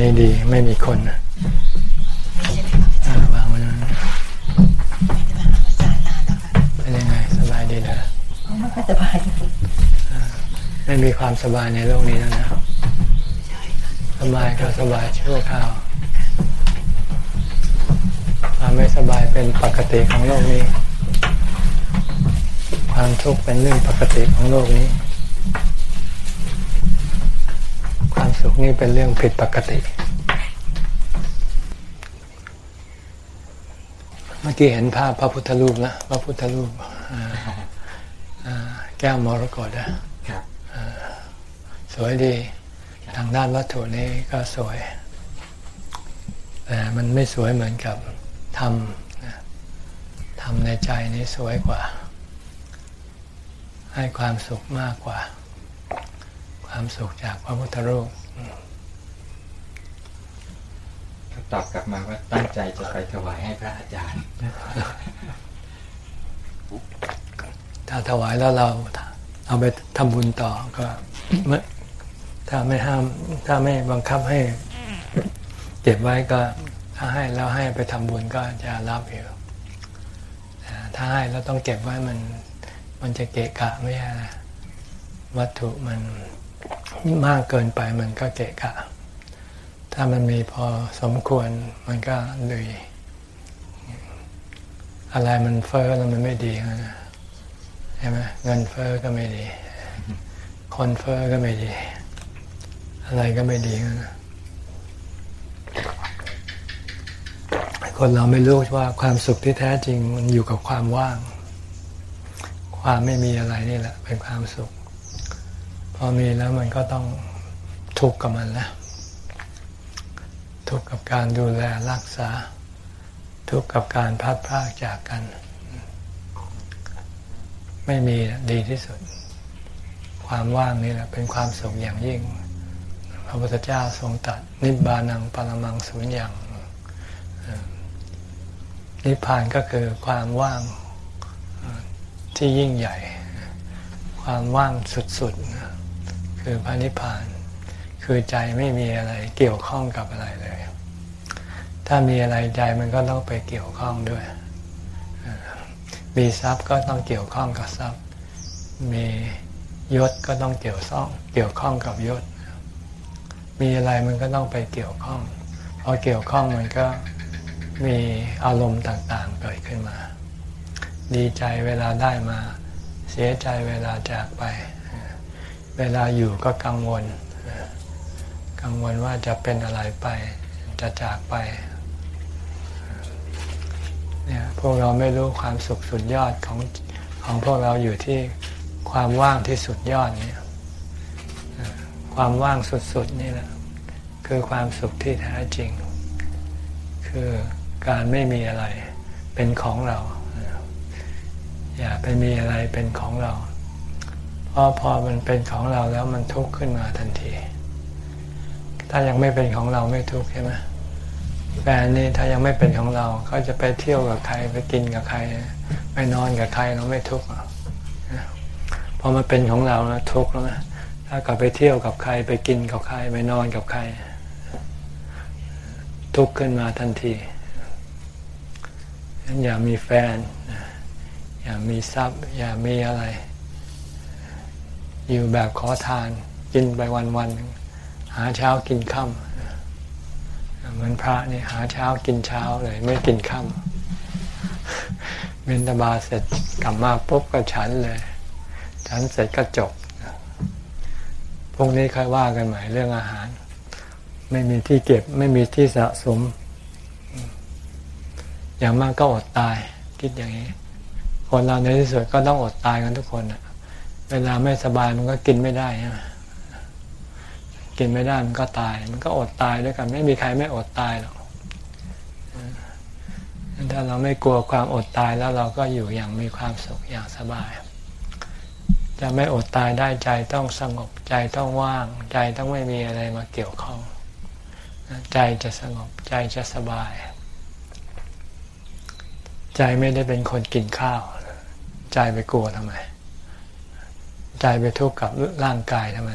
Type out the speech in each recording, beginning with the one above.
นี้ดีไม่มีคนวางไว้นั้นเป็นยังไงสบายดีนะไม่ค่อยสบายไม่มีความสบายในโลกนี้แล้วนะสบายก็สบายชั่วคราวความไม่สบายเป็นปกติของโลกนี้ ความทุกข์เป็นเรื่องปกติของโลกนี้ ความสุขนี่เป็นเรื่องผิดปกติ มื่อกี้เห็นภาพพระพุทธรูปแล้วพระพุทธรูปแก้วมรกตอะสวยดี ทางด้านวัตถุนี้ก็สวย แต่มันไม่สวยเหมือนกับทำทำในใจนี้สวยกว่า ให้ความสุขมากกว่า ความสุขจากพระพุทธรูป ตอบกลับมาว่าตั้งใจจะไปถวายให้พระอาจารย์ ถ้าถวายแล้วเราเอาไปทำบุญต่อก็ถ้าไม่ห้าม ถ้าไม่บังคับให้เก็บไว้ก็ถ้าให้แล้วให้ไปทำบุญก็จะรับอยู่ถ้าให้แล้วต้องเก็บไว้มัน มันจะเกะกะไม่ใช่วัตถุมันมากเกินไปมันก็เกะกะ ถ้ามันมีพอสมควรมันก็เลยอะไรมันเฟอ้อแล้วมันไม่ดีนะใช่ไหมเงินเฟอ้อก็ไม่ดี คนเฟอ้อก็ไม่ดี อะไรก็ไม่ดีนะคนเราไม่รู้ว่าความสุขที่แท้จริงมันอยู่กับความว่าง ความไม่มีอะไรนี่แหละ เป็นความสุข พอมีแล้วมันก็ต้องทุกข์กับมันแล้ว ทุกข์กับการดูแลรักษา ทุกข์กับการพัดพากจากกัน ไม่มีดีที่สุด ความว่างนี่แหละเป็นความสุขอย่างยิ่ง พระพุทธเจ้าทรงตัดนิบานังปรมังสุญญ์นิพพานก็คือความว่างที่ยิ่งใหญ่ ความว่างสุดๆ คือพระนิพพาน คือใจไม่มีอะไรเกี่ยวข้องกับอะไรเลย ถ้ามีอะไรใจมันก็ต้องไปเกี่ยวข้องด้วย มีทรัพย์ก็ต้องเกี่ยวข้องกับทรัพย์ มียศก็ต้องเกี่ยวข้องเกี่ยวข้องกับยศ มีอะไรมันก็ต้องไปเกี่ยวข้อง พอเกี่ยวข้องมันก็มีอารมณ์ต่างๆเกิดขึ้นมา ดีใจเวลาได้มา เสียใจเวลาจากไป เวลาอยู่ก็กังวล กังวลว่าจะเป็นอะไรไปจะจากไปเนี่ยพวกเราไม่รู้ความสุขสุดยอดของของพวกเราอยู่ที่ความว่างที่สุดยอดเนี่ยความว่างสุดๆนี่แหละคือความสุขที่แท้จริง คือการไม่มีอะไรเป็นของเรา อย่าไปมีอะไรเป็นของเรา เพราะพอมันเป็นของเราแล้วมันทุกข์ขึ้นมาทันที ถ้ายังไม่เป็นของเราไม่ทุกข์ใช่ไหมแฟนนี่ถ้ายังไม่เป็นของเราเขาจะไปเที่ยวกับใครไปกินกับใคร ไปนอนกับใครเราไม่ทุกข์พอมาเป็นของเราแล้วทุกข์แล้วนะถ้ากลับไปเที่ยวกับใครไปกินกับใครไปนอนกับใคร ทุกข์ขึ้นมาทันทีอย่ามีแฟน อย่ามีทรัพย์ อย่ามีอะไร อยู่แบบขอทานกินไปวันวันห หาเช้ากินค่ำเหมือนพระนี่หาเช้ากินเช้าเลยไม่กินค่ำเบนตบาเสร็จกลับมาปุ๊บก็ฉันเลย ฉันเสร็จก็จบพวกนี้ค่อยว่ากันใหม่เรื่องอาหาร ไม่มีที่เก็บไม่มีที่สะสม อย่างมากก็อดตายคิดอย่างนี้ คนเราในที่สุดก็ต้องอดตายกันทุกคนเวลาไม่สบายมันก็กินไม่ได้ใช่ไหม กินไม่ได้มันก็ตาย มันก็อดตายด้วยกัน ไม่มีใครไม่อดตายหรอกถ้าเราไม่กลัวความอดตายแล้วเราก็อยู่อย่างมีความสุขอย่างสบาย จะไม่อดตายได้ใจต้องสงบใจต้องว่าง ใจต้องไม่มีอะไรมาเกี่ยวข้อง ใจจะสงบใจจะสบาย ใจไม่ได้เป็นคนกินข้าว ใจไปกลัวทำไม ใจไปทุกข์กับร่างกายทำไม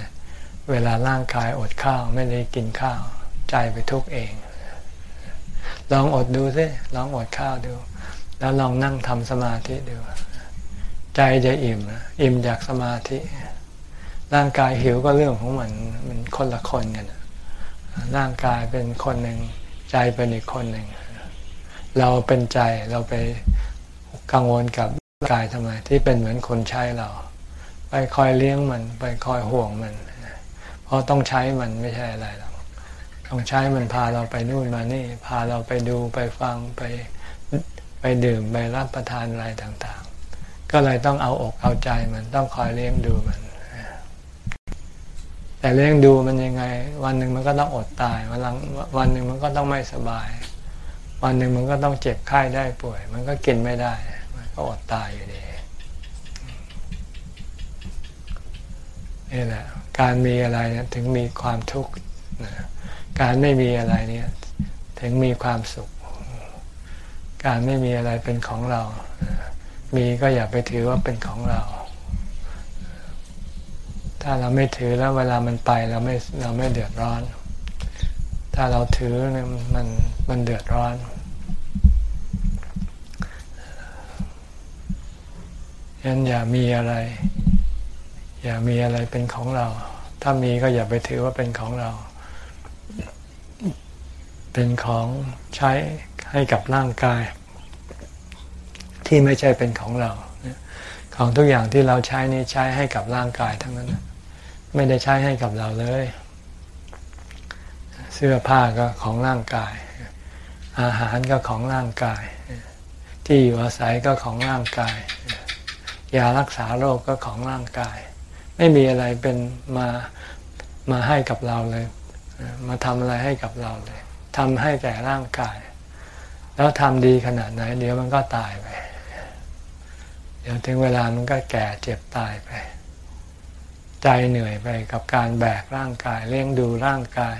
เวลาร่างกายอดข้าวไม่ได้กินข้าว ใจไปทุกเอง ลองอดดูสิลองอดข้าวดู แล้วลองนั่งทำสมาธิดู ใจจะอิ่มอิ่มจากสมาธิ ร่างกายหิวก็เรื่องของมันมันคนละคนกันร่างกายเป็นคนหนึ่งใจเป็นอีกคนหนึ่งเราเป็นใจเราไปกังวลกับกายทำไม ที่เป็นเหมือนคนใช้เรา ไปคอยเลี้ยงมัน ไปคอยห่วงมัน ราะต้องใช้มันไม่ใช่อะไรหรอกต้องใช้มันพาเราไปนู่นมานี่ พาเราไปดูไปฟังไปไปดื่มไปรับประทานอะไรต่างๆ ก็เลยต้องเอาอกเอาใจมันต้องคอยเลี้ยงดูมัน แต่เลี้ยงดูมันยังไง วันหนึ่งมันก็ต้องอดตาย วันหลังวันหนึ่งมันก็ต้องไม่สบาย วันหนึ่งมันก็ต้องเจ็บไข้ได้ป่วย มันก็กินไม่ได้ มันก็อดตายอยู่ดี นี่แหละการมีอะไรนะถึงมีความทุกข์การไม่มีอะไรเนี่ยถึงมีความสุข การไม่มีอะไรเป็นของเรา มีก็อย่าไปถือว่าเป็นของเรา ถ้าเราไม่ถือแล้วเวลามันไปเราไม่เราไม่เดือดร้อน ถ้าเราถือเนี่ยมันมันเดือดร้อนยันอย่ามีอะไร อย่ามีอะไรเป็นของเรา ถ้ามีก็อย่าไปถือว่าเป็นของเรา เป็นของใช้ให้กับร่างกาย ที่ไม่ใช่เป็นของเรา ของทุกอย่างที่เราใช้นี่ใช้ให้กับร่างกายทั้งนั้น ไม่ได้ใช้ให้กับเราเลย เสื้อผ้าก็ของร่างกาย อาหารก็ของร่างกาย ที่อยู่อาศัยก็ของร่างกาย ยารักษาโรคก็ของร่างกาย ไม่มีอะไรเป็นมามาให้กับเราเลย มาทำอะไรให้กับเราเลยทำให้แก่ร่างกาย แล้วทำดีขนาดไหน เดี๋ยวมันก็ตายไป เดี๋ยวถึงเวลามันก็แก่เจ็บตายไป ใจเหนื่อยไปกับการแบกร่างกายเลี้ยงดูร่างกาย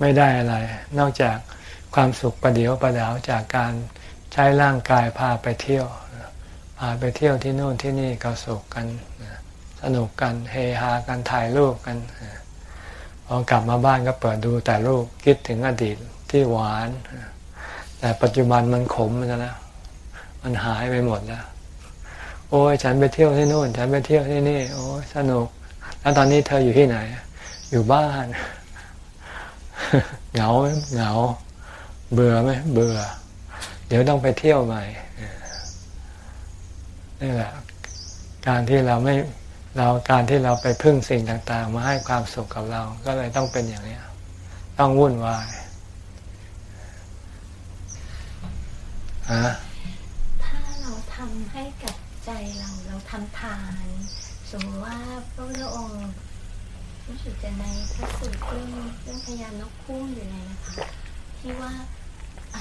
ไม่ได้อะไร นอกจากความสุขประเดียวประดาวจากการใช้ร่างกายพาไปเที่ยว พาไปเที่ยวที่โน่นที่นี่ก็สุขกัน สนุกกันเฮฮากันถ่ายรูปกันพอกลับมาบ้านก็เปิดดูแต่รูปคิดถึงอดีตที่หวาน แต่ปัจจุบันมันขมมันแล้วมันหายไปหมดแล้ว โอ้ยฉันไปเที่ยวที่โน่น ฉันไปเที่ยวที่นี่ โอ้ยสนุก แล้วตอนนี้เธออยู่ที่ไหน อยู่บ้าน เหงาไหมเหงา เบื่อไหมเบื่อ เดี๋ยวต้องไปเที่ยวใหม่ นี่แหละ การที่เราไม่เราการที่เราไปพึ่งสิ่งต่างๆ มาให้ความสุขกับเราก็เลยต้องเป็นอย่างนี้ต้องวุ่นวายฮะถ้าเราทำให้กับใจเราเราทำทาน สมมติว่าพระพุทธองค์รู้สึกจะในพระสูตรเรื่องเรื่องพยานนกคุ้มอยู่ไงนะคะ ที่ว่า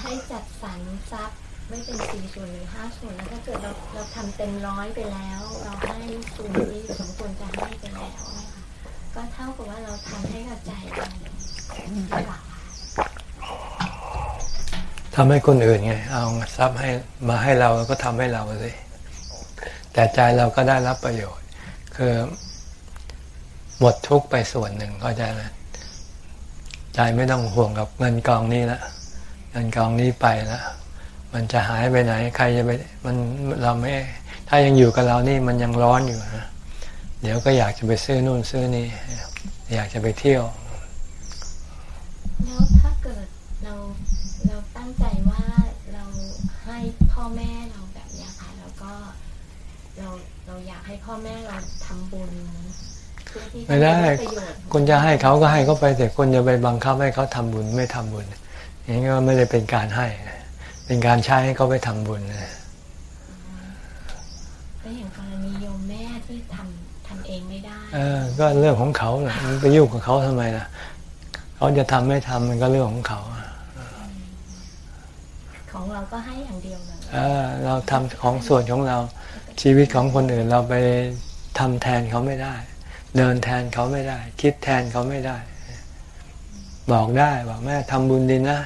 ให้จัดสรรทรัพย์ ไม่เป็นสี่ส่วนหรือห้าส่วนแล้วถ้าเกิดเราเราทำเต็มร้อยไปแล้ว เราให้ส่วนที่สมควรจะให้ไปแล้วนะคะก็เท่ากับว่าเราทำให้กับใจเราทำให้คนอื่นไง เอาทรัพย์ให้มาให้เราก็ทำให้เราสิแต่ใจเราก็ได้รับประโยชน์ คือหมดทุกไปส่วนหนึ่งก็ใจไหมใจไม่ต้องห่วงกับเงินกองนี้ละเงินกองนี้ไปแล้ว มันจะหายไปไหน ใครจะไปมันเราไม่ ถ้ายังอยู่กับเรานี่มันยังร้อนอยู่นะเดี๋ยวก็อยากจะไปซื้อนู่นซื้อนี่ อยากจะไปเที่ยว แล้วถ้าเกิดเราเราตั้งใจว่าเราให้พ่อแม่เราแบบนี้ค่ะแล้วก็เราเราอยากให้พ่อแม่เราทำบุญไม่ได้คุณจะให้เขาก็ให้เขาไปแต่คุณจะไปบังคับให้เขาทำบุญไม่ทำบุญอย่างนี้ก็ไม่ได้เป็นการให้ เป็นการใช้ให้เขาไปทำบุญนะก็อย่างกรณีโยมแม่ที่ทำทำเองไม่ได้เออก็เรื่องของเขาแหละมันไปยุ่งกับเขาทำไมล่ะเขาจะทำไม่ทำมันก็เรื่องของเขาของเราก็ให้อย่างเดียวเลยเออเราทำของส่วนของเราชีวิตของคนอื่นเราไปทำแทนเขาไม่ได้ เดินแทนเขาไม่ได้ คิดแทนเขาไม่ได้ บอกได้บอกแม่ทำบุญดีนะ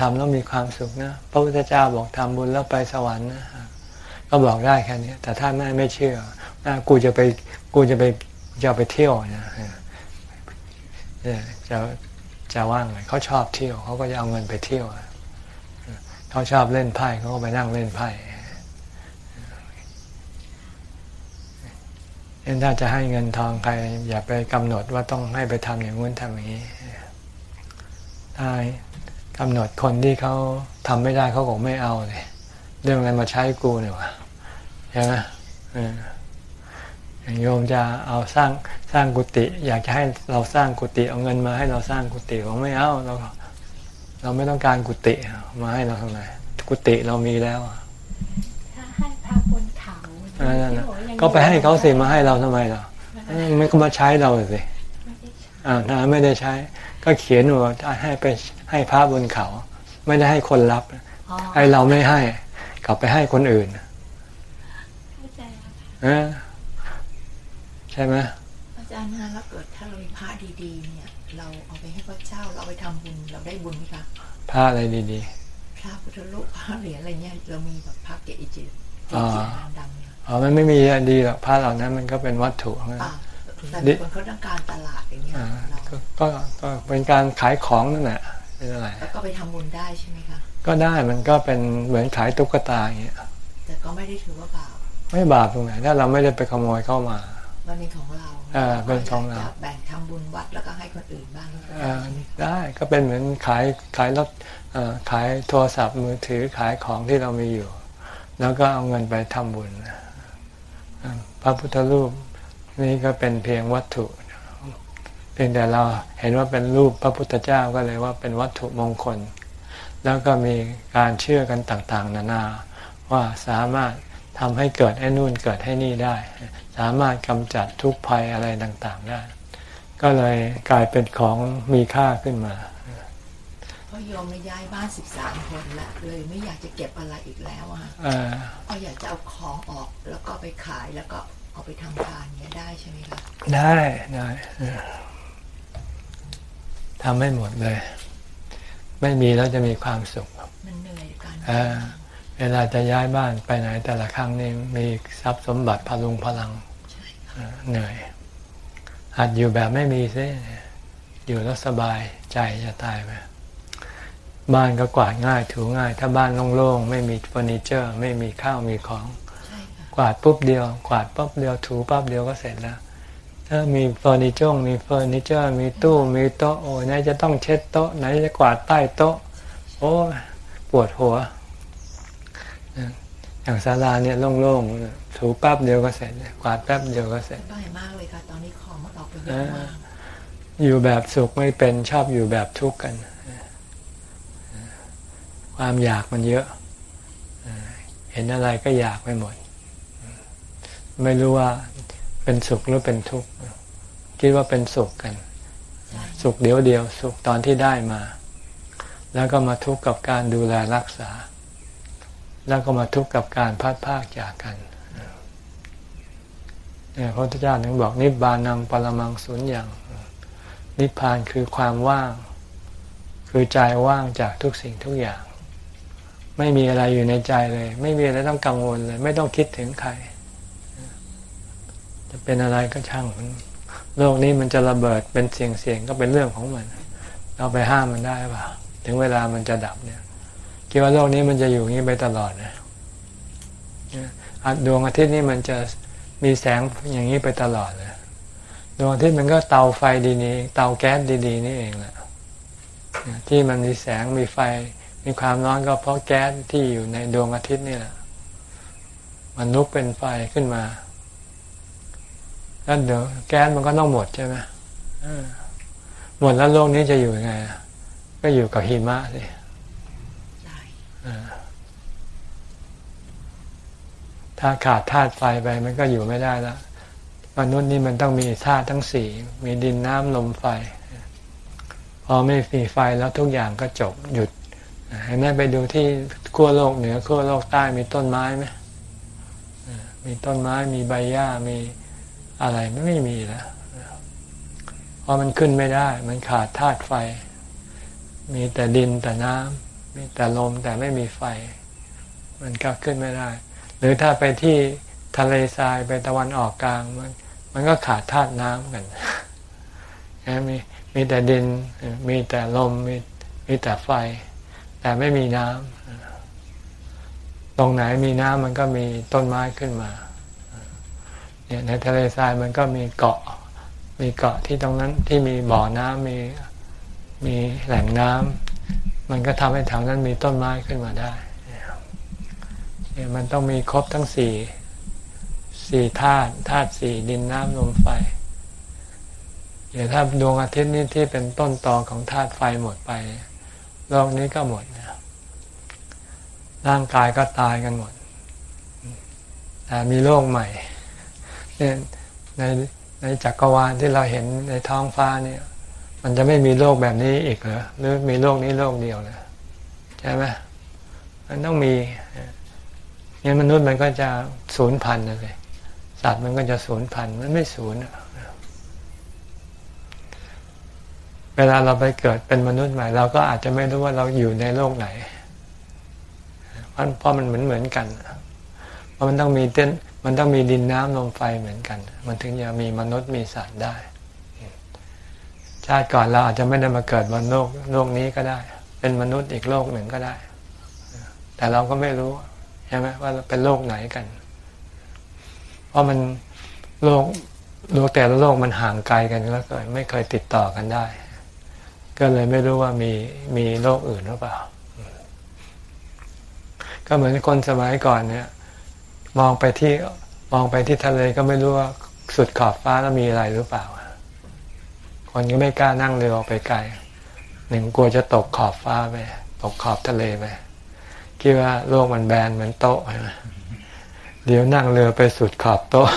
ทำแล้วมีความสุขนะ พระพุทธเจ้าบอกทำบุญแล้วไปสวรรค์นะก็บอกได้แค่นี้แต่ถ้าแม่ไม่เชื่อแม่กูจะไปกูจะไปจะไปเที่ยวนะเนี่ยจะจะว่างไงเขาชอบเที่ยวเขาก็จะเอาเงินไปเที่ยวเขาชอบเล่นไพ่เขาก็ไปนั่งเล่นไพ่เอ็นถ้าจะให้เงินทองใครอย่าไปกำหนดว่าต้องให้ไปทำอย่างนู้นทำอย่างนี้ถ้า กำหนดคนที่เขาทำไม่ได้เขาคงไม่เอาเลยเรื่องอะไรมาใช้กูเนี่ยวะใช่ไหมเอออย่างโยมจะเอาสร้างสร้างกุฏิอยากจะให้เราสร้างกุฏิเอาเงินมาให้เราสร้างกุฏิเราไม่เอาเราเราไม่ต้องการกุฏิมาให้เราทำไมกุฏิเรามีแล้วอะถ้าให้พระบนเขานั่นน่ะที่บอกว่ายังก็ไปให้เขาสิมาให้เราทำไมล่ะไม่ก็มาใช้เราสิไม่ได้ใช้อ่าถ้าไม่ได้ใช้ ก็เขียนว่าจะให้ไป ให้พระบนเขา ไม่ได้ให้คนรับอ๋อให้เราไม่ให้ กลับไปให้คนอื่นเข้าใจแล้วค่ะเออใช่ไหมอาจารย์นะแล้วเกิดถ้าเรามีพระดีๆเนี่ย เราเอาไปให้พระเจ้าเราเอาไปทำบุญเราได้บุญไหมคะพระอะไรดีพระพุทธรูปพระเหรียญอะไรเงี้ยเรามีแบบพระเกจิจิตอ่าดังๆเนี่ยๆอ๋อมันไม่มีอะไรดีหรอกพระเหล่านั้นมันก็เป็นวัตถุทั้งนั้นอ่าแต่บางคนเขาต้องการตลาดอย่างเงี้ยอ่าเราก็ก็ก็เป็นการขายของนั่นแหละ เป็นอะไรแล้วก็ไปทำบุญได้ใช่ไหมคะก็ได้มันก็เป็นเหมือนขายตุ๊กตาอย่างเงี้ยแต่ก็ไม่ได้ถือว่าบาปไม่บาปตรงไหนถ้าเราไม่ได้ไปขโมยเข้ามา มันเป็นของเราอ่าเป็นของเราจะแบ่งทำบุญวัดแล้วก็ให้คนอื่นบ้างก็เอ่ได้อใช่ไหมได้ก็เป็นเหมือนขายขายรถเอ่อขายโทรศัพท์มือถือขายของที่เรามีอยู่ แล้วก็เอาเงินไปทำบุญอ่าพระพุทธรูปนี่ก็เป็นเพียงวัตถุ เพียงแต่เราเห็นว่าเป็นรูปพระพุทธเจ้าก็เลยว่าเป็นวัตถุมงคล แล้วก็มีการเชื่อกันต่างๆ นานาว่าสามารถทำให้เกิดให้นู่นเกิดให้นี่ได้ สามารถกำจัดทุกภัยอะไรต่างๆได้ ก็เลยกลายเป็นของมีค่าขึ้นมาเพราะโยมเนี่ยย้ายบ้านสิบสามคนละเลยไม่อยากจะเก็บอะไรอีกแล้วอะค่ะเอ่อก็อยากจะเอาของออกแล้วก็ไปขายแล้วก็เอาไปทำทานเนี้ยได้ใช่ไหมคะได้ได้เออ ทำให้หมดเลย ไม่มีแล้วจะมีความสุขมันเหนื่อยกับการเออเวลาจะย้ายบ้านไปไหนแต่ละครั้งนี่มีทรัพย์สมบัติพะรุงพะรังใช่เออเหนื่อยหัดอยู่แบบไม่มีซิอยู่แล้วสบายใจจะตายไปบ้านก็กวาดง่ายถูง่าย ถ้าบ้านโล่งๆไม่มีเฟอร์นิเจอร์ ไม่มีข้าวมีของใช่ค่ะกวาดปุ๊บเดียว กวาดปุ๊บเดียวถูปั๊บเดียวก็เสร็จแล้ว ถ้ามีเฟอร์นิเจอร์มีเฟอร์นิเจอร์ มีตู้มีโต๊ะโอ้ยไหนจะต้องเช็ดโต๊ะไหนจะกวาดใต้โต๊ะ โอ้ยปวดหัว อย่างศาลาเนี่ยโล่งๆถูปั๊บเดียวก็เสร็จกวาดแป๊บเดียวก็เสร็จสบายมากเลยค่ะตอนนี้ของมันออกไปเยเออะอมากอยู่แบบสุขไม่เป็นชอบอยู่แบบทุกข์กัน ความอยากมันเยอะเห็นอะไรก็อยากไปหมด ไม่รู้ว่าเป็นสุขหรือเป็นทุกข์ คิดว่าเป็นสุขกัน สุขเดียวเดียว สุขตอนที่ได้มา แล้วก็มาทุกข์กับการดูแลรักษา แล้วก็มาทุกข์กับการพัดพรากจากกันเนี่ยพระพุทธเจ้าถึงบอกนิบบานังปรมังสุญญ์อย่างนิพพานคือความว่าง คือใจว่างจากทุกสิ่งทุกอย่าง ไม่มีอะไรอยู่ในใจเลย ไม่มีอะไรต้องกังวลเลย ไม่ต้องคิดถึงใคร จะเป็นอะไรก็ช่างมัน โลกนี้มันจะระเบิดเป็นเสียงเสียงๆก็เป็นเรื่องของมัน เราไปห้ามมันได้เปล่าถึงเวลามันจะดับเนี่ยคิดว่าโลกนี้มันจะอยู่อย่างนี้ไปตลอดนะดวงอาทิตย์นี่มันจะมีแสงอย่างนี้ไปตลอดเลยดวงอาทิตย์มันก็เตาไฟดีนี้เตาแก๊สดีๆ นี่เองแหละเนี่ยที่มันมีแสงมีไฟ มีความร้อนก็เพราะแก๊สที่อยู่ในดวงอาทิตย์นี่แหละมันลุกเป็นไฟขึ้นมา แล้วเดี๋ยวแก๊สมันก็ต้องหมดใช่ไหมเออหมดแล้วโลกนี้จะอยู่ยังไงอะก็อยู่กับหิมะสิใช่เออถ้าขาดธาตุไฟไปมันก็อยู่ไม่ได้แล้วมนุษย์นี่มันต้องมีธาตุทั้งสี่มีดินน้ำลมไฟ พอไม่มีไฟแล้วทุกอย่างก็จบหยุดเห็นไหมไปดูที่ขั้วโลกเหนือขั้วโลกใต้มีต้นไม้ไหมเออมีต้นไม้มีใบหญ้ามี อะไรไม่ไม่มีแล้วเพราะมันขึ้นไม่ได้ มันขาดธาตุไฟ มีแต่ดินแต่น้ำมีแต่ลมแต่ไม่มีไฟ มันก็ขึ้นไม่ได้ หรือถ้าไปที่ทะเลทรายไปตะวันออกกลาง มัน มันก็ขาดธาตุน้ำกันนะมีมีแต่ดิน มีแต่ลม มีมีแต่ไฟ แต่ไม่มีน้ำตรงไหนมีน้ำมันก็มีต้นไม้ขึ้นมา เนี่ยในทะเลทรายมันก็มีเกาะ มีเกาะที่ตรงนั้นที่มีบ่อน้ำมีมีแหล่งน้ำมันก็ทำให้แถวนั้นมีต้นไม้ขึ้นมาได้เนี่ยมันต้องมีครบทั้งสี่สี่ธาตุธาตุสี่ดินน้ำลมไฟเดี๋ยวถ้าดวงอาทิตย์นี้ที่เป็นต้นตอของธาตุไฟหมดไปโลกนี้ก็หมดนะร่างกายก็ตายกันหมดแต่มีโลกใหม่ ในในจักรวาลที่เราเห็นในท้องฟ้าเนี่ย มันจะไม่มีโลกแบบนี้อีกเหรอหรือมีโลกนี้โลกเดียวเลยใช่ไหมมันต้องมีงั้นมนุษย์มันก็จะสูญพันธุ์เลยสัตว์มันก็จะสูญพันธุ์มันไม่สูญเวลาเราไปเกิดเป็นมนุษย์ใหม่ เราก็อาจจะไม่รู้ว่าเราอยู่ในโลกไหนเพราะมันเหมือนเหมือนกัน เพราะมันต้องมีเต้น มันต้องมีดินน้ำลมไฟเหมือนกัน มันถึงจะมีมนุษย์มีสัตว์ได้ ชาติก่อนเราอาจจะไม่ได้มาเกิดบนโลกโลกนี้ก็ได้ เป็นมนุษย์อีกโลกหนึ่งก็ได้ แต่เราก็ไม่รู้ใช่ไหมว่าเป็นโลกไหนกัน เพราะมันโลกโลกแต่ละโลกมันห่างไกลกันแล้วกิดไม่เคยติดต่อกันได้ ก็เลยไม่รู้ว่ามีมีโลกอื่นหรือเปล่า ก็เหมือนคนสมัยก่อนเนี่ย มองไปที่มองไปที่ทะเลก็ไม่รู้ว่าสุดขอบฟ้าแล้วมีอะไรหรือเปล่า คนก็ไม่กล้านั่งเรือออกไปไกลหนึ่งกลัวจะตกขอบฟ้าไปตกขอบทะเลไปคิดว่าโลกมันแบนเหมือนโต๊ะใช่ไหมเดี๋ยวนั่งเรือไปสุดขอบโต๊ะ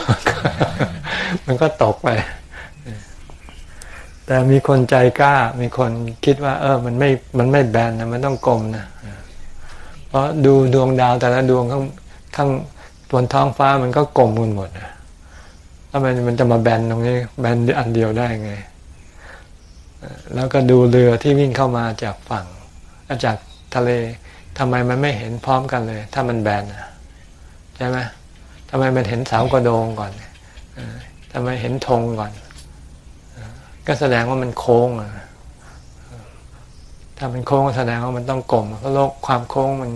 มันก็ตกไป แต่มีคนใจกล้า มีคนคิดว่า เออ มันไม่ มันไม่แบนนะ มันต้องกลมนะ เพราะดูดวงดาวแต่ละดวงข้างข้าง บนท้องฟ้ามันก็กลมกันหมดนะแล้วมันมันจะมาแบนตรงนี้ แบนอันเดียวได้ไง แล้วก็ดูเรือที่วิ่งเข้ามาจากฝั่งจากทะเลทำไมมันไม่เห็นพร้อมกันเลย ถ้ามันแบนใช่ไหมทำไมมันเห็นเสากระโดงก่อนทำไมเห็นธงก่อน ก็แสดงว่ามันโค้งถ้ามันโค้งแสดงว่ามันต้องกลมเพราะโลกความโค้งมัน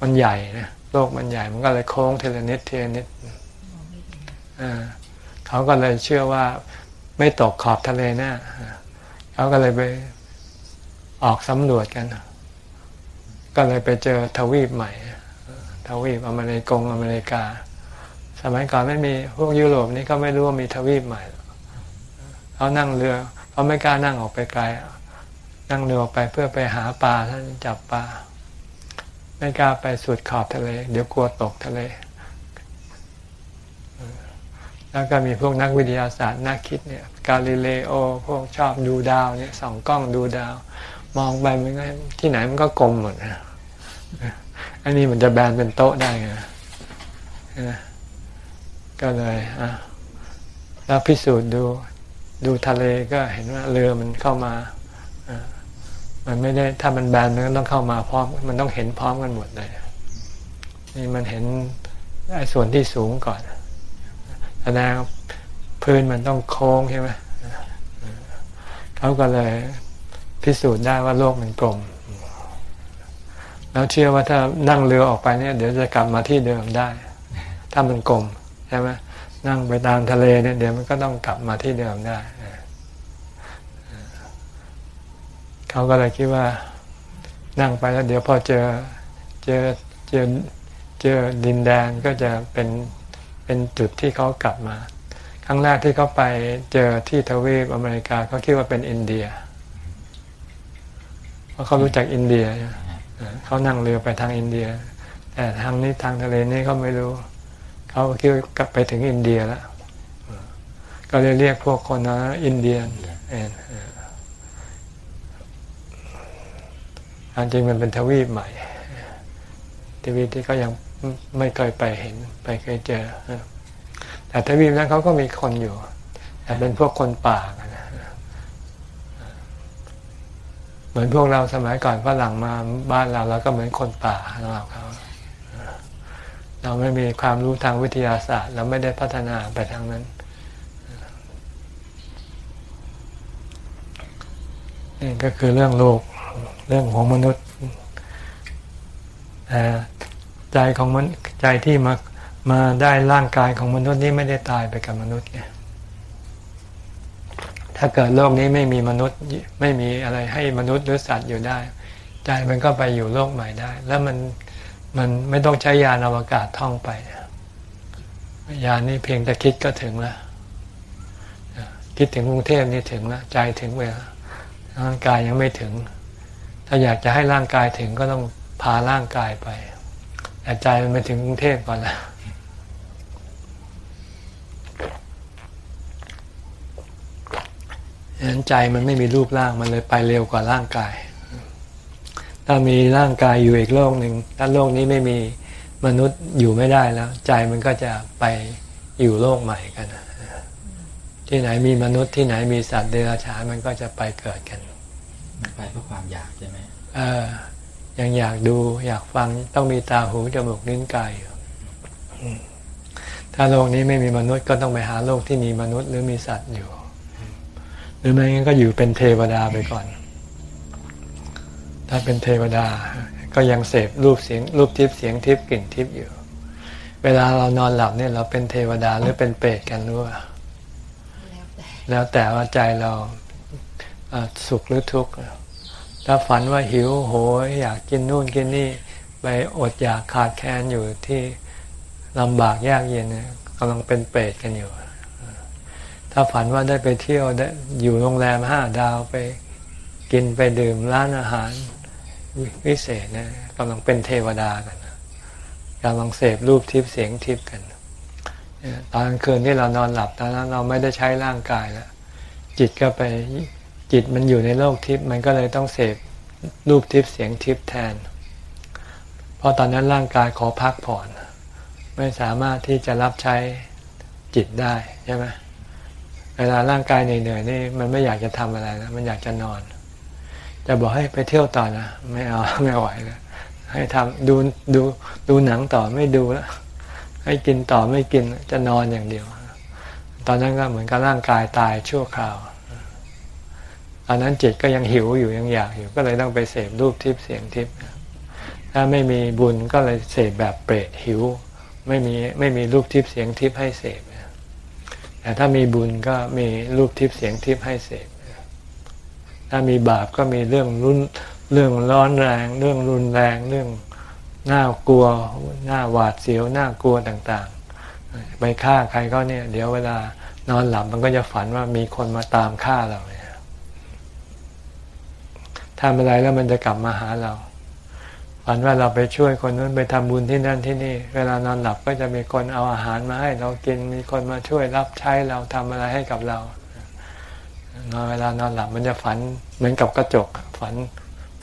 มันใหญ่นะ โลกมันใหญ่มันก็เลยโค้งเทเลนิดเทเลนิดเขาก็เลยเชื่อว่าไม่ตกขอบทะเลแน่ะเขาก็เลยไปออกสำรวจกัน ก็เลยไปเจอทวีปใหม่ ทวีปอเมริกงอเมริกา สมัยก่อนไม่มีพวกยุโรปนี่ก็ไม่รู้ว่ามีทวีปใหม่เขานั่งเรือเขาไม่กล้านั่งออกไปไกล นั่งเรือออกไปเพื่อไปหาปลาท่านจับปลา ไม่กล้าไปสุดขอบทะเล เดี๋ยวกลัวตกทะเล แล้วก็มีพวกนักวิทยาศาสตร์นักคิดเนี่ยกาลิเลโอ พวกชอบดูดาวเนี่ยส่องกล้องดูดาว มองไปมันก็ที่ไหนมันก็กลมหมดนะอันนี้มันจะแบนเป็นโต๊ะได้ไงก็เลยอะแล้วพิสูจน์ดูดูทะเลก็เห็นว่าเรือมันเข้ามาอ่า มันไม่ได้ถ้ามันแบนมันก็ต้องเข้ามาพร้อม มันต้องเห็นพร้อมกันหมดเลยนี่มันเห็นไอ้ส่วนที่สูงก่อนแสดงพื้นมันต้องโค้งใช่ไหมเขาก็เลยพิสูจน์ได้ว่าโลกมันกลม แล้วเชื่อว่าถ้านั่งเรือออกไปเนี่ย เดี๋ยวจะกลับมาที่เดิมได้ ถ้ามันกลมใช่ไหมนั่งไปตามทะเลเนี่ยเดี๋ยวมันก็ต้องกลับมาที่เดิมได้ เขาก็เลยคิดว่านั่งไปแล้ว เดี๋ยวพอเจอเจอเจอเจอดินแดนก็จะเป็นเป็นจุดที่เขากลับมา ครั้งแรกที่เขาไปเจอที่ทวีปอเมริกาเขาคิดว่าเป็นอินเดียเพราะเขารู้จักอินเดียเขานั่งเรือไปทางอินเดีย แต่ทางนี้ทางทะเลนี่เขาไม่รู้ เขาคิดกลับไปถึงอินเดียแล้วก็เลยเรียกพวกคนนะอินเดียน อันจริงมันเป็นทวีปใหม่ ทวีปที่เขายังไม่เคยไปเห็นไปเคยเจอ แต่ทวีปนั้นเขาก็มีคนอยู่ แต่เป็นพวกคนป่ากันเหมือนพวกเราสมัยก่อนฝรั่งมาบ้านเราแล้วก็เหมือนคนป่าสำหรับเขาเราไม่มีความรู้ทางวิทยาศาสตร์ เราไม่ได้พัฒนาไปทางนั้น นี่ก็คือเรื่องโลก เรื่องของมนุษย์แต่ใจของมันใจที่มามาได้ร่างกายของมนุษย์นี่ไม่ได้ตายไปกับมนุษย์ไงถ้าเกิดโลกนี้ไม่มีมนุษย์ไม่มีอะไรให้มนุษย์หรือสัตว์อยู่ได้ ใจมันก็ไปอยู่โลกใหม่ได้ แล้วมันมันไม่ต้องใช้ยานอวกาศท่องไปยานนี่เพียงแต่คิดก็ถึงแล้วคิดถึงกรุงเทพนี่ถึงแล้วใจถึงไปแล้วร่างกายยังไม่ถึง ถ้าอยากจะให้ร่างกายถึงก็ต้องพาร่างกายไปแต่ใจมันไปถึงกรุงเทพก่อนแล้วฉะนั้นใจมันไม่มีรูปร่างมันเลยไปเร็วกว่าร่างกาย ถ้ามีร่างกายอยู่อีกโลกหนึ่งถ้าโลกนี้ไม่มีมนุษย์อยู่ไม่ได้แล้ว ใจมันก็จะไปอยู่โลกใหม่กัน ที่ไหนมีมนุษย์ที่ไหนมีสัตว์เดรัจฉานมันก็จะไปเกิดกัน ไปเพราะความอยากใช่ไหมเออยังอยากดูอยากฟังต้องมีตาหูจมูกนิ้นกายอยู่อืมถ้าโลกนี้ไม่มีมนุษย์ก็ต้องไปหาโลกที่มีมนุษย์หรือมีสัตว์อยู่ หรือไม่งั้นก็อยู่เป็นเทวดาไปก่อน ถ้าเป็นเทวดา ก็ยังเสพรูปเสียงรูปทิพย์เสียงทิพย์กลิ่นทิพย์อยู่ เวลาเรานอนหลับเนี่ยเราเป็นเทวดาหรือเป็นเปรตกันรู้ป่ะแล้วแต่แล้วแต่ว่าใจเราเอ่อ สุขหรือทุกข์ถ้าฝันว่าหิวโหยอยากกินนู่นกินนี่ไปอดอยากขาดแคลนอยู่ที่ลำบากยากเย็นกำลังเป็นเปรตกันอยู่ ถ้าฝันว่าได้ไปเที่ยวได้อยู่โรงแรมห้าดาวไปกินไปดื่มร้านอาหารวิเศษเนี่ยกำลังเป็นเทวดากันกำลังเสพรูปทิพย์เสียงทิพย์กันตอนกลางคืนที่เรานอนหลับตอนนั้นเราไม่ได้ใช้ร่างกายแล้วจิตก็ไป จิตมันอยู่ในโลกทิพย์มันก็เลยต้องเสพรูปทิพย์เสียงทิพย์แทน เพราะตอนนั้นร่างกายขอพักผ่อน ไม่สามารถที่จะรับใช้จิตได้ใช่ไหมเวลาร่างกายเหนื่อยๆนี่มันไม่อยากจะทำอะไรนะมันอยากจะนอน จะบอกให้ไปเที่ยวต่อนะไม่เอาไม่ไหวแล้วให้ทำดูดูดูหนังต่อไม่ดูแล้วให้กินต่อไม่กินจะนอนอย่างเดียว ตอนนั้นก็เหมือนกับร่างกายตายชั่วคราว อันนั้นจิตก็ยังหิวอยู่ยังอยากอยู่ก็เลยต้องไปเสพรูปทิพย์เสียงทิพย์ถ้าไม่มีบุญก็เลยเสพแบบเปรตหิว ไม่มีไม่มีรูปทิพย์เสียงทิพย์ให้เสพแต่ถ้ามีบุญก็มีรูปทิพย์เสียงทิพย์ให้เสพถ้ามีบาปก็มีเรื่องรุนเรื่องร้อนแรง เรื่องรุนแรงเรื่องน่ากลัวน่าหวาดเสียวน่ากลัวต่างๆไปฆ่าใครก็เนี่ย เดี๋ยวเวลานอนหลับมันก็จะฝันว่ามีคนมาตามฆ่าเรา ทำอะไรแล้วมันจะกลับมาหาเราฝันว่าเราไปช่วยคนนู้นไปทำบุญที่นั่นที่นี่ เวลานอนหลับก็จะมีคนเอาอาหารมาให้ เรากินมีคนมาช่วยรับใช้เราทำอะไรให้กับเรานอนเวลานอนหลับมันจะฝันเหมือนกับกระจก ฝัน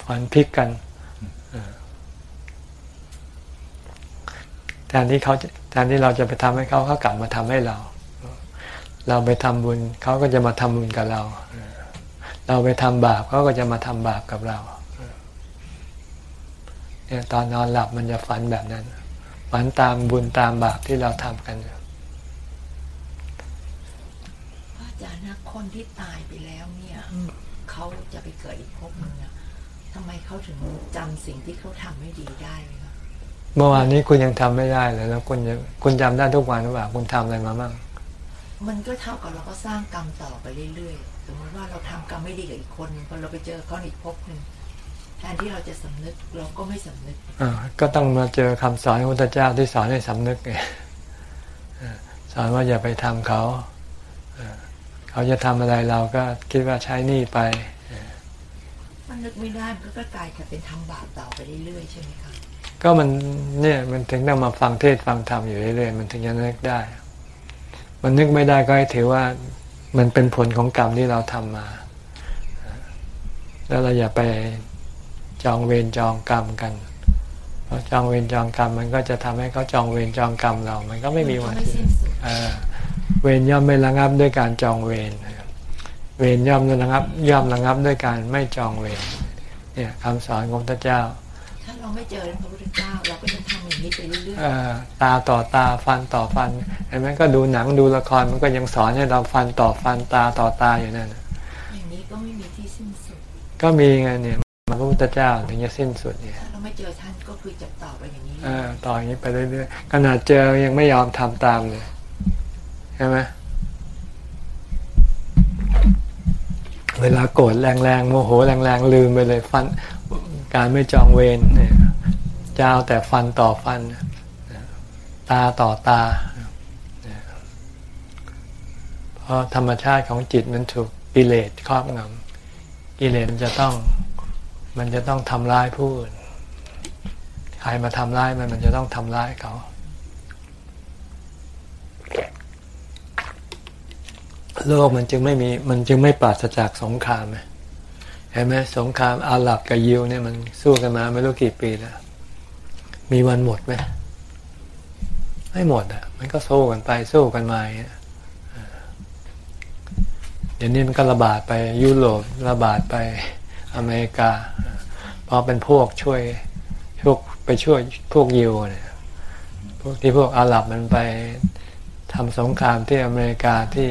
ฝันพลิกกันแทนที่เขาแทนที่เราจะไปทำให้เขาเขากลับมาทำให้เรา เราไปทำบุญเขาก็จะมาทำบุญกับเรา เราไปทำบาปเขาก็จะมาทำบาปกับเราเนี่ยตอนนอนหลับมันจะฝันแบบนั้น ฝันตามบุญตามบาปที่เราทำกันพระอาจารย์นะคนที่ตายไปแล้วเนี่ยเขาจะไปเกิดอีกภพหนึ่งอะทำไมเขาถึงจำสิ่งที่เขาทำไม่ดีได้เลยคะเมื่อวานนี้คุณยังทำไม่ได้เลยแล้วคุณจะคุณจำได้ทุกวันหรือเปล่าคุณทำอะไรมาบ้างมันก็เท่ากับเราก็สร้างกรรมต่อไปเรื่อยๆ สมมติว่าเราทำกรรมไม่ดีกับอีกคนหนึ่งพอเราไปเจอเขาในอีกภพหนึ่งแทนที่เราจะสำนึกเราก็ไม่สำนึกอ่าก็ต้องมาเจอคำสอนของพระพุทธเจ้าที่สอนให้สำนึกไงอ่าสอนว่าอย่าไปทำเขาอ่าเขาจะทำอะไรเราก็คิดว่าใช้หนี่ไปมันนึกไม่ได้มันก็กลายเป็นทำบาปต่อไปเรื่อยๆใช่ไหมคะก็มันเนี่ยมันถึงต้องมาฟังเทศน์ฟังธรรมอยู่เรื่อยๆมันถึงจะนึกได้ มันนึกไม่ได้ก็ให้ถือว่า มันเป็นผลของกรรมที่เราทำมา แล้วเราอย่าไปจองเวรจองกรรมกัน เพราะจองเวรจองกรรมมันก็จะทำให้เขาจองเวรจองกรรมเรา มันก็ไม่มีวันที่สิ้นเวรย่อมไม่ระงับด้วยการจองเวรเวรย่อมระงับ ย่อมระงับด้วยการไม่จองเวรเนี่ยคำสอนของพระเจ้า ถ้าเราไม่เจอพระพุทธเจ้าเราก็จะทำ นี้ไปเรื่อยเอ่อตาต่อตาฟันต่อฟันเห็นไหมก็ดูหนังดูละครมันก็ยังสอนให้เราฟันต่อฟันตาต่อตาอยู่นั่นน่ะๆอย่างนี้ก็ไม่มีที่สิ้นสุด ก็มีไงเนี่ยมาพระพุทธเจ้าถึงจะสิ้นสุดเนี่ยถ้าเราไม่เจอท่านก็คือจะต่อไปอย่างนี้เออต่ออย่างนี้ไปเรื่อยๆขนาดเจอยังไม่ยอมทำตามเลยใช่ไหมเวลาโกรธแรงๆโมโหแรงๆลืมไปเลยฟันการไม่จองเวรเนี่ย จะเอาแต่ฟันต่อฟัน ตาต่อตา เพราะธรรมชาติของจิตมันถูกกิเลสครอบงำกิเลสมันจะต้องมันจะต้องทำร้ายผู้อื่นใครมาทำร้ายมันมันจะต้องทำร้ายเขาโลกมันจึงไม่มีมันจึงไม่ปราศจากสงครามไงเห็นไหมสงครามอาหรับกับยิวเนี่ยมันสู้กันมาไม่รู้กี่ปีแล้ว มีวันหมดไหมไม่หมดอะ มันก็สู้กันไปสู้กันมาอย่างเดี๋ยวนี้มันก็ระบาดไปยุโรประบาดไปอเมริกาเพราะเป็นพวกช่วยพวกไปช่วยพวกยิวเนี่ยพวกที่พวกอาหรับมันไปทำสงครามที่อเมริกาที่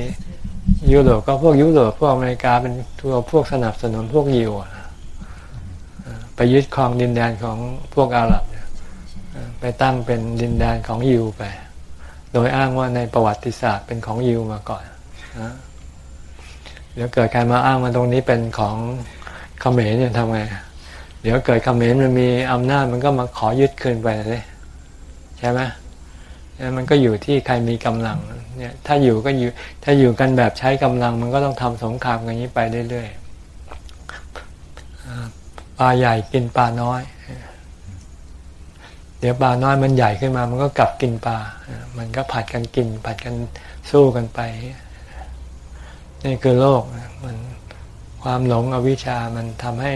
ยุโรปก็พวกยุโรปพวกอเมริกาเป็นตัวพวกสนับสนุนพวกยิวไปยึดครองดินแดนของพวกอาหรับเไปตั้งเป็นดินแดนของยิวไป โดยอ้างว่าในประวัติศาสตร์เป็นของยิวมาก่อนนะเดี๋ยวเกิดการมาอ้างมาตรงนี้เป็นของเขมรเนี่ยทำไง เดี๋ยวเกิดเขมรมันมีอำนาจมันก็มาขอยึดคืนไปเลยใช่ไหมนี่มันก็อยู่ที่ใครมีกำลังเนี่ยถ้าอยู่ก็อยู่ถ้าอยู่กันแบบใช้กำลัง มันก็ต้องทำสงครามกันนี้ไปเรื่อยๆปลาใหญ่กินปลาน้อย เดี๋ยวปลาน้อยมันใหญ่ขึ้นมา มันก็กลับกินปลา มันก็ผัดกันกิน ผัดกันสู้กันไป นี่คือโลกมันความหลงอวิชามันทำให้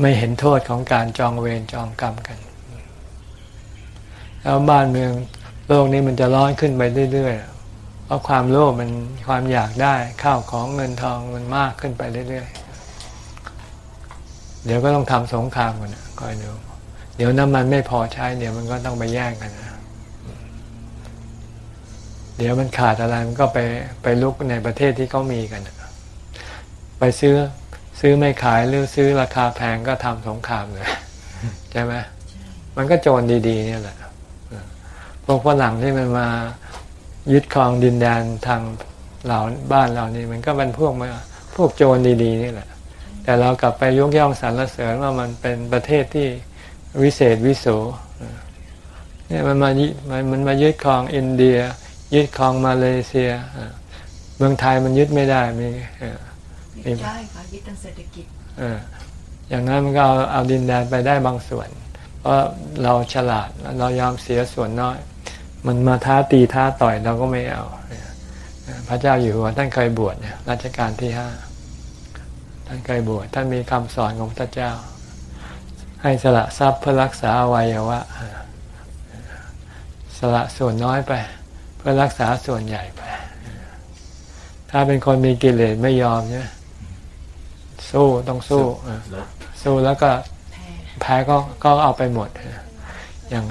ไม่เห็นโทษของการจองเวรจองกรรมกัน แล้วบ้านเมืองโลกนี้มันจะร้อนขึ้นไปเรื่อยๆ เพราะความโลภมันความอยากได้ข้าวของเงินทองมันมากขึ้นไปเรื่อยๆ เดี๋ยวก็ต้องทำสงครามกันนะคอยดู เดี๋ยวน้ำมันไม่พอใช้เดี๋ยวมันก็ต้องไปแย่งกันนะเดี๋ยวมันขาดอะไรมันก็ไปไปลุกในประเทศที่เขามีกันนะไปซื้อซื้อไม่ขายหรือซื้อราคาแพงก็ทำสงครามเลยใช่ไหมมันก็โจรดี ๆ เนี่ยแหละพวกฝรั่งที่มันมายึดครองดินแดนทางเราบ้านเรานี่มันก็เป็นพวกมาพวกโจรดี ๆ นี่แหละ แต่เรากลับไปยกย่องสรรเสริญว่ามันเป็นประเทศที่ วิเศษวิโสเนี่ยมันมามันมันมายึดครองอินเดีย ยึดครองมาเลเซียเมืองไทยมันยึดไม่ได้มีใช่ค่ะยึดทางเศรษฐกิจเอออย่างนั้นมันก็เอาเอาดินแดนไปได้บางส่วน เพราะเราฉลาดเรายอมเสียส่วนน้อย มันมาท้าตีท้าต่อยเราก็ไม่เอาพระเจ้าอยู่หัวท่านเคยบวชเนี่ยรัชกาลที่ห้าท่านเคยบวชท่านมีคำสอนของพระเจ้า ให้สละทรัพย์เพื่อรักษาอวัยวะสละส่วนน้อยไป เพื่อรักษาส่วนใหญ่ไป ถ้าเป็นคนมีกิเลสไม่ยอมเนี่ยสู้ต้องสู้สู้แล้วก็แพ้ก็ก็เอาไปหมด อย่าง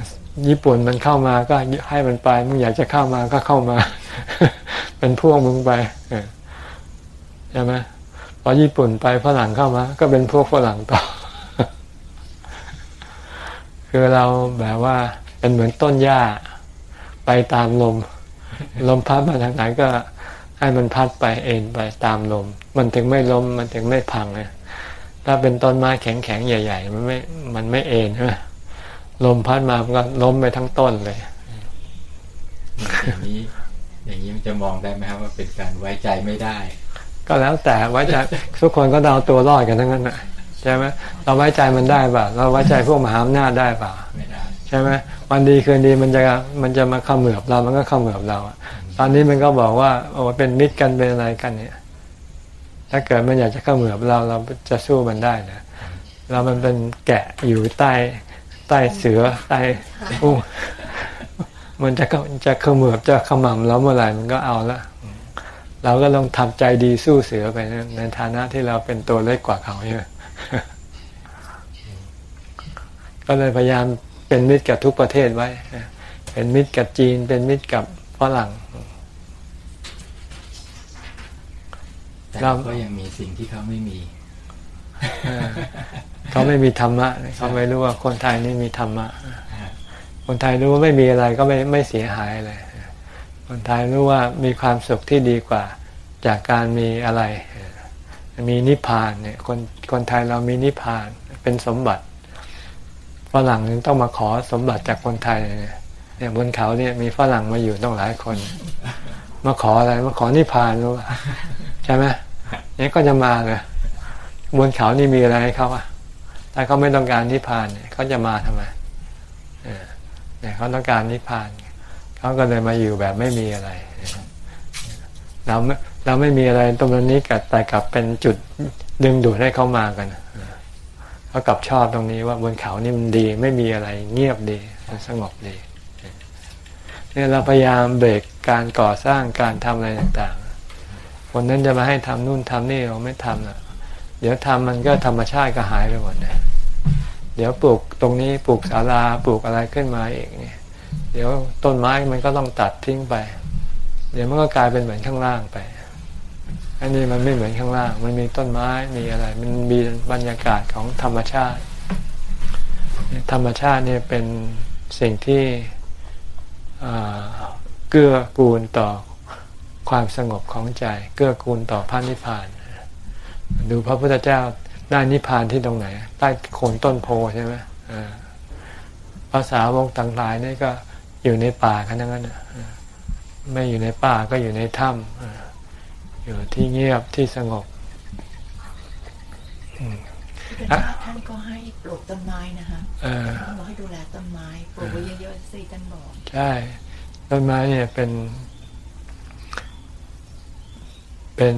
ญี่ปุ่นมันเข้ามาก็ให้มันไป มึงอยากจะเข้ามาก็เข้ามา เป็นพวกมึงไปใช่ไหมพอญี่ปุ่นไปฝรั่งเข้ามา ก็เป็นพวกฝรั่งต่อ คือเราแบบว่าเป็นเหมือนต้นหญ้าไปตามลม ลมพัดมาทางไหนก็ให้มันพัดไปเองไปตามลม มันถึงไม่ล้มมันถึงไม่พังนะถ้าเป็นต้นไม้แข็งๆใหญ่ ๆ มันไม่มันไม่เอ็นใช่ไหมลมพัดมามันก็ล้มไปทั้งต้นเลยอย่างนี้ อย่างนี้มันจะมองได้ไหมครับว่าเป็นการไว้ใจไม่ได้ ก็แล้วแต่ไว้ใจทุกคนก็เอาตัวรอดกันทั้งนั้นนะ ใช่ไหมเราไว้ใจมันได้ป่ะเราไว้ใจพวกมหาอำนาจได้ป่ะไม่ได้ใช่ไหมวันดีคืนดีมันจะมันจะมาเขมือบเรามันก็เขมือบเราอะตอนนี้มันก็บอกว่าโอ้เป็นมิตรกันเป็นอะไรกันเนี่ย ถ้าเกิดมันอยากจะเขมือบเราเราจะสู้มันได้นะเรามันเป็นแกะอยู่ใต้ใต้เสือใต้อู้มันจะจะเขมือบจะขมำเราเมื่อไหร่มันก็เอาละเราก็ต้องทำใจดีสู้เสือไปนะในฐานะที่เราเป็นตัวเล็กกว่าเขาใช่ไหม ก็เลยพยายามเป็นมิตรกับทุกประเทศไว้ เป็นมิตรกับจีน เป็นมิตรกับฝรั่งแต่เราก็ยังมีสิ่งที่เขาไม่มีเออเขาไม่มีธรรมะเขาไม่รู้ว่าคนไทยนี่มีธรรมะ คนไทยรู้ว่าไม่มีอะไรก็ไม่ไม่เสียหายเลย คนไทยรู้ว่ามีความสุขที่ดีกว่า จากการมีอะไร มีนิพพานเนี่ย คน คนไทยเรามีนิพพานเป็นสมบัติฝรั่งนึงต้องมาขอสมบัติจากคนไทยเนี่ยบนเขาเนี่ยมีฝรั่งมาอยู่ต้องหลายคน มาขออะไรมาขอนิพพานรู้ป่ะใช่ไหมเนี่ยก็จะมาเลยบนเขานี่มีอะไรให้เขาอะถ้าเขาไม่ต้องการนิพพานเนี่ยเขาจะมาทำไมเนี่ยเขาต้องการนิพพานเขาก็เลยมาอยู่แบบไม่มีอะไรเราไม่เราไม่มีอะไรตรงนี้กับแต่กลับเป็นจุด ดึงดูดให้เขามากันเขากลับชอบตรงนี้ว่าบนเขานี่มันดี ไม่มีอะไรเงียบดีสงบดีเนี่ยเราพยายามเบรกการก่อสร้างการทำอะไรต่างๆ คนนั้นจะมาให้ทำนู่นทำนี่เราไม่ทำนะเดี๋ยวทำมันก็ธรรมชาติก็หายไปหมดนะเดี๋ยวปลูกตรงนี้ปลูกศาลาปลูกอะไรขึ้นมาเองเนี่ย เดี๋ยวต้นไม้มันก็ต้องตัดทิ้งไป เดี๋ยวมันก็กลายเป็นเหมือนข้างล่างไป อันนี้มันไม่เหมือนข้างล่าง มันมีต้นไม้มีอะไร มันมีบรรยากาศของธรรมชาติ ธรรมชาติเนี่ยเป็นสิ่งที่เกื้อกูลต่อความสงบของใจ เกื้อกูลต่อพระนิพพาน ดูพระพุทธเจ้าได้นิพพานที่ตรงไหน ใต้โคนต้นโพใช่ไหมภาษาวงต่างหลายนี่ก็อยู่ในป่ากันทั้งนั้นไม่อยู่ในป่าก็อยู่ในถ้ำ อยู่ที่เงียบที่สงบพระท่านก็ให้ปลูกต้นไม้นะคะท่านบอกให้ดูแลต้นไม้ปลูกไว้เยอะๆสิท่านบอกใช่ ต้นไม้เนี่ยเป็น เป็น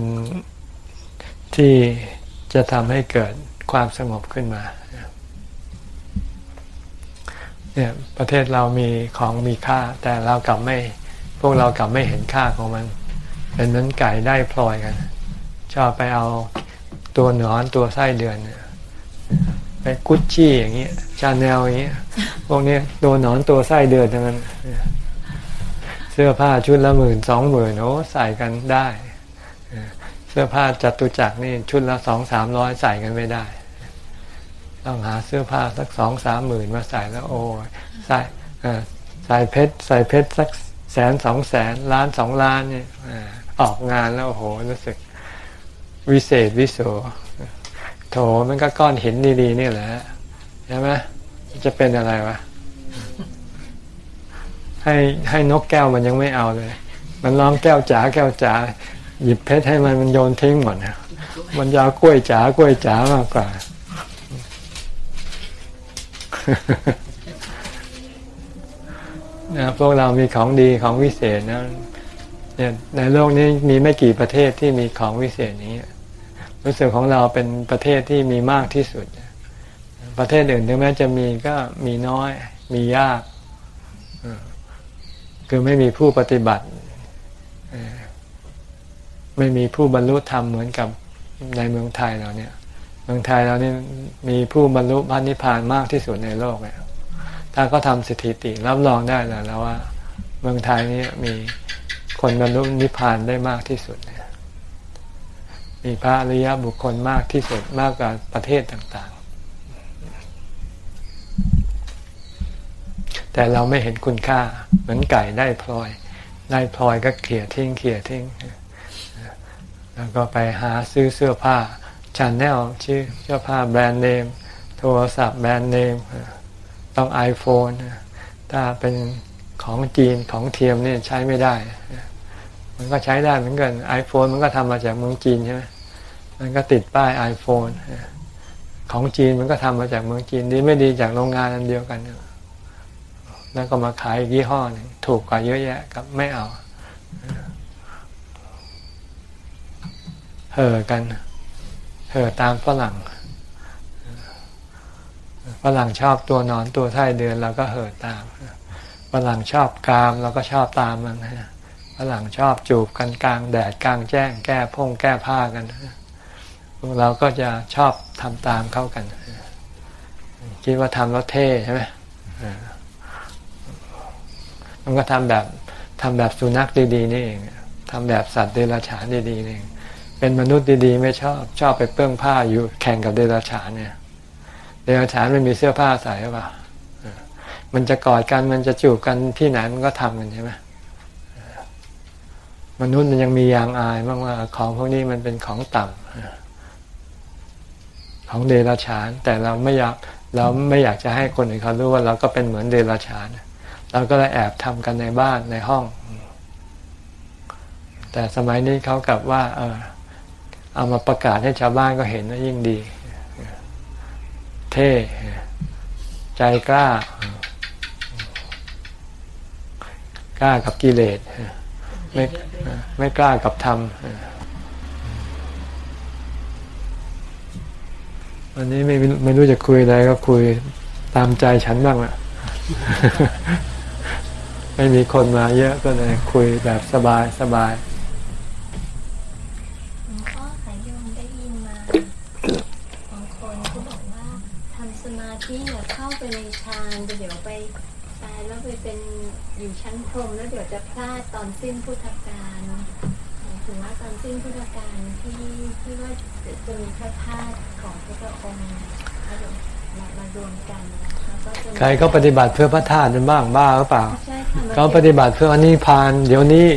ที่จะทำให้เกิดความสงบขึ้นมาเนี่ยประเทศเรามีของมีค่า แต่เรากลับไม่ พวกเรากลับไม่เห็นค่าของมัน เป็นเหมือนไก่ได้พลอยกัน ชอบไปเอาตัวหนอนตัวไส้เดือนไปกุชชี่อย่างเงี้ยชาแนลอย่างเงี้ยพวกนี้ตัวหนอนตัวไส้เดือนทั้งนั้นเสื้อผ้าชุดละหมื่นสองหมื่นโอ้ใส่กันได้เสื้อผ้าจัตุจักรนี่ชุดละสองสามร้อยใส่กันไม่ได้ต้องหาเสื้อผ้าสักสองสามหมื่นมาใส่แล้วโอ้ใส่ใส่เพชรใส่เพชรสักแสนสองแสนล้านสองล้านเนี่ย ออกงานแล้วโอ้โหรู้สึกวิเศษวิโสโถมันก็ก้อนหินดีๆนี่แหละใช่ไหมจะเป็นอะไรวะ ให้ให้นกแก้วมันยังไม่เอาเลย มันร้องแก้วจ๋าแก้วจ๋าหยิบเพชรให้มันมันโยนทิ้งหมดนะมันยาวกล้วยจ๋ากล้วยจ๋ามากกว่า นะพวกเรามีของดีของวิเศษนะ เนี่ยในโลกนี้มีไม่กี่ประเทศที่มีของวิเศษนี้ รู้สึกของเราเป็นประเทศที่มีมากที่สุด ประเทศอื่นถึงแม้จะมีก็มีน้อย มียาก คือไม่มีผู้ปฏิบัติ ไม่มีผู้บรรลุธรรมเหมือนกับในเมืองไทยเราเนี่ยเมืองไทยเรานี่มีผู้บรรลุพระนิพพานมากที่สุดในโลกเนี่ยถ้าก็ทำสถิติรับรองได้แล้วว่า เมืองไทยนี้มี คนบรรลุนิพพานได้มากที่สุดเนี่ยมีพระอริยบุคคลมากที่สุดมากกว่าประเทศต่างๆ แต่เราไม่เห็นคุณค่าเหมือนไก่ได้พลอย ได้พลอยก็เขี่ยทิ้งเขี่ยทิ้ง แล้วก็ไปหาซื้อเสื้อผ้าชาแนลซื้อเสื้อผ้าแบรนด์เนม โทรศัพท์แบรนด์เนม ต้อง iPhone ถ้าเป็นของจีนของเทียมเนี่ยใช้ไม่ได้ มันก็ใช้ได้เหมือนกันไอโฟนมันก็ทำมาจากเมืองจีนใช่ไหมมันก็ติดป้ายไอโฟนของจีนมันก็ทำมาจากเมืองจีนดีไม่ดีจากโรงงานอันเดียวกัน แล้วก็มาขายยี่ห้อหนึ่งถูกกว่าเยอะแยะกับไม่เอาเห่อกันเห่อตามฝรั่งฝรั่งชอบตัวนอนตัวไส้เดือนเราก็เห่อตามฝรั่งชอบกามเราก็ชอบตามมันนะ ฝรั่งชอบจูบกันกลางแดดกลางแจ้ง แก้พงแก้ผ้ากันพวกเราก็จะชอบทำตามเข้ากัน คิดว่าทำแล้วเท่ใช่ไหมมันก็ทำแบบทำแบบสุนัขดีๆนี่เองทำแบบสัตว์เดรัจฉานดีๆนี่เองเป็นมนุษย์ดีๆ ไม่ชอบชอบไปเปื้องผ้าอยู่แข่งกับเดรัจฉานเนี่ยเดรัจฉานมันมีเสื้อผ้าใส่หรือเปล่ามันจะกอดกันมันจะจูบกันที่ไหนมันก็ทำกันใช่ไหม มนุษย์มันยังมียางอายมากว่าของพวกนี้มันเป็นของต่ำของเดรัจฉาน แต่เราไม่อยากเราไม่อยากจะให้คนอื่นเขารู้ว่าเราก็เป็นเหมือนเดรัจฉานเราก็เลยแอบทำกันในบ้านในห้อง แต่สมัยนี้เขากลับว่า เออเอามาประกาศให้ชาวบ้านก็เห็นว่ายิ่งดี เท่ใจกล้ากล้ากับกิเลส ไม่ไม่กล้ากับธรรมวันนี้ไม่ไม่รู้จะคุยอะไรก็คุยตามใจฉันบ้างละไม่มีคนมาเยอะก็เลยคุยแบบสบายสบาย หลวงพ่อสายโยมได้ยินมาบางคนเขาบอกว่าทำสมาธิเนี่ยเข้าไปในฌานแต่เดี๋ยวไปตายแล้วไปเป็น อยู่ชั้นพรหมแล้วเดี๋ยวจะพลาดตอนสิ้นพุทธกาลหมายถึงว่าตอนสิ้นพุทธกาลที่ที่ว่าจะมีพระธาตุของพระองค์มามารวมกันแล้วก็จะมีใครก็ปฏิบัติเพื่อพระธาตุเป็นบ้างบ้าหรือเปล่าใช่ค่ะมันเขาปฏิบัติเพื่ออนิพพานเดี๋ยวนี้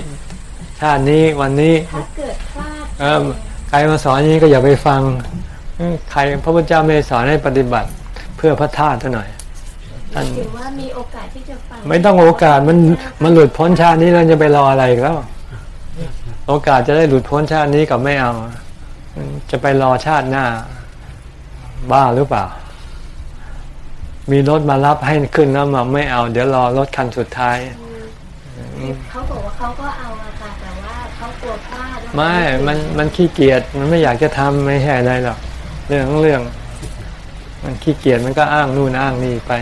ชาตินี้วันนี้ถ้าเกิดพลาดเออใครมาสอนอย่างนี้ก็อย่าไปฟังอืมใครพระพุทธเจ้าไม่ได้สอนให้ปฏิบัติเพื่อพระธาตุเท่าหน่อย ท่านถือว่ามีโอกาสที่จะฟังไม่ต้องโอกาสมันมันหลุดพ้นชาตินี้เราจะไปรออะไรอีกแล้ว โอกาสจะได้หลุดพ้นชาตินี้กับไม่เอา จะไปรอชาติหน้า บ้าหรือเปล่า มีรถมารับให้ขึ้นแล้วมาไม่เอา เดี๋ยวรอรถคันสุดท้ายเขาบอกว่าเขาก็เอาอะค่ะแต่ว่าเขากลัวพลาดแล้วไม่ มันมันขี้เกียจมันไม่อยากจะทำไม่ใช่อะไรหรอกเรื่องของเรื่อง มันขี้เกียจมันก็อ้างนู่นอ้างนี่ไป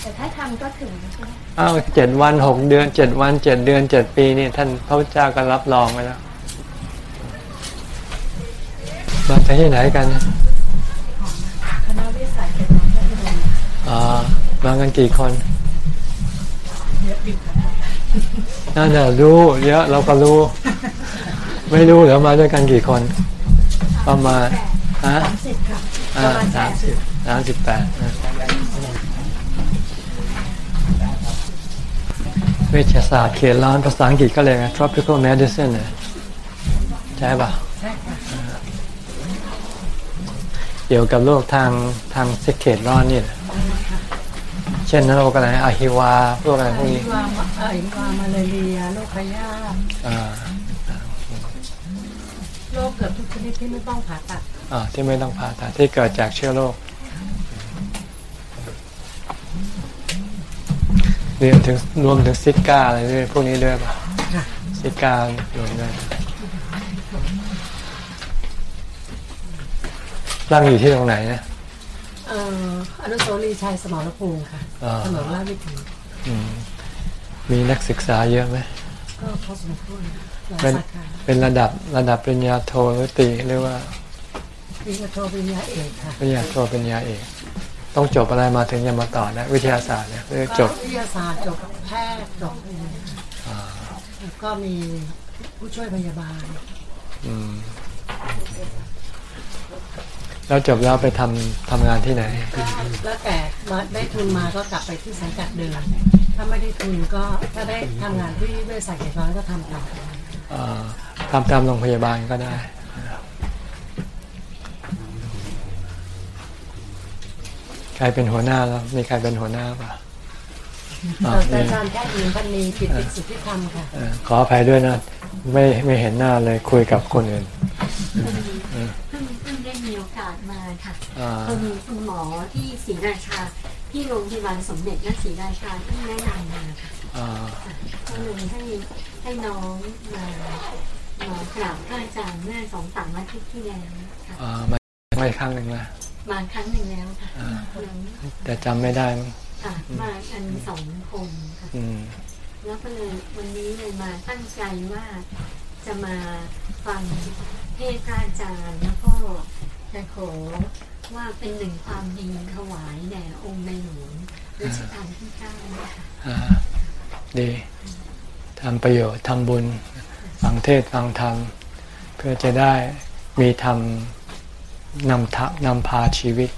แต่ถ้าทำก็ถึงใช่ไหมอ้าวเจ็ดวันหกเดือนเจ็ดวันเจ็ดเดือนเจ็ดปีนี่ท่านพระพุทธเจ้าก็รับรองไว้แล้วมาจากที่ไหนกันคณะวิสัยเป็นน้องได้ดูอ่ามากันกี่คนเยอะอยู่ค่ะน่าจะรู้เยอะเราก็รู้ ไม่รู้เดี๋ยวมาด้วยกันกี่คน ประมาณฮะสิบค่ะอ่าสามสิบสามสิบแปด เวชศาสตร์เขตร้อนภาษาอังกฤษก็เลยก tropical medicine เนี่ยใช่ปะใช่ค่ะเกี่ยวกับโรคทางทางเขตร้อนนี่แหละเช่นโรคอะไรอะฮิวาพวกอะไรพวกนี้วาเอ่ยวามาลาเรียโรคพยาธิอ่าโรคเกือบทุกชนิดที่ไม่ต้องผ่าตัดอ่าที่ไม่ต้องผ่าตัดที่เกิดจากเชื้อโรค รวมถึงรวมถึงซิก้าอะไรด้วยพวกนี้ด้วยป่ะค่ะซิก้ารวมด้วยร่างอยู่ที่ตรงไหนนะเอ่ออนุสาวรีย์ชัยสมรภูมิค่ะอ่าถนนราชวิถีอืมมีนักศึกษาเยอะไหมก็พอสมควรหลายเป็นสาขาเป็นระดับระดับปริญญาโทหรือตรีหรือว่าปริญญาโทปริญญาเอกค่ะปริญญาโทปริญญาเอก ต้องจบอะไรมาถึงจะมาต่อนะ วิทยาศาสตร์เนี่ยหรือจก็บวิทยาศาสตร์จบแพทย์จบอะไรอย่างเงี้ยแล้วก็มีผู้ช่วยพยาบาลอืมแล้วจบแล้วไปทำทำงานที่ไหนก็แล้วแต่มาได้ทุนมาก็กลับไปที่สังกัดเดิมถ้าไม่ได้ทุนก็ถ้าได้ทำงานที่บริษัทเอกร้อนก็ทำต่ออ่าทำตามโรงพยาบาลก็ได้ ครเป็นหัวหน้าแล้วมีใครเป็นหัวหน้าป่ะอ่าแต่มีอาจารย์แพทย์หญิงพันนีปิติสุทธิธรรมค่ะเอ่อขออภัยด้วยนะไม่ไม่เห็นหน้าเลยคุยกับคนอื่นเพิ่งเพิ่งได้มีโอกาสมาค่ะอ่าคือมีคุณหมอที่ศรีราชาที่โรงพยาบาลสมเด็จและศรีราชาที่แนะนำมาค่ะอ่าก็เลยให้ให้น้องมามากราบพระอาจารย์เมื่อสองสามอาทิตย์ที่แล้วค่ะอ่ามาไม่ครั้งหนึ่งนะ มาครั้งหนึ่งแล้วค่ะอ่าแล้วแต่จำไม่ได้มั้งค่ะมากันสองคนค่ะอืมแล้วก็เลยวันนี้เลยมาตั้งใจว่าจะมาฟังเทศน์พระอาจารย์แล้วก็จะขอว่าเป็นหนึ่งความดีถวายแด่องค์ในหลวงรัชกาลที่เก้านะคะอ่าดีทำประโยชน์ทำบุญ ฟังเทศน์ฟังธรรมไปเพื่อจะได้มีธรรม นำทนำพาชีวิต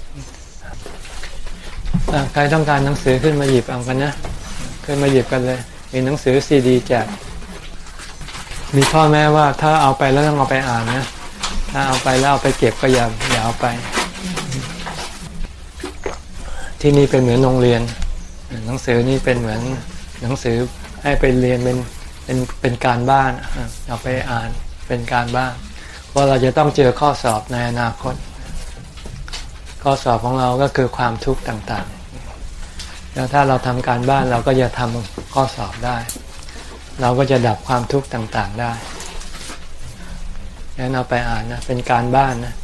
ใครต้องการหนังสือขึ้นมาหยิบเอากันนะขึ้นมาหยิบกันเลย มีหนังสือซีดีแจกมีข้อแม้ว่าถ้าเอาไปแล้วต้องเอาไปอ่านนะถ้าเอาไปแล้วเอาไปเก็บก็อย่าอย่าเอาไป ที่นี่เป็นเหมือนโรงเรียน หนังสือนี่เป็นเหมือนหนังสือให้ไปเรียนเป็นเป็นเป็นการบ้านเอาไปอ่านเป็นการบ้าน เพราะเราจะต้องเจอข้อสอบในอนาคต ข้อสอบของเราก็คือความทุกข์ต่างๆ แล้วถ้าเราทำการบ้านเราก็จะทำข้อสอบได้ เราก็จะดับความทุกข์ต่างๆได้งั้นเอาไปอ่านนะ เป็นการบ้านนะ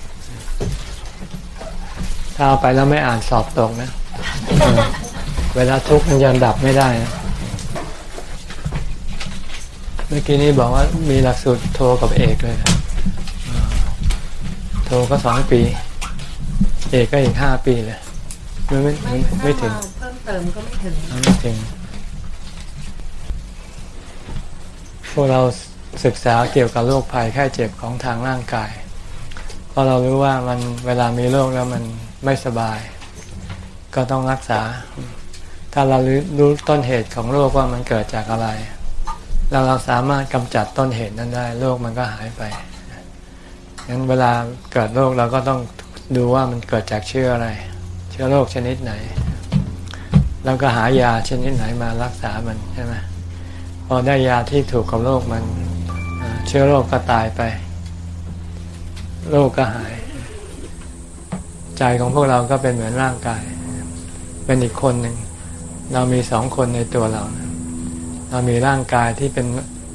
ถ้าเอาไปแล้วไม่อ่านสอบตกนะ เวลาทุกข์มันยังดับไม่ได้นะเมื่อกี้นี้บอกว่ามีหลักสูตรโทรกับเอกเลยนะ โทก็สองปี เอกก็อีกห้าปีเลยไม่ไม่ไม่ไม่ถึงเพิ่มเติมก็ไม่ถึงไม่ถึง พวกเราศึกษาเกี่ยวกับโรคภัยไข้เจ็บของทางร่างกาย เพราะเรารู้ว่ามันเวลามีโรคแล้วมันไม่สบาย ก็ต้องรักษา ถ้าเรารู้รู้ต้นเหตุของโรคว่ามันเกิดจากอะไร แล้วเราสามารถกำจัดต้นเหตุนั้นได้ โรคมันก็หายไป งั้นเวลาเกิดโรคเราก็ต้องดูว่ามันเกิดจากเชื้ออะไร เชื้อโรคชนิดไหน แล้วก็หายาชนิดไหนมารักษามันใช่ไหมพอได้ยาที่ถูกกับโรคมันเชื้อโรคก็ตายไป โรคก็หาย ใจของพวกเราก็เป็นเหมือนร่างกาย เป็นอีกคนหนึ่ง เรามีสองคนในตัวเรา เรามีร่างกายที่เป็น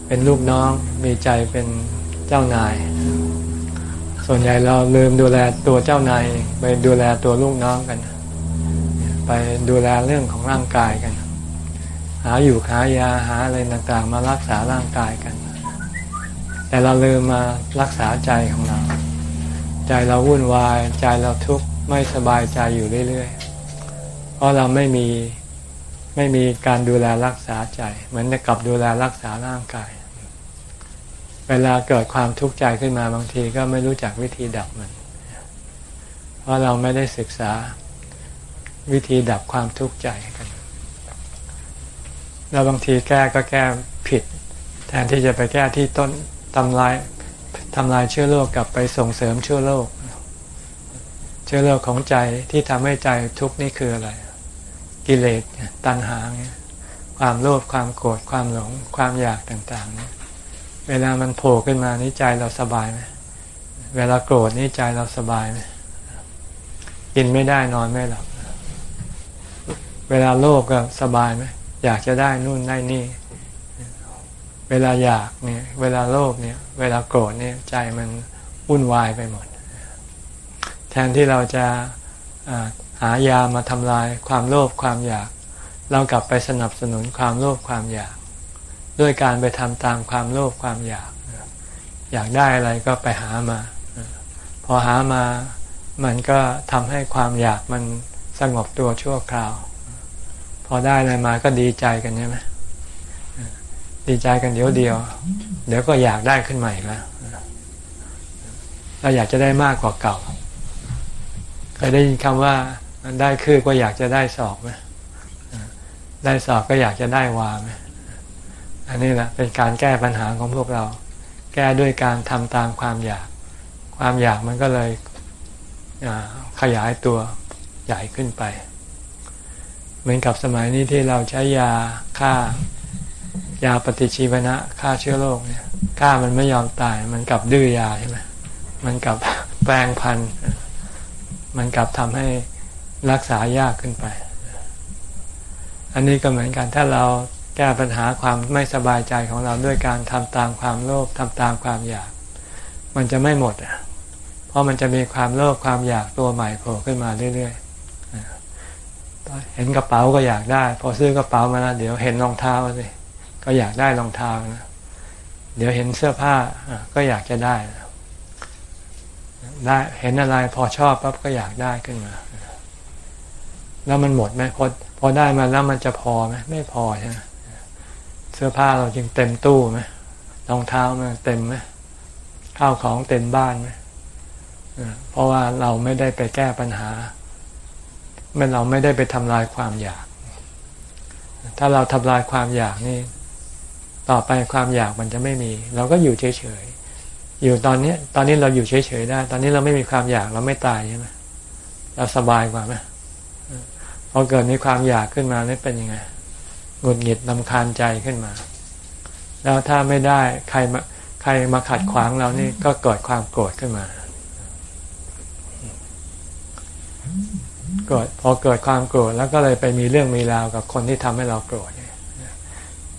เป็นลูกน้อง มีใจเป็นเจ้านาย ส่วนใหญ่เราลืมดูแลตัวเจ้านายไปดูแลตัวลูกน้องกัน ไปดูแลเรื่องของร่างกายกัน หาอยู่หายาหาอะไรต่างๆ มารักษาร่างกายกัน แต่เราลืมมารักษาใจของเรา ใจเราวุ่นวาย ใจเราทุกข์ไม่สบายใจอยู่เรื่อยๆ เพราะเราไม่มีไม่มีการดูแลรักษาใจ เหมือนกับดูแลรักษาร่างกาย เวลาเกิดความทุกข์ใจขึ้นมาบางทีก็ไม่รู้จักวิธีดับมัน เพราะเราไม่ได้ศึกษาวิธีดับความทุกข์ใจกัน แล้วบางทีแก้ก็แก้ผิด แทนที่จะไปแก้ที่ต้นทำลายทำลายเชื้อโรคกลับไปส่งเสริมเชื้อโรค เชื้อโรคของใจที่ทำให้ใจทุกข์นี่คืออะไร กิเลสตัณหาเนี่ยความโลภความโกรธความหลง ความอยากต่างๆเนี่ย เวลามันโผล่ขึ้นมานี่ใจเราสบายไหมเวลาโกรธนี่ใจเราสบายไหมกินไม่ได้นอนไม่หลับเวลาโลภก็สบายไหมอยากจะได้นู่นได้นี่ เวลาอยากเนี่ย เวลาโลภเนี่ย เวลาโกรธเนี่ยใจมันวุ่นวายไปหมด แทนที่เราจะหายามาทำลายความโลภความอยาก เรากลับไปสนับสนุนความโลภความอยาก ด้วยการไปทำตามความโลภความอยาก อยากได้อะไรก็ไปหามา พอหามามันก็ทำให้ความอยากมันสงบตัวชั่วคราว พอได้อะไรมาก็ดีใจกันใช่ไหมดีใจกันเดี๋ยวเดียว เดี๋ยวก็อยากได้ขึ้นมาอีกแล้วเราอยากจะได้มากกว่าเก่าเคยได้ยินคำว่าได้คือก็อยากจะได้สอบไหมได้สอบก็อยากจะได้วาไหม อันนี้แหละเป็นการแก้ปัญหาของพวกเรา แก้ด้วยการทำตามความอยาก ความอยากมันก็เลยขยายตัวใหญ่ขึ้นไป เหมือนกับสมัยนี้ที่เราใช้ยาฆ่ายาปฏิชีวนะฆ่าเชื้อโรคเนี่ยฆ่ามันไม่ยอมตาย มันกลับดื้อยาใช่ไหมมันกลับแปลงพันธุ์มันกลับทำให้รักษายากขึ้นไป อันนี้ก็เหมือนกันถ้าเรา แก้ปัญหาความไม่สบายใจของเราด้วยการทำตามความโลภทำตามความอยาก มันจะไม่หมดอะเพราะมันจะมีความโลภความอยากตัวใหม่โผล่ขึ้นมาเรื่อยๆเห็นกระเป๋าก็อยากได้ พอซื้อกระเป๋ามาแล้วเดี๋ยวเห็นรองเท้าสิก็อยากได้รองเท้านะเดี๋ยวเห็นเสื้อผ้าก็อยากจะได้ได้เห็นอะไรพอชอบปั๊บก็อยากได้ขึ้นมา แล้วมันหมดไหมพอพอได้มาแล้วมันจะพอไหมไม่พอใช่ไหม เสื้อผ้าเราจึงเต็มตู้ไหมรองเท้ามันเต็มไหมข้าวของเต็มบ้านไหมเพราะว่าเราไม่ได้ไปแก้ปัญหาไม่เราไม่ได้ไปทำลายความอยาก ถ้าเราทำลายความอยากนี่ ต่อไปความอยากมันจะไม่มี เราก็อยู่เฉยๆอยู่ตอนนี้ตอนนี้เราอยู่เฉยๆได้ ตอนนี้เราไม่มีความอยากเราไม่ตายใช่ไหมเราสบายกว่าไหมพอเกิดมีความอยากขึ้นมานี่เป็นยังไง หงุดหงิดลำคาญใจขึ้นมา แล้วถ้าไม่ได้ใครมาใครมาขัดขวางเรานี่ก็เกิดความโกรธขึ้นมาโกรธพอเกิดความโกรธแล้วก็เลยไปมีเรื่องมีราวกับคนที่ทำให้เราโกรธ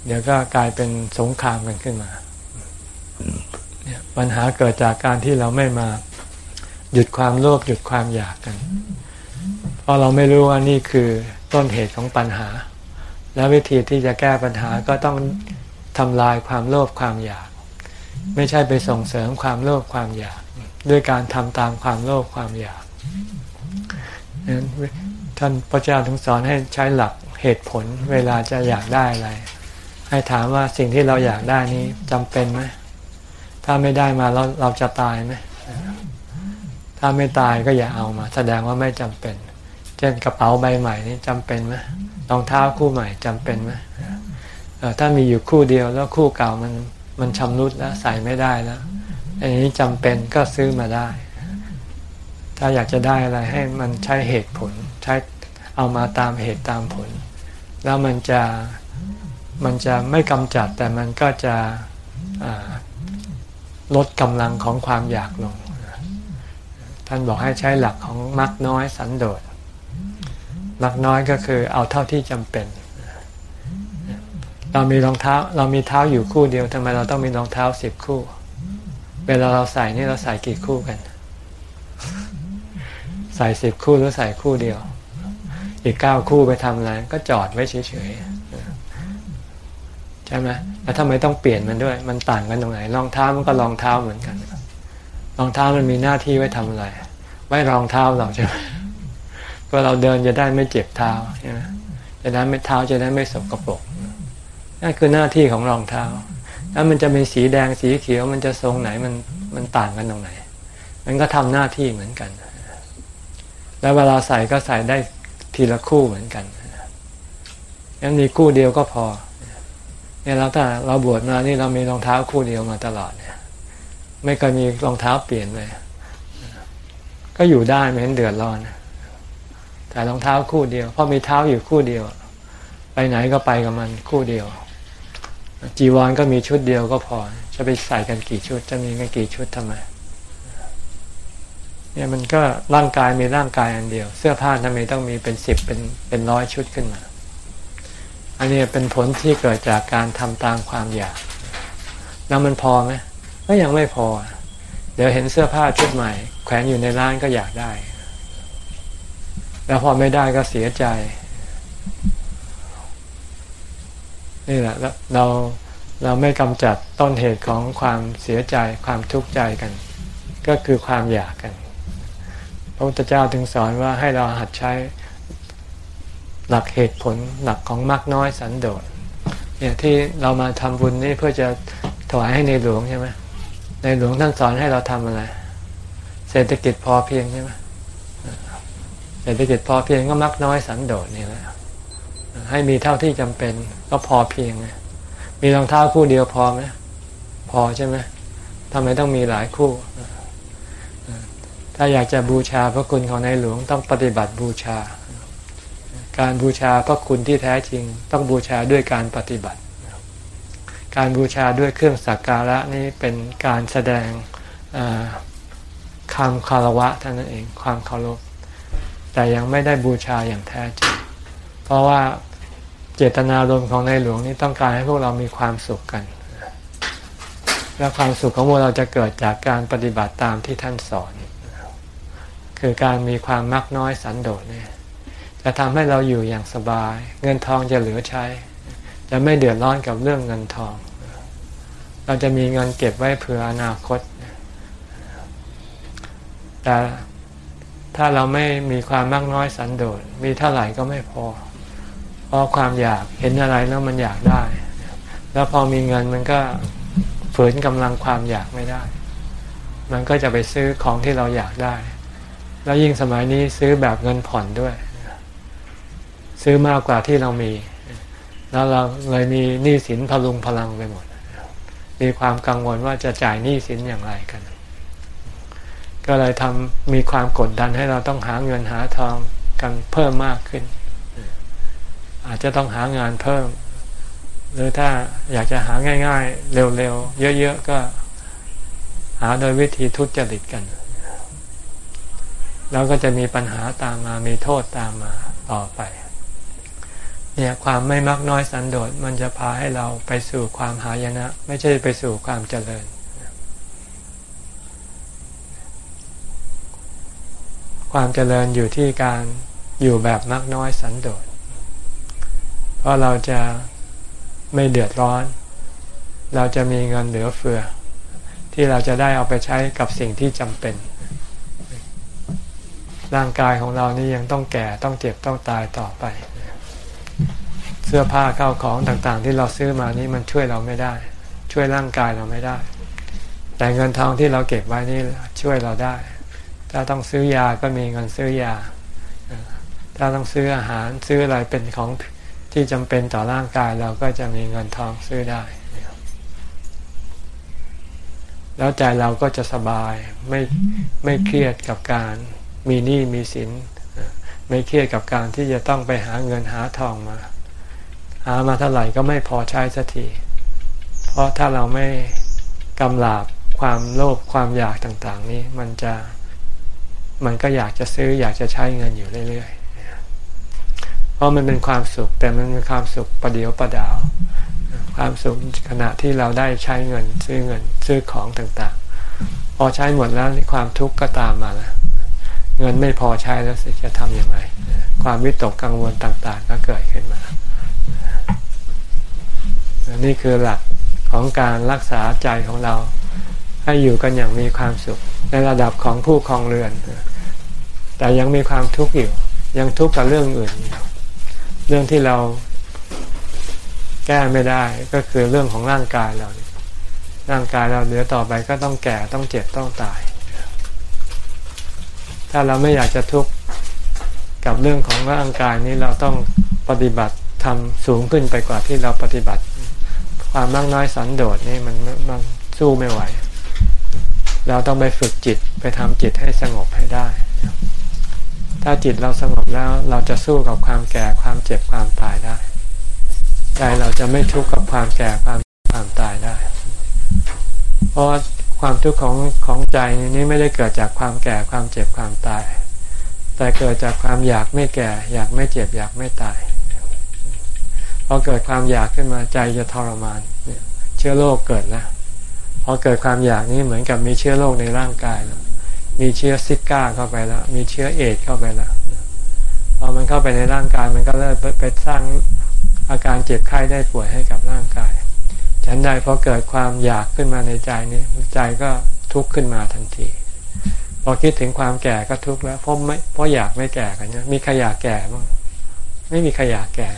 เดี๋ยวก็กลายเป็นสงครามกันขึ้นมาปัญหาเกิดจากการที่เราไม่มาหยุดความโลภหยุดความอยากกัน เพราะเราไม่รู้ว่านี่คือต้นเหตุของปัญหา และวิธีที่จะแก้ปัญหาก็ต้องทำลายความโลภความอยาก ไม่ใช่ไปส่งเสริมความโลภความอยาก ด้วยการทำตามความโลภความอยากท่านพระเจ้าถึงสอนให้ใช้หลักเหตุผลเวลาจะอยากได้อะไร ให้ถามว่าสิ่งที่เราอยากได้นี้จำเป็นไหมถ้าไม่ได้มาเราเราจะตายไหมถ้าไม่ตายก็อย่าเอามา แสดงว่าไม่จำเป็น เช่นกระเป๋าใบใหม่นี่จำเป็นไหม รองเท้าคู่ใหม่จำเป็นไหมถ้ามีอยู่คู่เดียวแล้วคู่เก่ามันมันชำรุดแล้วใส่ไม่ได้แล้วอันนี้จำเป็นก็ซื้อมาได้ ถ้าอยากจะได้อะไรให้มันใช้เหตุผล ใช้เอามาตามเหตุตามผล แล้วมันจะมันจะไม่กำจัดแต่มันก็จะลดกำลังของความอยากลง ท่านบอกให้ใช้หลักของมักน้อยสันโดษ มักน้อยก็คือเอาเท่าที่จำเป็น เรามีรองเท้า เรามีเท้าอยู่คู่เดียวทำไมเราต้องมีรองเท้าสิบคู่ เวลาเราใส่นี่เราใส่กี่คู่กัน ใส่สิบคู่หรือใส่คู่เดียว อีกเก้าคู่ไปทำอะไรก็จอดไว้เฉยๆใช่ไหมแล้วทำไมต้องเปลี่ยนมันด้วย มันต่างกันตรงไหนรองเท้ามันก็รองเท้าเหมือนกันรองเท้ามันมีหน้าที่ไว้ทำอะไร ไว้รองเท้าเราใช่ไหม ก็เราเดินจะได้ไม่เจ็บเท้าใช่ไหมจะได้ไม่เท้าจะได้ไม่สกปรกนั่นคือหน้าที่ของรองเท้าแล้วมันจะเป็นสีแดงสีเขียวมันจะทรงไหนมันมันต่างกันตรงไหน มันก็ทำหน้าที่เหมือนกัน แล้วเวลาใส่ก็ใส่ได้ทีละคู่เหมือนกันยังมีคู่เดียวก็พอ เนี่ยเราถ้าเราบวชมานี่เรามีรองเท้าคู่เดียวมาตลอดเนี่ย ไม่เคยมีรองเท้าเปลี่ยนเลย ก็อยู่ได้ไม่เห็นเดือดร้อน แต่รองเท้าคู่เดียว เพราะมีเท้าอยู่คู่เดียว ไปไหนก็ไปกับมันคู่เดียว จีวรก็มีชุดเดียวก็พอ จะไปใส่กันกี่ชุด จะมีกันกี่ชุดทำไม เนี่ยมันก็ร่างกายมีร่างกายอันเดียว เสื้อผ้าทำไมต้องมีเป็นสิบเป็นเป็นร้อยชุดขึ้นมา อันนี้เป็นผลที่เกิดจากการทำตามความอยาก แล้วมันพอไหมก็ยังไม่พอ เดี๋ยวเห็นเสื้อผ้าชุดใหม่ แขวนอยู่ในร้านก็อยากได้ แล้วพอไม่ได้ก็เสียใจ นี่แหละเราเราไม่กำจัดต้นเหตุของความเสียใจความทุกข์ใจกัน ก็คือความอยากกัน พระพุทธเจ้าถึงสอนว่าให้เราหัดใช้หลักเหตุผลหลักของมากน้อยสันโดษเนี่ยที่เรามาทำบุญนี่เพื่อจะถวายให้ในหลวงใช่ไหมในหลวงท่านสอนให้เราทำอะไร เศรษฐกิจพอเพียงใช่ไหม เศรษฐกิจพอเพียงก็มักน้อยสันโดษนี่แหละให้มีเท่าที่จำเป็นก็พอเพียงมีรองเท้าคู่เดียวพอไหมพอใช่ไหมทำไมต้องมีหลายคู่ ถ้าอยากจะบูชาพระคุณของในหลวงต้องปฏิบัติบูชา การบูชาพระคุณที่แท้จริง ต้องบูชาด้วยการปฏิบัติ การบูชาด้วยเครื่องสักการะนี้เป็นการแสดงคำคารวะเท่านั้นเองความเคารพ แต่ยังไม่ได้บูชาอย่างแท้จริง เพราะว่าเจตนารมณ์ของในหลวงนี้ต้องการให้พวกเรามีความสุขกัน และความสุขของพวกเราจะเกิดจากการปฏิบัติตามที่ท่านสอน คือการมีความมักน้อยสันโดษเนี่ยจะทำให้เราอยู่อย่างสบาย เงินทองจะเหลือใช้ จะไม่เดือดร้อนกับเรื่องเงินทอง เราจะมีเงินเก็บไว้เผื่ออนาคต แต่ ถ้าเราไม่มีความมากน้อยสันโดษมีเท่าไหร่ก็ไม่พอ เพราะความอยากเห็นอะไรแล้วมันอยากได้ แล้วพอมีเงินมันก็ฝืนกำลังความอยากไม่ได้ มันก็จะไปซื้อของที่เราอยากได้ แล้วยิ่งสมัยนี้ซื้อแบบเงินผ่อนด้วย ซื้อมากกว่าที่เรามี แล้วเราเลยมีหนี้สินพลุงพลังไปหมด มีความกังวลว่าจะจ่ายหนี้สินอย่างไรกัน ก็เลยทำมีความกดดันให้เราต้องหาเงินหาทองกันเพิ่มมากขึ้น อาจจะต้องหางานเพิ่ม หรือถ้าอยากจะหาง่าย ๆ เร็วๆ เยอะๆ ก็หาโดยวิธีทุจริตกัน แล้วก็จะมีปัญหาตามมามีโทษตามมาต่อไป เนี่ยความไม่มักน้อยสันโดษมันจะพาให้เราไปสู่ความหายนะ ไม่ใช่ไปสู่ความเจริญ ความเจริญอยู่ที่การอยู่แบบมักน้อยสันโดษ เพราะเราจะไม่เดือดร้อน เราจะมีเงินเหลือเฟือ ที่เราจะได้เอาไปใช้กับสิ่งที่จำเป็น ร่างกายของเรานี่ยังต้องแก่ต้องเจ็บต้องตายต่อไป เสื้อผ้าเข้าของต่างๆ ที่เราซื้อมานี่มันช่วยเราไม่ได้ ช่วยร่างกายเราไม่ได้ แต่เงินทองที่เราเก็บไว้นี่ช่วยเราได้ ถ้าต้องซื้อยาก็มีเงินซื้อยา ถ้าต้องซื้ออาหารซื้ออะไรเป็นของที่จำเป็นต่อร่างกายเราก็จะมีเงินทองซื้อได้ แล้วใจเราก็จะสบายไม่ไม่เครียดกับการมีหนี้มีสิน ไม่เครียดกับการที่จะต้องไปหาเงินหาทองมา หามาเท่าไหร่ก็ไม่พอใช้สักที เพราะถ้าเราไม่กำลาบความโลภความอยากต่าง ๆ นี้มันจะ มันก็อยากจะซื้ออยากจะใช้เงินอยู่เรื่อยๆ เพราะมันเป็นความสุขแต่มันเป็นความสุขประเดียวประดาว ความสุขขณะที่เราได้ใช้เงินซื้อเงินซื้อของต่างๆ พอใช้หมดแล้วความทุกข์ก็ตามมาแล้วเงินไม่พอใช้แล้วจะทำยังไง ความวิตกกังวลต่างๆ ก็เกิดขึ้นมา นี่คือหลักของการรักษาใจของเรา ให้อยู่กันอย่างมีความสุข ในระดับของผู้ครองเรือน แต่ยังมีความทุกข์อยู่ ยังทุกข์กับเรื่องอื่นอยู่เรื่องที่เราแก้ไม่ได้ก็คือเรื่องของร่างกายเราร่างกายเราเดี๋ยวต่อไปก็ต้องแก่ต้องเจ็บต้องตาย ถ้าเราไม่อยากจะทุกข์กับเรื่องของร่างกายนี้เราต้องปฏิบัติทำสูงขึ้นไปกว่าที่เราปฏิบัติ ความมากน้อยสันโดษนี่มันมันสู้ไม่ไหว เราต้องไปฝึกจิตไปทำจิตให้สงบให้ได้ ถ้าจิตเราสงบแล้วเราจะสู้กับความแก่ความเจ็บความตายได้ใจเราจะไม่ทุกข์กับความแก่ความความตายได้ เพราะความทุกข์ของของใจนี้ไม่ได้เกิดจากความแก่ความเจ็บความตาย แต่เกิดจากความอยากไม่แก่ อยากไม่เจ็บอยากไม่ตายพอเกิดความอยากขึ้นมาใจจะทรมานเชื้อโรคเกิดแล้ว พอเกิดความอยากนี้เหมือนกับมีเชื้อโรคในร่างกายแล้วมีเชื้อซิก้าเข้าไปแล้วมีเชื้อเอดเข้าไปแล้วพอมันเข้าไปในร่างกายมันก็เริ่มไปสร้างอาการเจ็บไข้ได้ป่วยให้กับร่างกาย ฉันใดพอเกิดความอยากขึ้นมาในใจนี้ใจก็ทุกข์ขึ้นมาทันทีพอคิดถึงความแก่ก็ทุกข์แล้วเพราะไม่เพราะอยากไม่แก่กันเนี่ยมีใครอยากแก่บ้างไม่มีใครอยากแก่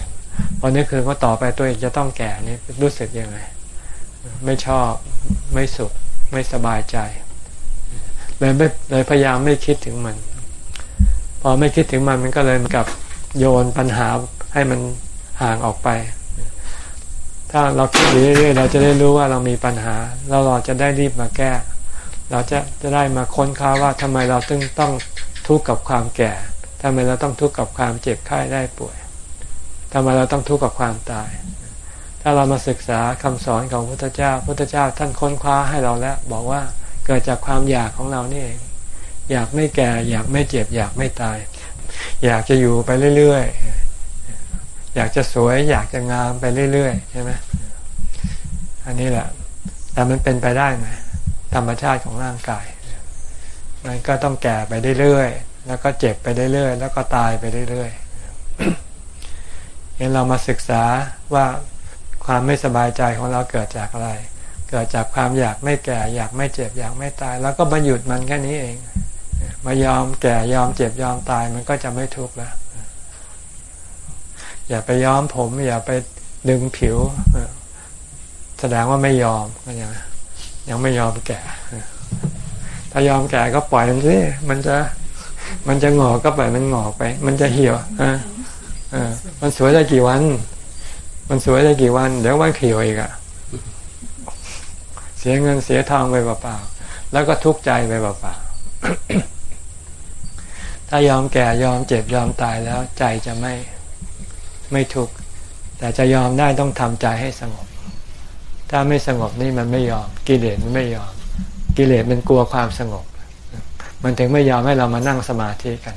พอนึกคือว่าต่อไปตัวเองจะต้องแก่นี่รู้สึกยังไง ไม่ชอบไม่สุขไม่สบายใจเลยไม่เลยพยายามไม่คิดถึงมัน พอไม่คิดถึงมันมันก็เลยกับโยนปัญหาให้มันห่างออกไป ถ้าเราคิดเรื่อยๆเราจะได้รู้ว่าเรามีปัญหา แล้วเราจะได้รีบมาแก้ เราจะจะได้มาค้นค้าว่าทำไมเราต้องต้องทุกข์กับความแก่ทำไมเราต้องทุกข์กับความเจ็บไข้ได้ป่วยทำไมเราต้องทุกข์กับความตาย ถ้าเรามาศึกษาคำสอนของพระพุทธเจ้าพระพุทธเจ้าท่านค้นคว้าให้เราแล้วบอกว่าเกิดจากความอยากของเรานี่เองอยากไม่แก่ อยากไม่เจ็บ อยากไม่ตาย อยากจะอยู่ไปเรื่อยๆอยากจะสวย อยากจะงามไปเรื่อยๆใช่ไหมอันนี้แหละ แต่มันเป็นไปได้ไหมธรรมชาติของร่างกาย มันก็ต้องแก่ไปเรื่อยๆแล้วก็เจ็บไปเรื่อยๆแล้วก็ตายไปเรื่อยๆเห็นเรามาศึกษาว่า ความไม่สบายใจของเราเกิดจากอะไร เกิดจากความอยากไม่แก่ อยากไม่เจ็บอยากไม่ตาย แล้วก็มาหยุดมันแค่นี้เอง มายอมแก่ยอมเจ็บยอมตายมันก็จะไม่ทุกข์แล้ว อย่าไปย้อมผม อย่าไปดึงผิว แสดงว่าไม่ยอมก็ยังยังไม่ยอมแก่ ถ้ายอมแก่ก็ปล่อยมันสิมันจะมันจะงอกก็ปล่อยมันงอกไป มันจะเหี่ยวอ่าอ่ามันสวยได้กี่วัน มันสวยได้กี่วัน เดี๋ยววันเขียวอีกอะเสียเงินเสียทองไปเปล่าๆแล้วก็ทุกข์ใจไปเปล่าๆถ้ายอมแก่ยอมเจ็บยอมตายแล้วใจจะไม่ไม่ทุกข์แต่จะยอมได้ต้องทำใจให้สงบ ถ้าไม่สงบนี่มันไม่ยอม กิเลสมันไม่ยอม กิเลสมันกลัวความสงบ มันถึงไม่ยอมให้เรามานั่งสมาธิกัน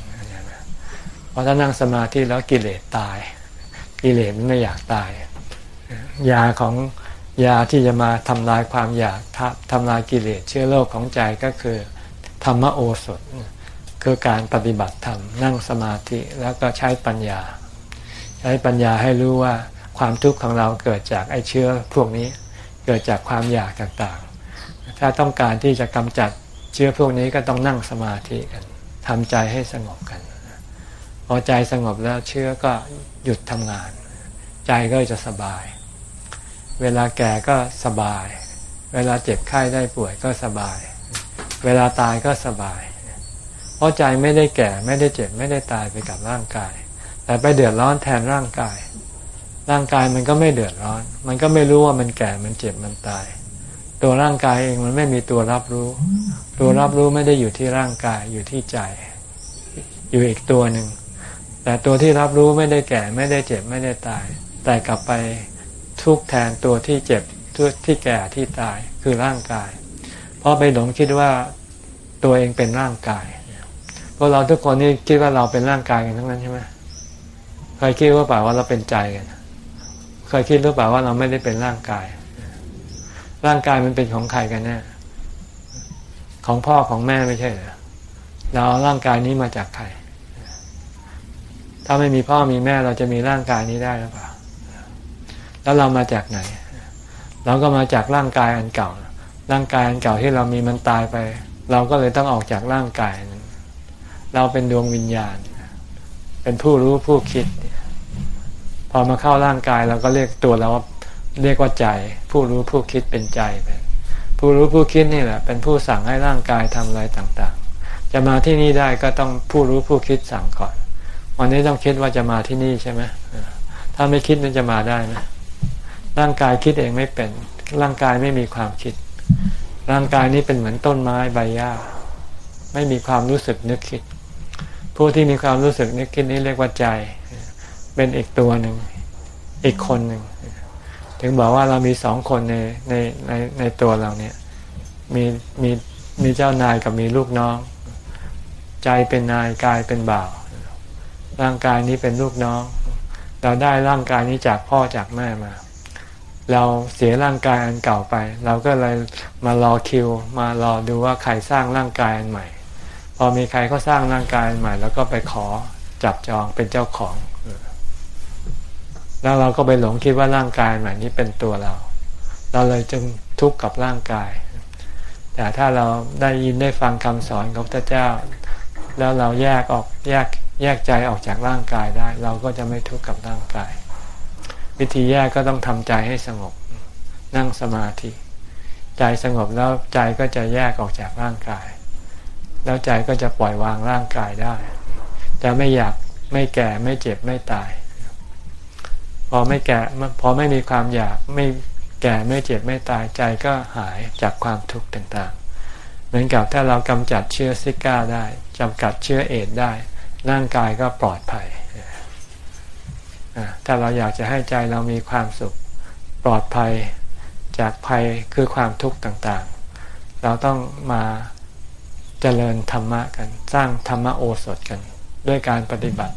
เพราะถ้านั่งสมาธิแล้วกิเลสตาย กิเลสมันไม่อยากตาย ยาของยาที่จะมาทำลายความอยากทำลายกิเลสเชื้อโรคของใจก็คือ ธรรมโอสถ คือการปฏิบัติธรรมนั่งสมาธิแล้วก็ใช้ปัญญา ใช้ปัญญาให้รู้ว่าความทุกข์ของเราเกิดจากไอ้เชื้อพวกนี้เกิดจากความอยากต่างๆ ถ้าต้องการที่จะกำจัดเชื้อพวกนี้ก็ต้องนั่งสมาธิกันทำใจให้สงบกัน พอใจสงบแล้วเชื้อก็หยุดทำงาน ใจก็จะสบาย เวลาแก่ก็สบาย เวลาเจ็บไข้ได้ป่วยก็สบาย เวลาตายก็สบาย เพราะใจไม่ได้แก่ไม่ได้เจ็บไม่ได้ตายไปกับร่างกาย แต่ไปเดือดร้อนแทนร่างกาย ร่างกายมันก็ไม่เดือดร้อน มันก็ไม่รู้ว่ามันแก่มันเจ็บมันตาย ตัวร่างกายเองมันไม่มีตัวรับรู้ ตัวรับรู้ไม่ได้อยู่ที่ร่างกายอยู่ที่ใจ อยู่อีกตัวหนึ่ง แต่ตัวที่รับรู้ไม่ได้แก่ไม่ได้เจ็บไม่ได้ตาย แต่กลับไปทุกแทนตัวที่เจ็บที่แก่ที่ตายคือร่างกาย เพราะไปหลงคิดว่าตัวเองเป็นร่างกายพวกเราทุกคนนี่คิดว่าเราเป็นร่างกายกันทั้งนั้นใช่ไหมเคยคิดว่าเปล่าว่าเราเป็นใจกันเคยคิดหรือเปล่าว่าเราไม่ได้เป็นร่างกาย ร่างกายมันเป็นของใครกันแน่ของพ่อของแม่ไม่ใช่เหรอเราร่างกายนี้มาจากใคร ถ้าไม่มีพ่อมีแม่เราจะมีร่างกายนี้ได้หรือเปล่า แล้วเรามาจากไหน เราก็มาจากร่างกายอันเก่า ร่างกายอันเก่าที่เรามีมันตายไป เราก็เลยต้องออกจากร่างกายนั้นเราเป็นดวงวิญญาณ เป็นผู้รู้ผู้คิด พอมาเข้าร่างกายเราก็เรียกตัวเราว่าเรียกว่าใจ ผู้รู้ผู้คิดเป็นใจไปผู้รู้ผู้คิดนี่แหละ เป็นผู้สั่งให้ร่างกายทำอะไรต่างๆ จะมาที่นี่ได้ก็ต้องผู้รู้ผู้คิดสั่งก่อน วันนี้ต้องคิดว่าจะมาที่นี่ใช่ไหมถ้าไม่คิดมันจะมาได้ไหมร่างกายคิดเองไม่เป็น ร่างกายไม่มีความคิด ร่างกายนี้เป็นเหมือนต้นไม้ใบหญ้า ไม่มีความรู้สึกนึกคิด ผู้ที่มีความรู้สึกนึกคิดนี้เรียกว่าใจ เป็นอีกตัวหนึ่ง อีกคนหนึ่ง ถึงบอกว่าเรามีสองคนในในในในตัวเราเนี่ย มีมีมีเจ้านายกับมีลูกน้อง ใจเป็นนายกายเป็นบ่าว ร่างกายนี้เป็นลูกน้อง เราได้ร่างกายนี้จากพ่อจากแม่มา เราเสียร่างกายอันเก่าไป เราก็เลยมารอคิว มารอดูว่าใครสร้างร่างกายอันใหม่ พอมีใครเขาสร้างร่างกายอันใหม่ แล้วก็ไปขอจับจองเป็นเจ้าของ แล้วเราก็ไปหลงคิดว่าร่างกายใหม่นี้เป็นตัวเรา เราเลยจึงทุกข์กับร่างกาย แต่ถ้าเราได้ยินได้ฟังคำสอนของพระเจ้า แล้วเราแยกออกแยกแยกใจออกจากร่างกายได้ เราก็จะไม่ทุกข์กับร่างกาย วิธีแยกก็ต้องทำใจให้สงบ นั่งสมาธิ ใจสงบแล้วใจก็จะแยกออกจากร่างกาย แล้วใจก็จะปล่อยวางร่างกายได้ จะไม่อยากไม่แก่ไม่เจ็บไม่ตาย พอไม่แก่พอไม่มีความอยากไม่แก่ไม่เจ็บไม่ตายใจก็หายจากความทุกข์ต่างๆ เหมือนกับถ้าเรากำจัดเชื้อซิก้าได้จำกัดเชื้อเอดได้ ร่างกายก็ปลอดภัยถ้าเราอยากจะให้ใจเรามีความสุขปลอดภัยจากภัยคือความทุกข์ต่างๆ เราต้องมาเจริญธรรมะกัน สร้างธรรมโอสถกัน ด้วยการปฏิบัติ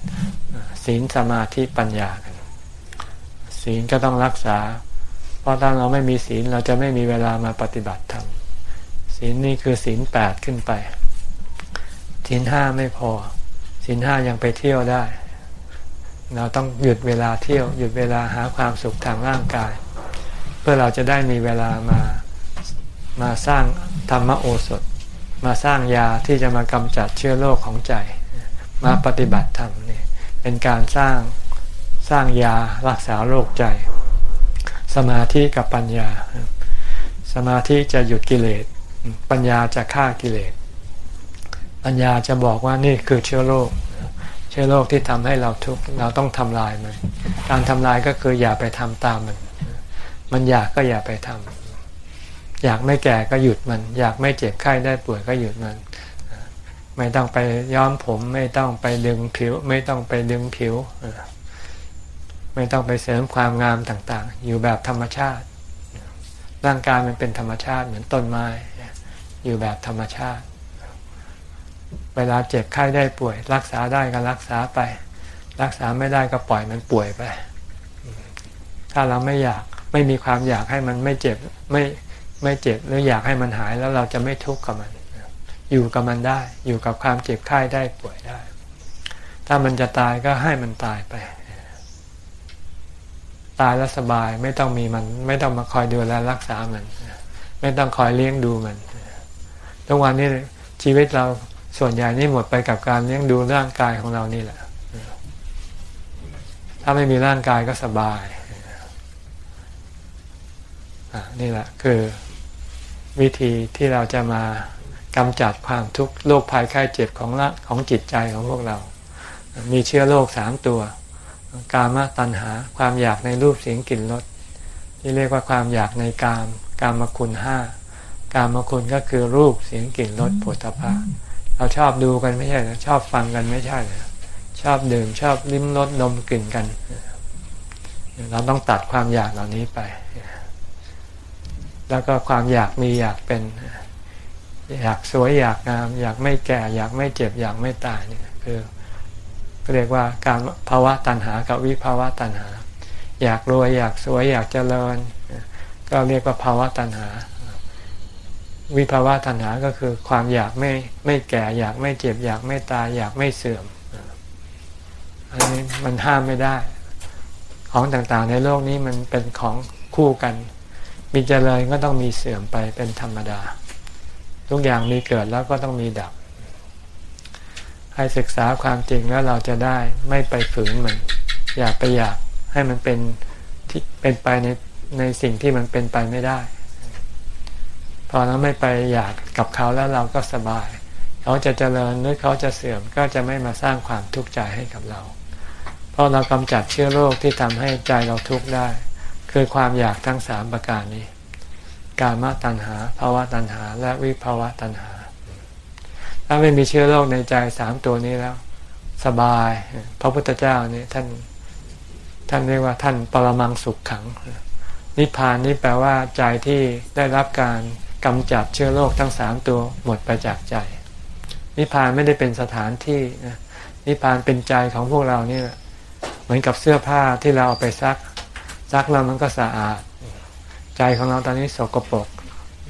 ศีลสมาธิปัญญากัน ศีลก็ต้องรักษา เพราะถ้าเราไม่มีศีลเราจะไม่มีเวลามาปฏิบัติธรรม ศีลนี่คือศีลแปดขึ้นไป ศีลห้าไม่พอสินห้ายังไปเที่ยวได้ เราต้องหยุดเวลาเที่ยว หยุดเวลาหาความสุขทางร่างกาย เพื่อเราจะได้มีเวลามามาสร้างธรรมโอสถ มาสร้างยาที่จะมากำจัดเชื้อโรคของใจ มาปฏิบัติธรรมนี่เป็นการสร้างสร้างยารักษาโรคใจ สมาธิกับปัญญา สมาธิจะหยุดกิเลส ปัญญาจะฆ่ากิเลส ปัญญาจะบอกว่านี่คือเชื้อโรค เชื้อโรคที่ทำให้เราทุกข์เราต้องทำลายมัน การทำลายก็คืออย่าไปทำตามมัน มันอยากก็อย่าไปทำอยากไม่แก่ก็หยุดมัน อยากไม่เจ็บไข้ได้ป่วยก็หยุดมัน ไม่ต้องไปย้อมผม ไม่ต้องไปดึงผิว ไม่ต้องไปดึงผิว ไม่ต้องไปเสริมความงามต่าง ๆ อยู่แบบธรรมชาติ ร่างกายมันเป็นธรรมชาติเหมือนต้นไม้ อยู่แบบธรรมชาติ เวลาเจ็บไข้ได้ป่วย รักษาได้ก็รักษาไป รักษาไม่ได้ก็ปล่อยมันป่วยไป ถ้าเราไม่อยากไม่มีความอยากให้มันไม่เจ็บไม่ไม่เจ็บหรืออยากให้มันหายแล้วเราจะไม่ทุกข์กับมัน อยู่กับมันได้ อยู่กับความเจ็บไข้ได้ป่วยได้ ถ้ามันจะตายก็ให้มันตายไป ตายแล้วสบายไม่ต้องมีมัน ไม่ต้องมาคอยดูแลรักษามัน ไม่ต้องคอยเลี้ยงดูมัน ทุกวันนี้ชีวิตเราส่วนใหญ่นี่หมดไปกับการเลี้ยงดูร่างกายของเรานี่แหละ ถ้าไม่มีร่างกายก็สบายนี่แหละคือวิธีที่เราจะมากำจัดความทุกข์โรคภัยไข้เจ็บของละของจิตใจของพวกเรา มีเชื้อโรคสามตัว กามตัณหา ความอยากในรูปเสียงกลิ่นรสที่เรียกว่าความอยากในกาม กามคุณห้า การมคุณก็คือรูปเสียงกลิ่นรสผลิภัณฑ์เราชอบดูกันไม่ใช่หรือชอบฟังกันไม่ใช่หรือชอบดื่มชอบลิ้มรสนมกลิ่นกัน เราต้องตัดความอยากเหล่านี้ไป แล้วก็ความอยากมีอยากเป็น อยากสวยอยากงาม อยากไม่แก่ อยากไม่เจ็บอยากไม่ตายนี่คือเรียกว่าการภาวะตัณหากับวิภาวะตัณหา อยากรวยอยากสวยอยากเจริญ ก็เรียกว่าภาวะตัณหา วิภาวะตัณหาก็คือความอยากไม่ไม่แก่อยากไม่เจ็บอยากไม่ตายอยากไม่เสื่อม อันนี้มันห้ามไม่ได้ ของต่างๆในโลกนี้มันเป็นของคู่กัน มีเจริญก็ต้องมีเสื่อมไปเป็นธรรมดา ทุกอย่างมีเกิดแล้วก็ต้องมีดับ ให้ศึกษาความจริงแล้วเราจะได้ไม่ไปฝืนมัน อยากไปอยากให้มันเป็นที่เป็นไปในในสิ่งที่มันเป็นไปไม่ได้ พอเราไม่ไปอยากกับเขาแล้วเราก็สบาย เขาจะเจริญหรือเขาจะเสื่อมก็จะไม่มาสร้างความทุกข์ใจให้กับเรา เพราะเรากำจัดเชื้อโรคที่ทำให้ใจเราทุกข์ได้ คือความอยากทั้งสามประการนี้ การมตัณหาภาวะตัณหา และวิภาวะตัณหา ถ้าไม่มีเชื้อโรคในใจสามตัวนี้แล้ว สบาย พระพุทธเจ้านี่ท่านท่านเรียกว่าท่านปรมังสุขขัง นิพพานนี่แปลว่าใจที่ได้รับการ กำจัดเชื้อโรคทั้งสามตัวหมดไปจากใจ นิพพานไม่ได้เป็นสถานที่นิพพานเป็นใจของพวกเราเนี่ยเหมือนกับเสื้อผ้าที่เราเอาไปซัก ซักแล้วมันก็สะอาด ใจของเราตอนนี้สกปรก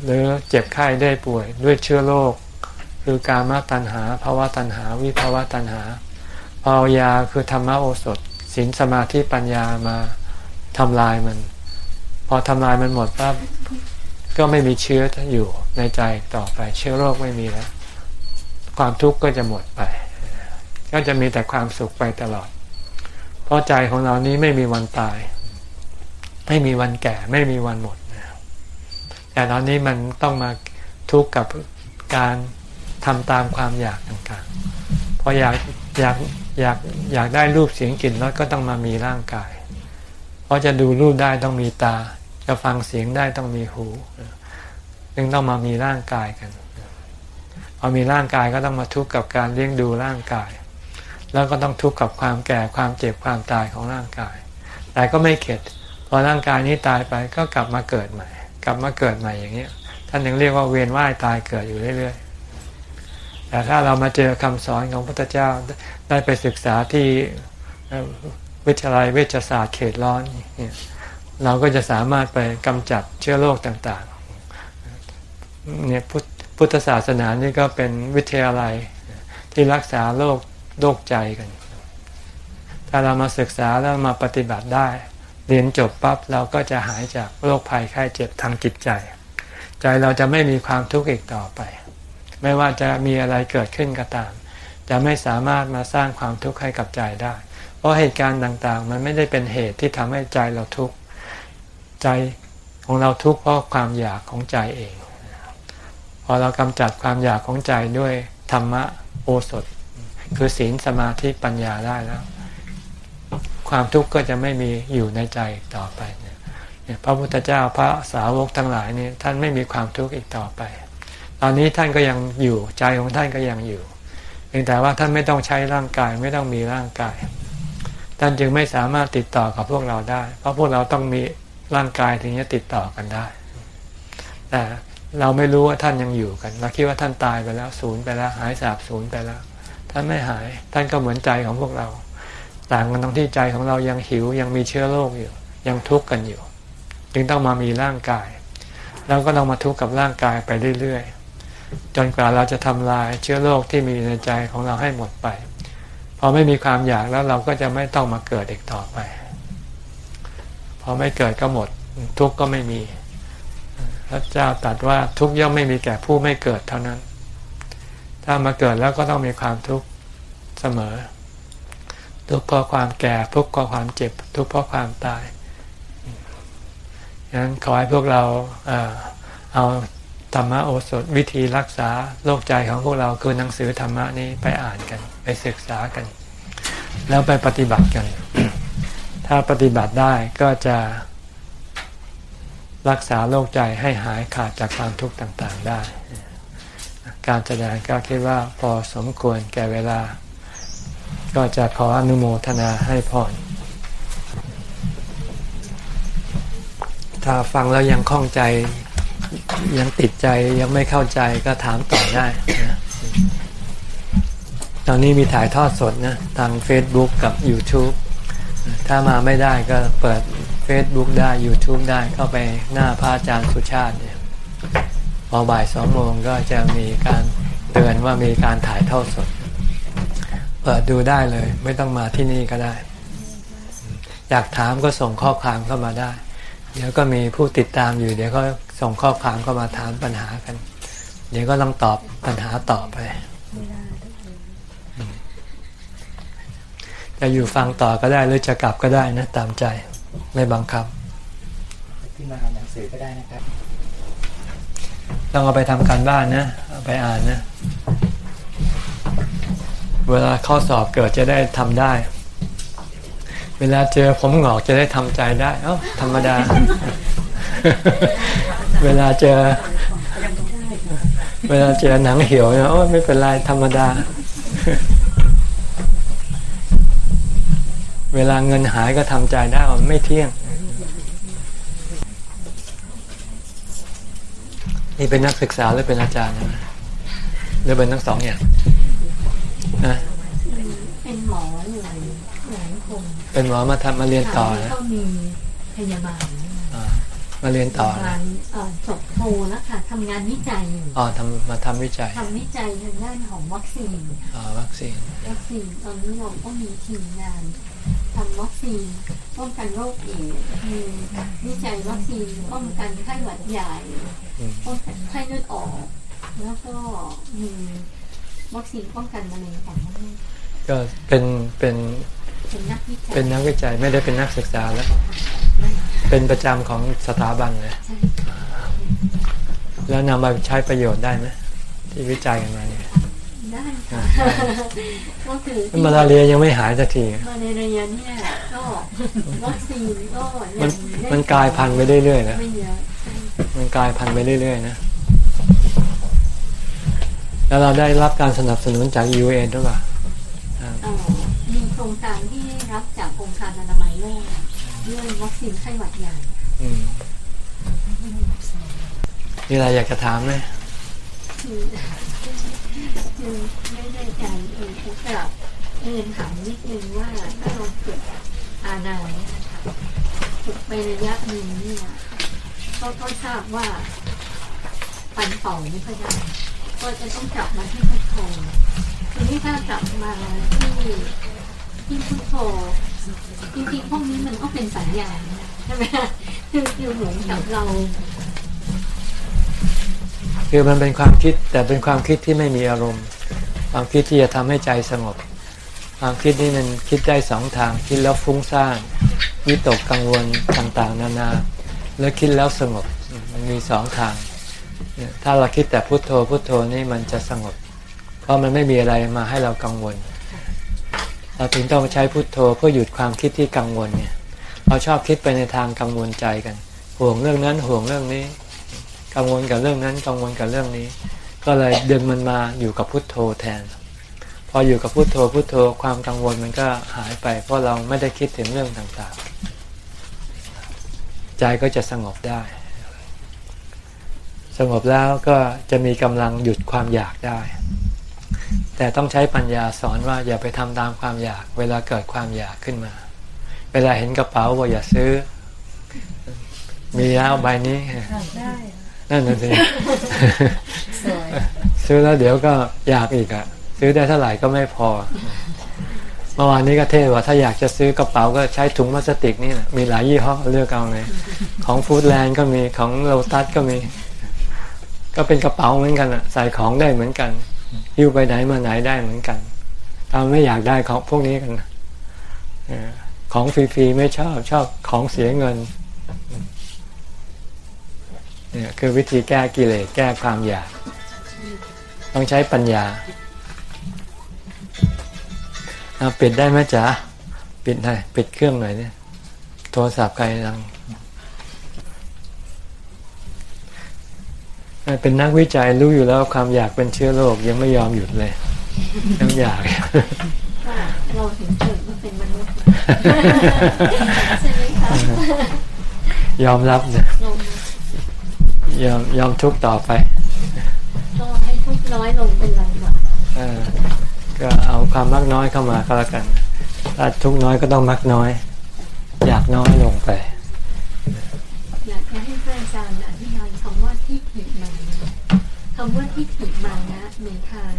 หรือเจ็บไข้ได้ป่วย ด้วยเชื้อโรคคือการมาตัณหาภาวะตัณหา วิภาวะตัณหาภาวยาคือธรรมโอสถศีลสมาธิปัญญามาทำลายมัน พอทำลายมันหมดปั๊บ ก็ไม่มีเชื้ออยู่ในใจต่อไป เชื้อโรคไม่มีแล้ว ความทุกข์ก็จะหมดไป ก็จะมีแต่ความสุขไปตลอด เพราะใจของเรานี้ไม่มีวันตาย ไม่มีวันแก่ ไม่มีวันหมดแต่ตอนนี้มันต้องมาทุกข์กับการทำตามความอยากต่างๆ พออยากอยากอยากอยากได้รูปเสียงกลิ่นรสก็ต้องมามีร่างกาย เพราะจะดูรูปได้ต้องมีตา จะฟังเสียงได้ต้องมีหูจึงต้องมามีร่างกายกันพอมีร่างกายก็ต้องมาทุกข์กับการเลี้ยงดูร่างกาย แล้วก็ต้องทุกข์กับความแก่ความเจ็บความตายของร่างกาย แต่ก็ไม่เข็ดพอร่างกายนี้ตายไปก็กลับมาเกิดใหม่ กลับมาเกิดใหม่อย่างนี้ท่านยังเรียกว่าเวียนว่ายตายเกิดอยู่เรื่อยๆแต่ถ้าเรามาเจอคำสอนของพระพุทธเจ้าได้ไปศึกษาที่วิทยาลัยเวชศาสตร์เขตร้อนเเราก็จะสามารถไปกำจัดเชื้อโรคต่างๆเนี่ยพุทธศาสนานี่ก็เป็นวิทยาลัยที่รักษาโรคโรคใจกัน ถ้าเรามาศึกษาแล้วมาปฏิบัติได้ เรียนจบปั๊บเราก็จะหายจากโรคภัยไข้เจ็บทางจิตใจ ใจเราจะไม่มีความทุกข์อีกต่อไป ไม่ว่าจะมีอะไรเกิดขึ้นก็ตาม จะไม่สามารถมาสร้างความทุกข์ให้กับใจได้ เพราะเหตุการณ์ต่างๆ มันไม่ได้เป็นเหตุที่ทำให้ใจเราทุกข์ ใจของเราทุกข์เพราะความอยากของใจเอง พอเรากำจัดความอยากของใจด้วยธรรมะโอสถ คือศีลสมาธิปัญญาได้แล้ว ความทุกข์ก็จะไม่มีอยู่ในใจต่อไปเนี่ยเนี่ยพระพุทธเจ้าพระสาวกทั้งหลายนี่ท่านไม่มีความทุกข์อีกต่อไป ตอนนี้ท่านก็ยังอยู่ใจของท่านก็ยังอยู่เพียงแต่ว่าท่านไม่ต้องใช้ร่างกายไม่ต้องมีร่างกายท่านจึงไม่สามารถติดต่อกับพวกเราได้ เพราะพวกเราต้องมี ร่างกายถึงจะติดต่อกันได้ แต่เราไม่รู้ว่าท่านยังอยู่กัน เราคิดว่าท่านตายไปแล้วศูนย์ไปแล้ว หายสาบศูนย์ไปแล้ว ท่านไม่หาย ท่านก็เหมือนใจของพวกเรา ต่างกันตรงที่ใจของเรายังหิวยังมีเชื้อโรคอยู่ ยังทุกข์กันอยู่ จึงต้องมามีร่างกายแล้วก็ต้องมาทุกข์กับร่างกายไปเรื่อยๆ จนกว่าเราจะทำลายเชื้อโรคที่มีในใจของเราให้หมดไป พอไม่มีความอยากแล้วเราก็จะไม่ต้องมาเกิดอีกต่อไป พอไม่เกิดก็หมด ทุกข์ก็ไม่มี พระเจ้าตรัสว่าทุกข์ย่อมไม่มีแก่ผู้ไม่เกิดเท่านั้น ถ้ามาเกิดแล้วก็ต้องมีความทุกข์เสมอ ทุกข์เพราะความแก่ ทุกข์เพราะความเจ็บ ทุกข์เพราะความตายฉะนั้นขอให้พวกเราเอาธรรมโอสถวิธีรักษาโรคใจของพวกเราคือหนังสือธรรมะนี้ไปอ่านกัน ไปศึกษากัน แล้วไปปฏิบัติกัน ถ้าปฏิบัติได้ก็จะรักษาโรคใจให้หายขาดจากความทุกข์ต่างๆได้ การแสดงก็คิดว่าพอสมควรแก่เวลา ก็จะขออนุโมทนาให้พรถ้าฟังแล้วยังคล่องใจยังติดใจยังไม่เข้าใจก็ถามต่อได้นะตอนนี้มีถ่ายทอดสดนะ ทาง Facebook กับ YouTube ถ้ามาไม่ได้ก็เปิด Facebook ได้ YouTube ได้เข้าไปหน้าพระอาจารย์สุชาติเนี่ยพอบ่ายสองโมงก็จะมีการเตือนว่ามีการถ่ายทอดสด เปิดดูได้เลย ไม่ต้องมาที่นี่ก็ได้ อยากถามก็ส่งข้อความเข้ามาได้ เดี๋ยวก็มีผู้ติดตามอยู่ เดี๋ยวก็ส่งข้อความเข้ามาถามปัญหากัน เดี๋ยวก็ต้องตอบปัญหาต่อไป จะอยู่ฟังต่อก็ได้หรือจะกลับก็ได้นะ ตามใจไม่บังคับที่มาอ่านหนังสือก็ได้นะครับต้องเอาไปทำการบ้านนะเอาไปอ่านนะ เวลาข้อสอบเกิดจะได้ทำได้ เวลาเจอผมหงอกจะได้ทำใจได้ เอ้าธรรมดา เวลาเจอ เวลาเจอหนังเหี่ยวเนี่ยโอ้ยไม่เป็นไรธรรมดา เวลาเงินหายก็ทำใจได้มันไม่เที่ยง นี่เป็นนักศึกษาหรือเป็นอาจารย์นะหรือเป็นทั้งสองอย่างนะเป็นหมออยู่หลายคนเป็นหมอมาทำมาเรียนต่อนะก็มีพยาบาลอ่ามาเรียนต่อพยานะบาลเอ่อจบโทแล้วค่ะทำงานวิจัยอยู่อ๋อทำมาทำวิจัยทำวิจัยทางด้านของวัคซีนอ๋อวัคซีนวัคซีนตอนนี้เราก็มีทีมงาน ทำวัคซีนป้องกันโรคเอดส์มีวิจัยวัคซีนป้องกันไข้หวัดใหญ่อืมป้องกันไข้เลือดออก แล้วก็มีวัคซีนป้องกันมะเร็งต่างประเทศก็เป็นเป็นเป็นนักวิจัยเป็นนักวิจัยไม่ได้เป็นนักศึกษาแล้ว เป็นประจำของสถาบันเลยใช่แล้วนำมาใช้ประโยชน์ได้ไหมที่วิจัยกันมาเนี่ย ได้ค่ะก็คือมาลาเรียยังไม่หายสักทีมาในระยะเนี่ยก็วัคซีนก็มัยันงได้มันกลายพันธุ์ไปเรื่อยๆนะไม่เยอะใช่มันกลายพันธุ์ไปเรื่อยๆนะแล้วเราได้รับการสนับสนุนจาก UN หรือเปล่าอ่าเอ่อมีโครงการที่รับจากองค์การอนามัยโลกเรื่องวัคซีนไข้หวัดใหญ่อืมมีอะไรอยากจะถามไหม คือคือไม่ได้ใจเออจะกลับเรียนถามนิดนึงว่าถ้าเราฝึกอานาเนี่ยนะคะฝึกไประยะหนึ่งเนี่ยก็ก็ทราบว่าปันต่อไม่ค่อยได้ก็จะต้องกลับมาที่พุทโธทีนี้ถ้ากลับมาที่ที่พุทโธจริงๆพวกนี้มันก็เป็นสัญญาณนะใช่ไหมคือคือเหมือนกับเรา คือมันเป็นความคิดแต่เป็นความคิดที่ไม่มีอารมณ์ ความคิดที่จะทำให้ใจสงบ ความคิดนี้มันคิดได้สองทางคิดแล้วฟุ้งซ่านวิตกกังวลต่างๆ นานา แล้วคิดแล้วสงบมันมีสองทาง ถ้าเราคิดแต่พุโทโธพุโทโธนี่มันจะสงบ เพราะมันไม่มีอะไรมาให้เรากังวล เราถึงต้องใช้พุทโธเพื่อหยุดความคิดที่กังวลเนี่ยเราชอบคิดไปในทางกังวลใจกัน ห่วงเรื่องนั้นห่วงเรื่องนี้ กังวลกับเรื่องนั้นกังวลกับเรื่องนี้ ก็เลยดึงมันมาอยู่กับพุทโธแทน พออยู่กับพุทโธพุทโธความกังวลมันก็หายไป เพราะเราไม่ได้คิดถึงเรื่องต่างๆ ใจก็จะสงบได้ สงบแล้วก็จะมีกำลังหยุดความอยากได้ แต่ต้องใช้ปัญญาสอนว่าอย่าไปทำตามความอยาก เวลาเกิดความอยากขึ้นมา เวลาเห็นกระเป๋าว่าอย่าซื้อ มีแล้วใบนี้ได้ นั่นน่ะสิสวยซื้อแล้วเดี๋ยวก็อยากอีกอะซื้อได้เท่าไหร่ก็ไม่พอเมื่อวานนี้ก็เทศว่าถ้าอยากจะซื้อกระเป๋าก็ใช้ถุงพลาสติกนี่แหละมีหลายยี่ห้อเลือกเอาเลย ของฟู้ดแลนด์ก็มีของโลตัสก็มี ก็เป็นกระเป๋าเหมือนกันอะใส่ของได้เหมือนกันหิ้วไปไหนมาไหนได้เหมือนกันถ้าไม่อยากได้ของพวกนี้กันเออของฟรีๆไม่ชอบชอบของเสียเงิน เนี่ยคือวิธีแก้กิเลสแก้ความอยาก ต้องใช้ปัญญาเอาปิดได้ไหมจ๊ะปิดหน่อยปิดเครื่องหน่อยเนี่ยโทรศัพท์ใครดังเป็นนักวิจัยรู้อยู่แล้วความอยากเป็นเชื้อโรคยังไม่ยอมหยุดเลยยังอยากว่าเราถึงเกิดมาเป็นมนุษย์ใช่ไหมคะยอมรับนะลง ยอมยอมทุกข์ต่อไปก็ให้ทุกข์น้อยลงเป็นลำดับเออก็เอาความมักน้อยเข้ามาก็แล้วกัน ถ้าทุกข์น้อยก็ต้องมักน้อย อยากน้อยลงไป อยากจะให้พระอาจารย์อธิบายคำว่าทิฏฐิมานะคำว่าทิฏฐิมานะในทาง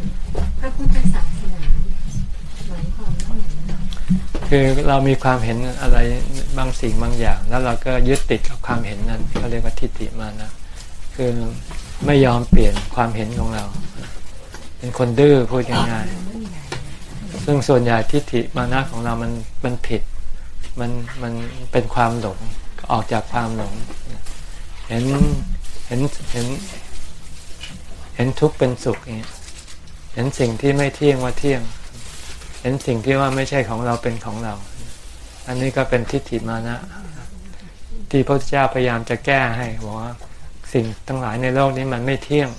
พระพุทธศาสนาเนี่ยหมายความว่าอย่างไรคือเรามีความเห็นอะไรบางสิ่งบางอย่าง แล้วเราก็ยึดติดกับความเห็นนั้นเขาเรียกว่าทิฏฐิมานะ คือไม่ยอมเปลี่ยนความเห็นของเรา เป็นคนดื้อพูดง่ายๆซึ่งส่วนใหญ่ทิฏฐิมานะของเรามันมันผิด มันมันเป็นความหลงออกจากความหลง เห็นเห็นเห็น เห็นทุกข์เป็นสุขอย่างเงี้ยเห็นสิ่งที่ไม่เที่ยงว่าเที่ยง เห็นสิ่งที่ว่าไม่ใช่ของเราเป็นของเรา อันนี้ก็เป็นทิฏฐิมานะ ที่พระเจ้าพยายามจะแก้ให้บอกว่า สิ่งทั้งหลายในโลกนี้มันไม่เที่ยง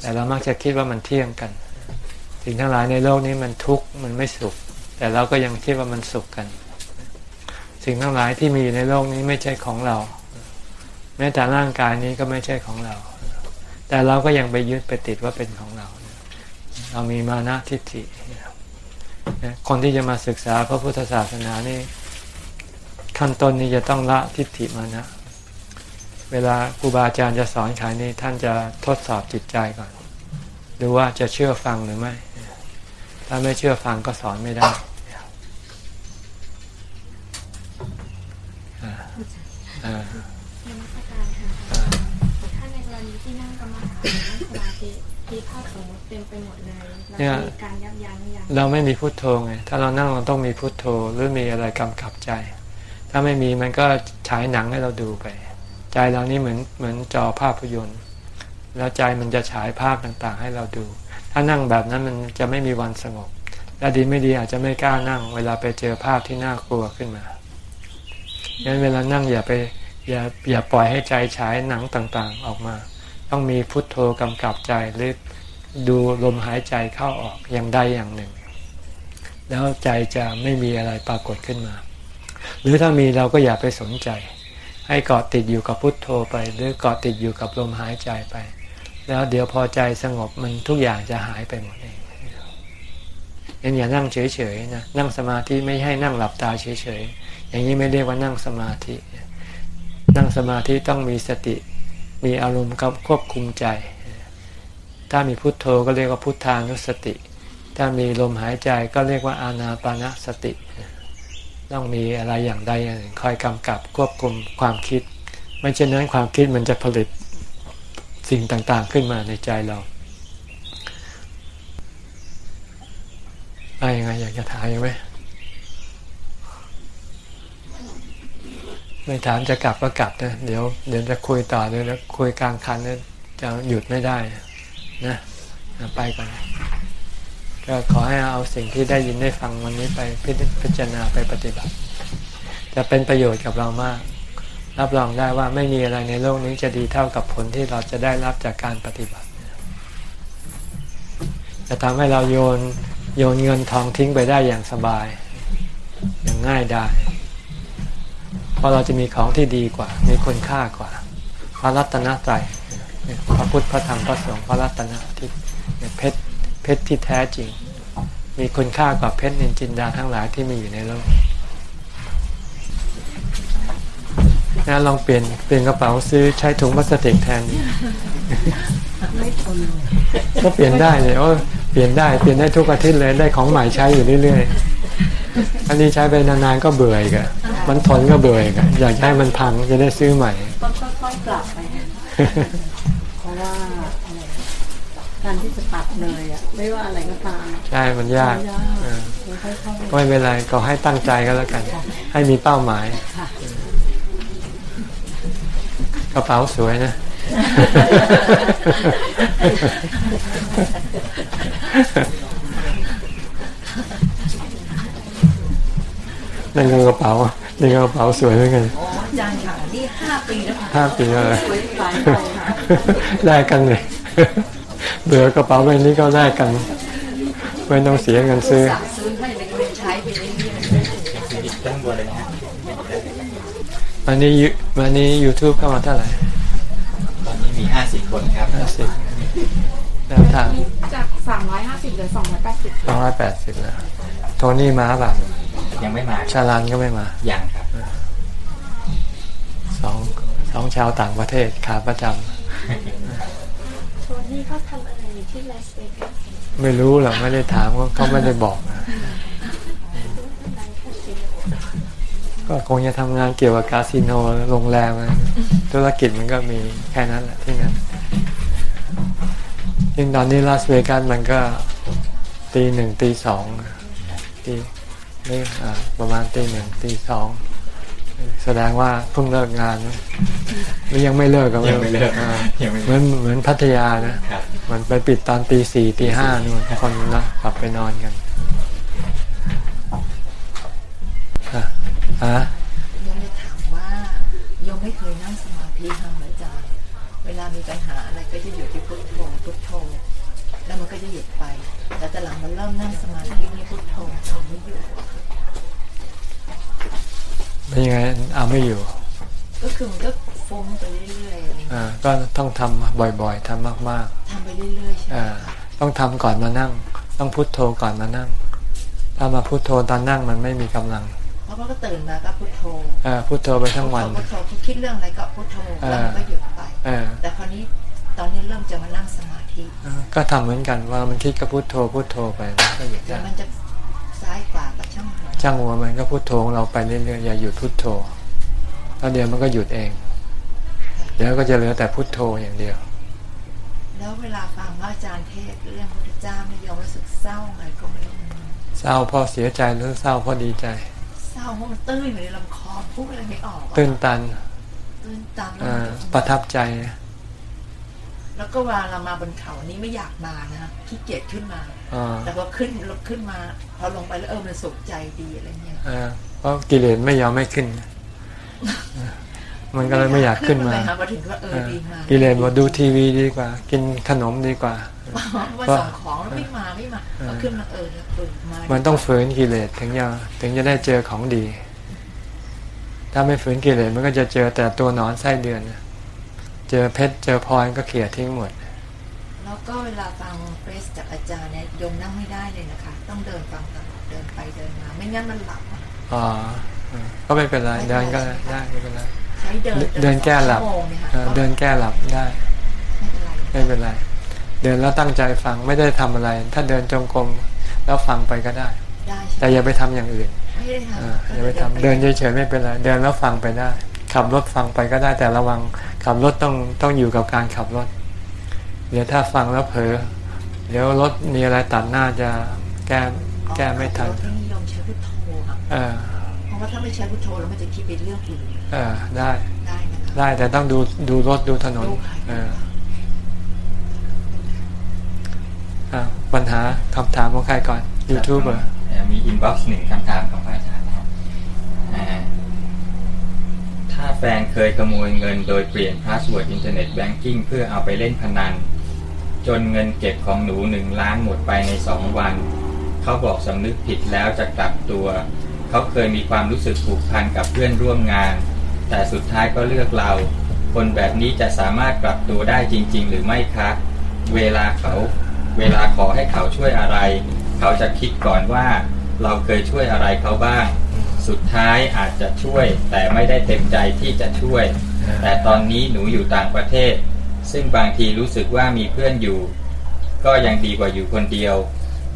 แต่เรามักจะคิดว่ามันเที่ยงกัน สิ่งทั้งหลายในโลกนี้มันทุกข์มันไม่สุข แต่เราก็ยังคิดว่ามันสุขกัน สิ่งทั้งหลายที่มีอยู่ในโลกนี้ไม่ใช่ของเรา แม้แต่ร่างกายนี้ก็ไม่ใช่ของเรา แต่เราก็ยังไปยึดไปติดว่าเป็นของเรา เรามีมานะทิฏฐิคนที่จะมาศึกษาพระพุทธศาสนานี่ขั้นต้นนี้จะต้องละทิฏฐิมานะ เวลาครูบาอาจารย์จะสอนใครนี่ท่านจะทดสอบจิตใจก่อน ดูว่าจะเชื่อฟังหรือไม่ ถ้าไม่เชื่อฟังก็สอนไม่ได้อ่าอ่านมัสการค่ะอ่าถ้าในกรณีที่นั่งกรรมฐานนั่งสมาธิที่ภาพสมมติเต็มไปหมดเลยแล้วเนี่ยมีการยับยั้งยั้งเราไม่มีพุโทโธไง ถ้าเรานั่งเราต้องมีพุโทโธหรือมีอะไรกำกับใจ ถ้าไม่มีมันก็ฉายหนังให้เราดูไป ใจเรานี่เหมือนเหมือนจอภาพยนตร์ แล้วใจมันจะฉายภาพต่างๆ ให้เราดู ถ้านั่งแบบนั้นมันจะไม่มีวันสงบ และดีไม่ดีอาจจะไม่กล้านั่ง เวลาไปเจอภาพที่น่ากลัวขึ้นมาดังนั้นเวลานั่งอย่าไปอย่าอย่าปล่อยให้ใจฉายหนังต่างๆออกมา ต้องมีพุทโธกำกับใจหรือดูลมหายใจเข้าออกอย่างใดอย่างหนึ่ง แล้วใจจะไม่มีอะไรปรากฏขึ้นมา หรือถ้ามีเราก็อย่าไปสนใจ ให้เกาะติดอยู่กับพุทโธไป หรือเกาะติดอยู่กับลมหายใจไป แล้วเดี๋ยวพอใจสงบมันทุกอย่างจะหายไปหมดเองยังอย่านั่งเฉยๆนะนั่งสมาธิไม่ให้นั่งหลับตาเฉยๆ อย่างนี้ไม่เรียกว่านั่งสมาธิ นั่งสมาธิต้องมีสติ มีอารมณ์ควบคุมใจ ถ้ามีพุทโธก็เรียกว่าพุทธานุสติ ถ้ามีลมหายใจก็เรียกว่าอานาปานสติ ต้องมีอะไรอย่างใดอย่างหนึ่งคอยกำกับควบคุมความคิด ไม่เช่นนั้นความคิดมันจะผลิตสิ่งต่างๆขึ้นมาในใจเราอะไรยังไงอยากจะถามยังไหมไม่ถามจะกลับก็กลับนะเดี๋ยวเดี๋ยวจะคุยต่อเลยแล้วคุยกลางคันเนี่ยจะหยุดไม่ได้นะอะไปก่อน ก็ขอให้เอาสิ่งที่ได้ยินได้ฟังวันนี้ไปพิจพิจารณาไปปฏิบัติ จะเป็นประโยชน์กับเรามาก รับรองได้ว่าไม่มีอะไรในโลกนี้จะดีเท่ากับผลที่เราจะได้รับจากการปฏิบัติ จะทำให้เราโยนโยนเงินทองทิ้งไปได้อย่างสบาย อย่างง่ายได้ เพราะเราจะมีของที่ดีกว่า มีคุณค่ากว่า พระรัตนตรัยพระพุทธพระธรรมพระสงฆ์พระรัตนที่เพชร เพชรที่แท้จริง มีคุณค่ากว่าเพชรนินจินดาทั้งหลายที่มีอยู่ในโลกนะลองเปลี่ยนเปลี่ยนกระเป๋าซื้อใช้ถุงพลาสติกแทนไม่ทนเลยก็เปลี่ยนได้เลยโอ้เปลี่ยนได้เปลี่ยนได้ทุกอาทิตย์เลยได้ของใหม่ใช้อยู่เรื่อยๆอันนี้ใช้ไปนานๆก็เบื่ออีกอะมันทนก็เบื่ออีกอะอยากให้มันพังจะได้ซื้อใหม่ต้องค่อยๆปรับไปเพราะว่าอะไร การที่จะปรับเลยอะไม่ว่าอะไรก็ตามใช่มันยากมันยากเออค่อยๆก็ไม่เป็นไรก็ให้ตั้งใจก็แล้วกัน ให้มีเป้าหมายค่ะกระเป๋าสวยนะนั่นก็กระเป๋านี่ก็กระเป๋าสวยเหมือนกันอ๋ออาจารย์ค่ะนี่ห้าปีแล้วค่ะห้าปีแล้วเลยสวยหลายใบค่ะแลกกันเลย เบื่อกระเป๋าใบนี้ก็แลกกันไม่ต้องเสียเงินซื้อสั่งซื้อให้เลยก็ใช้ไปเรื่อยสิริตั้งบนเลยนะฮะวันนี้ยูวันนี้ YouTube เข้ามาเท่าไหร่ ตอนนี้มีห้าสิบคนครับห้าสิบแล้วทางจาก350เหลือ280สองร้อยแปดสิบแล้วโทนี่มาแบบยังไม่มาชาลันก็ไม่มา ยังครับสองสองชาวต่างประเทศขาประจโท นี่เขาทำอะไรที่ลาสเวกัสไม่รู้หรอกไม่ได้ถามเขาเขาไม่ได้บอกนะก็คงจะทำงานเกี่ยวกับคาสิโนโรงแรมธุรกิจมันก็มีแค่นั้นแหละที่นั้นยิ่งตอนนี้ลาสเวกัสมันก็ตีหนึ่งตีสองตีนี่ประมาณตีหนึ่งตีสอง แสดงว่าเพิ่งเลิกงานนะหรือยังไม่เลิกก็ยังไม่เลิกอ่ายังไม่เหเลิมือกนเหมือนพัทยานะครับมันไปปิดตอนตีสี่ตีห้านู่นคนนะกลับไปนอนกันอะอะๆโยมจะถามว่าโยมไม่เคยนั่งสมาธิทำอาจารย์เวลามีปัญหาอะไรก็จะอยู่ที่พุทโธพุทโธแล้วมันก็จะหยุดไป แต่แต่หลังมันเริ่มนั่งสมาธินี่พุทโธทำไม่อยู่อะค่ะ เป็นยังไงเอาไม่อยู่ ก็คือมันก็ฟุ้งไปเรื่อยๆอะไรอย่างเงี้ยอ่าก็ต้องทำบ่อยๆทำมากทำไปเรื่อยๆใช่ๆไหมอ่าต้องทำก่อนมานั่ง ต้องพุทโธก่อนมานั่ง ถ้ามาพุทโธตอนนั่งมันไม่มีกำลังเพราะว่าก็ตื่นมาก็พุทโธอ่าพุทโธไปทั้งวันพุทโธคิดเรื่องอะไรก็พุทโธแล้วมันก็หยุดไปเออแต่คราวนี้ตอนนี้เริ่มจะมานั่งสมาธิอ่าก็ทำเหมือนกันว่ามันคิดก็พุทโธพุทโธไปมันก็หยุดเดี๋ยวได้มันจะ ซ้ายขวาก็ช่างหัวช่างหัวมันก็พุทโธของเราไปเรื่อยๆอย่าหยุดพุทโธแล้วเดี๋ยวมันก็หยุดเอง เดี๋ยวก็จะเหลือแต่พุทโธอย่างเดียว แล้วเวลาฟังพระอาจารย์เทศน์เรื่องพุทธเจ้าไม่ยอมรู้สึกเศร้าไงก็ไม่รู้เศร้าเพราะเสียใจหรือเศร้าเพราะดีใจ เศร้าเพราะมันตื้นอยู่ในลำคอพูดอะไรไม่ออกอะตื้นตันตื้นตันแล้วอ่ามันประทับใจแล้วก็เวลาเรามาบนเขาอันนี้ไม่อยากมานะขี้เกียจขึ้นมาอ่า แต่พอขึ้นลงขึ้นมาพอลงไปแล้วเออมันสุขใจดีอะไรเงี้ยอ่าเพราะกิเลสไม่ยอมไม่ขึ้น มันก็เลยไม่อยากขึ้นมาเลยค่ะมาถึงก็เอออ่าดีมากิเลสบอกดูทีวีดีกว่า กินขนมดีกว่ามาส่งของแล้วไม่มาไม่มาเออพอขึ้นมาเออแล้วเออมามันต้องฝืนกิเลสถึงจะถึงจะได้เจอของดี ถ้าไม่ฝืนกิเลสมันก็จะเจอแต่ตัวหนอนไส้เดือนนะเจอเพชรเจอพลอยก็เขี่ยทิ้งหมด แล้วก็เวลาฟังเฟสจากอาจารย์เนี่ยโยมนั่งไม่ได้เลยนะคะ ต้องเดินฟังตลอดเดินไปเดินมา ไม่งั้นมันหลับอะอ๋ออ่าก็ไม่เป็นไรเดินก็ได้ไม่เป็นไรใช้เดินเดินแก้หลับชั่วโมงเนี่ยค่ะเออเดินแก้หลับได้ไม่เป็นไรไม่เป็นไร เดินแล้วตั้งใจฟังไม่ได้ทำอะไร ถ้าเดินจงกรมแล้วฟังไปก็ได้ได้ใช่แต่อย่าไปทำอย่างอื่นไม่ได้ทอ่าำอย่าไปทำเดินเฉยๆไม่เป็นไรเดินแล้วฟังไปได้ ขับรถฟังไปก็ได้แต่ระวังขับรถต้องต้องอยู่กับการขับรถ เดี๋ยวถ้าฟังแล้วเผลอเดี๋ยวรถมีอะไรตัดหน้าจะแก้แก้ไม่ทันที่นิยมใช้พุทโธค่ะเออเพราะว่าถ้าไม่ใช้พุทโธแล้วมันจะคิดไปเรื่องอื่นเออได้ได้นะคะได้แต่ต้องดูดูรถดูถนนดูค่ะเออออ่าปัญหาคำถามของใครก่อน YouTube เหรอเอ่อมี inbox หนึ่งคำถามของพระอาจารย์นะครับอ่าถ้าแฟนเคยขโมยเงินโดยเปลี่ยน password internet banking เพื่อเอาไปเล่นพนัน จนเงินเก็บของหนูหนึ่งล้านหมดไปในสองวัน เขาบอกสำนึกผิดแล้วจะกลับตัว เขาเคยมีความรู้สึกผูกพันกับเพื่อนร่วมงาน แต่สุดท้ายก็เลือกเรา คนแบบนี้จะสามารถกลับตัวได้จริง ๆ หรือไม่คะเวลาเขา เวลาขอให้เขาช่วยอะไร เขาจะคิดก่อนว่า เราเคยช่วยอะไรเขาบ้าง สุดท้ายอาจจะช่วย แต่ไม่ได้เต็มใจที่จะช่วย แต่ตอนนี้หนูอยู่ต่างประเทศ ซึ่งบางทีรู้สึกว่ามีเพื่อนอยู่ ก็ยังดีกว่าอยู่คนเดียว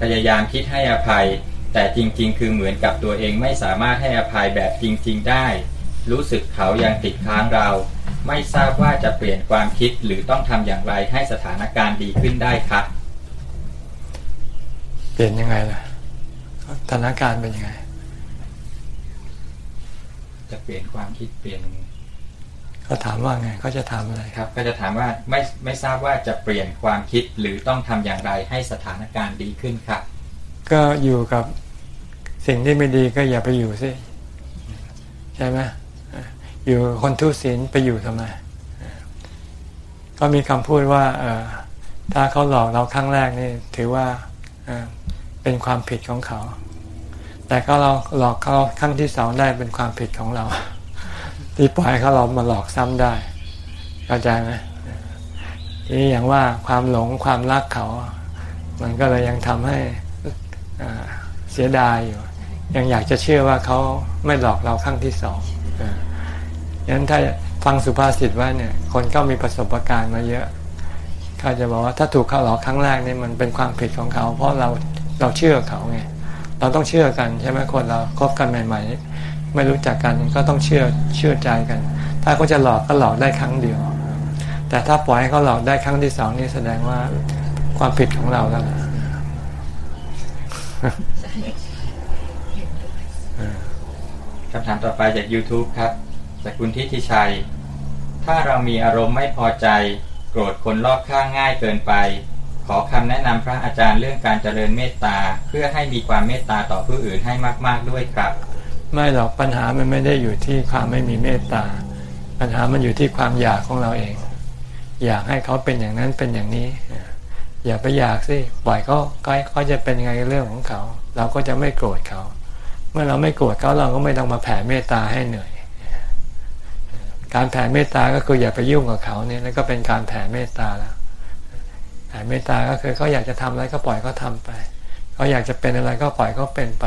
พยายามคิดให้อภัย แต่จริง ๆ คือเหมือนกับตัวเองไม่สามารถให้อภัยแบบจริง ๆ ได้ รู้สึกเขายังติดค้างเรา ไม่ทราบว่าจะเปลี่ยนความคิดหรือต้องทำอย่างไรให้สถานการณ์ดีขึ้นได้ครับเปลี่ยนยังไงล่ะสถานการณ์เป็นยังไง จะเปลี่ยนความคิดเปลี่ยน เขาถามว่าไงเขาจะทำอะไรครับ ก็จะถามว่าไม่ไม่ทราบว่าจะเปลี่ยนความคิดหรือต้องทำอย่างไรให้สถานการณ์ดีขึ้นครับ ก็อยู่กับสิ่งที่ไม่ดีก็อย่าไปอยู่สิใช่ไหมอยู่กับคนทุศีลไปอยู่ทำไมก็มีคำพูดว่าเออถ้าเขาหลอกเราครั้งแรกนี่ถือว่าเออเป็นความผิดของเขา แต่ก็เราหลอกเขาครั้งที่สองได้เป็นความผิดของเรา ที่ปล่อยเขาเรามาหลอกซ้ำได้เข้าใจไหมทีนี้อย่างว่าความหลงความรักเขา มันก็เลยยังทำให้เสียดายอยู่ ยังอยากจะเชื่อว่าเขาไม่หลอกเราครั้งที่สองยั้นถ้าฟังสุภาษิตว่าเนี่ย คนก็มีประสบการณ์มาเยอะเขาจะบอกว่าถ้าถูกเขาหลอกครั้งแรกนี่มันเป็นความผิดของเขา เพราะเราเราเชื่อเขาไงเราต้องเชื่อกันใช่ไหมคนเราคบกันใหม่ ๆ ไม่รู้จักกันก็ต้องเชื่อเชื่อใจกัน ถ้าเขาจะหลอกก็หลอกได้ครั้งเดียว แต่ถ้าปล่อยให้เขาหลอกได้ครั้งที่สองนี่แสดงว่าความผิดของเราแล้วคำถามต่อไปจาก YouTube ครับจากคุณทิติชัย ถ้าเรามีอารมณ์ไม่พอใจ โกรธคนรอบข้างง่ายเกินไป ขอคำแนะนำพระอาจารย์เรื่องการเจริญเมตตา เพื่อให้มีความเมตตาต่อผู้อื่นให้มาก ๆด้วยครับ ไม่หรอกปัญหามันไม่ได้อยู่ที่ความไม่มีเมตตา ปัญหามันอยู่ที่ความอยากของเราเอง อยากให้เขาเป็นอย่างนั้นเป็นอย่างนี้ อย่าไปอยากสิปล่อยเขาเขาเขาจะเป็นยังไงเรื่องของเขา เราก็จะไม่โกรธเขา เมื่อเราไม่โกรธเขาเราก็ไม่ต้องมาแผ่เมตตาให้เหนื่อย การแผ่เมตตาก็คืออย่าไปยุ่งกับเขาเนี่ยแล้วก็เป็นการแผ่เมตตาแล้วแผ่เมตตาก็คือเขาอยากจะทำอะไรก็ปล่อยเขาทาไป เขาอยากจะเป็นอะไรก็ปล่อยเขาเป็นไป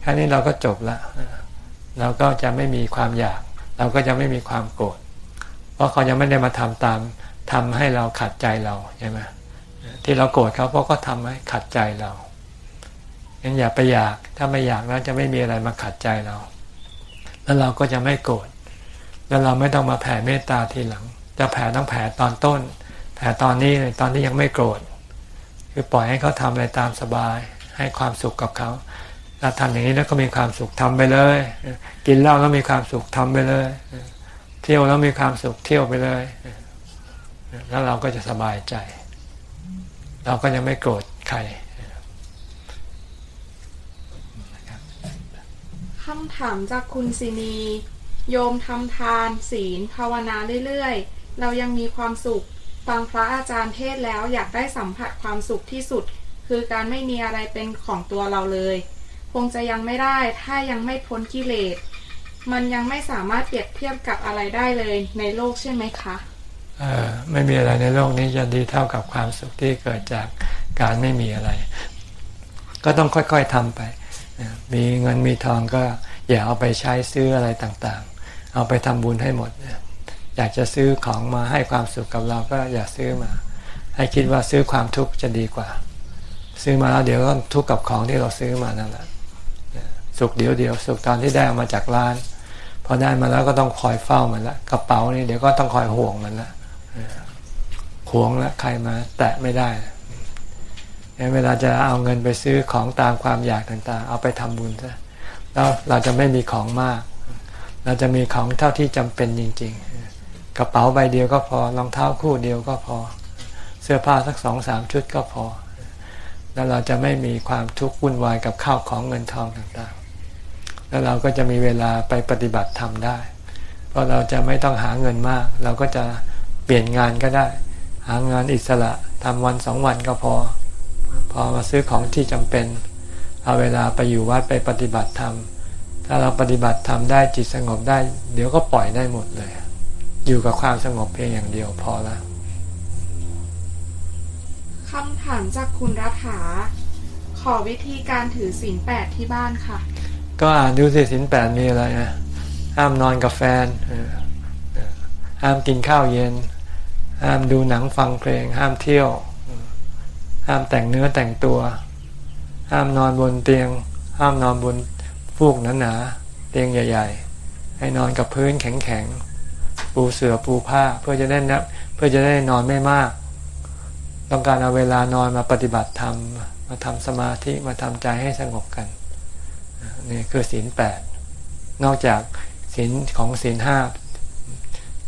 แค่นี้เราก็จบละเราก็จะไม่มีความอยาก เราก็จะไม่มีความโกรธเพราะเขายังไม่ได้มาทำตามทำให้เราขัดใจเราใช่ไหมที่เราโกรธเขาเพราะก็ทำให้ขัดใจเรางั้นอย่าไปอยากถ้าไม่อยากแล้วจะไม่มีอะไรมาขัดใจเรา แล้วเราก็จะไม่โกรธแล้วเราไม่ต้องมาแผ่เมตตาทีหลัง จะแผ่ต้องแผ่ตอนต้น แผ่ตอนนี้เลยตอนที่ยังไม่โกรธคือปล่อยให้เขาทำอะไรตามสบาย ให้ความสุขกับเขา เราทำอย่างนี้แล้วก็มีความสุขทำไปเลย กินเหล้าแล้วมีความสุขทำไปเลย เที่ยวแล้วมีความสุขเที่ยวไปเลย แล้วเราก็จะสบายใจ เราก็จะไม่โกรธใครคำถามจากคุณสินี โยมทำทาน ศีลภาวนาเรื่อยๆ เรายังมีความสุขฟังพระอาจารย์เทศแล้วอยากได้สัมผัสความสุขที่สุด คือการไม่มีอะไรเป็นของตัวเราเลย คงจะยังไม่ได้ ถ้ายังไม่พ้นกิเลส มันยังไม่สามารถเปรียบเทียบกับอะไรได้เลยในโลกใช่ไหมคะเออไม่มีอะไรในโลกนี้จะดีเท่ากับความสุขที่เกิดจากการไม่มีอะไร ก็ต้องค่อยๆทำไป มีเงินมีทองก็อย่าเอาไปใช้ซื้ออะไรต่างๆ เอาไปทำบุญให้หมด อยากจะซื้อของมาให้ความสุขกับเราก็อย่าซื้อมา ให้คิดว่าซื้อความทุกข์จะดีกว่า ซื้อมาแล้วเดี๋ยวก็ทุกข์กับของที่เราซื้อมานั่นแหละ สุขเดียวเดียวสุขตอนที่ได้ออกมาจากร้านพอได้มาแล้วก็ต้องคอยเฝ้ามันละกระเป๋านี่เดี๋ยวก็ต้องคอยห่วงมันละห่วงละใครมาแตะไม่ได้เวลาจะเอาเงินไปซื้อของตามความอยากต่าง ๆ เอาไปทำบุญซะแล้วเราจะไม่มีของมาก เราจะมีของเท่าที่จำเป็นจริง ๆ กระเป๋าใบเดียวก็พอรองเท้าคู่เดียวก็พอ เสื้อผ้าสักสองสามชุดก็พอ แล้วเราจะไม่มีความทุกข์วุ่นวายกับข้าวของเงินทองต่างๆ แล้วเราก็จะมีเวลาไปปฏิบัติธรรมได้ เพราะเราจะไม่ต้องหาเงินมาก เราก็จะเปลี่ยนงานก็ได้ หางานอิสระทำวันสองวันก็พอ พอมาซื้อของที่จำเป็น เอาเวลาไปอยู่วัดไปปฏิบัติธรรม ถ้าเราปฏิบัติธรรมได้จิตสงบได้ เดี๋ยวก็ปล่อยได้หมดเลย อยู่กับความสงบเพียงอย่างเดียวพอล้วคำถามจากคุณรัฐาขอวิธีการถือศีลแปดที่บ้านค่ะ ก็อ่านดูสิสินแปดมีอะไรนะห้ามนอนกับแฟนห้ามกินข้าวเย็น ห้ามดูหนังฟังเพลง ห้ามเที่ยว ห้ามแต่งเนื้อแต่งตัว ห้ามนอนบนเตียง ห้ามนอนบนฟูกหนาๆเตียงใหญ่ ๆ ให้นอนกับพื้นแข็งๆปูเสือปูผ้าเพื่อจะได้นะเพื่อจะได้นอนไม่มาก ต้องการเอาเวลานอนมาปฏิบัติธรรมมาทำสมาธิมาทำใจให้สงบกัน นี่คือศีลแปดนอกจากศีลของศีลห้า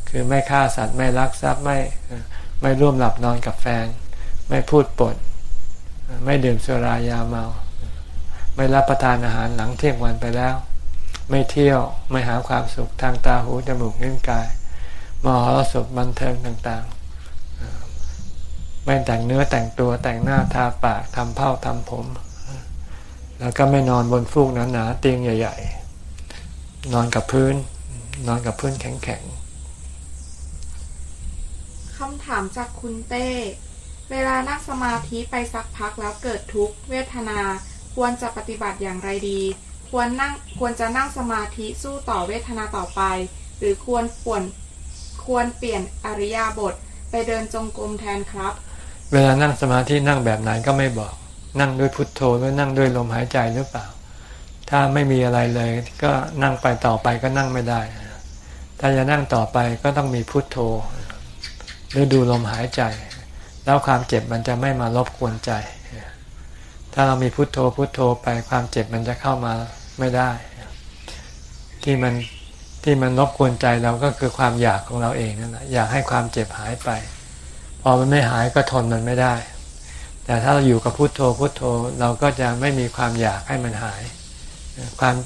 คือไม่ฆ่าสัตว์ไม่ลักทรัพย์ไม่ไม่ร่วมหลับนอนกับแฟน ไม่พูดปด ไม่ดื่มสุรายาเมา ไม่รับประทานอาหารหลังเที่ยงวันไปแล้ว ไม่เที่ยวไม่หาความสุขทางตาหูจมูกนิ้วกายมหรสพบันเทิงต่างๆ ไม่แต่งเนื้อแต่งตัวแต่งหน้าทาปากทำเผ้าทำผม แล้วก็ไม่นอนบนฟูกหนาๆเตียงใหญ่ ๆ นอนกับพื้น นอนกับพื้นแข็งคำถามจากคุณเต้ เวลานั่งสมาธิไปสักพักแล้วเกิดทุกขเวทนา ควรจะปฏิบัติอย่างไรดี ควรนั่งควรจะนั่งสมาธิสู้ต่อเวทนาต่อไป หรือควรเปลี่ยนควรเปลี่ยนอริยาบทไปเดินจงกรมแทนครับๆเวลานั่งสมาธินั่งแบบไหนก็ไม่บอก นั่งด้วยพุทโธหรือนั่งด้วยลมหายใจหรือเปล่า ถ้าไม่มีอะไรเลย ก็นั่งไปต่อไปก็นั่งไม่ได้ ถ้าจะนั่งต่อไปก็ต้องมีพุทโธ หรือดูลมหายใจ แล้วความเจ็บมันจะไม่มารบกวนใจ ถ้าเรามีพุทโธพุทโธไปความเจ็บมันจะเข้ามาไม่ได้ ที่มันที่มันรบกวนใจเราก็คือความอยากของเราเองนั่นแหละอยากให้ความเจ็บหายไป พอมันไม่หายก็ทนมันไม่ได้ แต่ถ้าเราอยู่กับพุทโธพุทโธเราก็จะไม่มีความอยากให้มันหาย ความ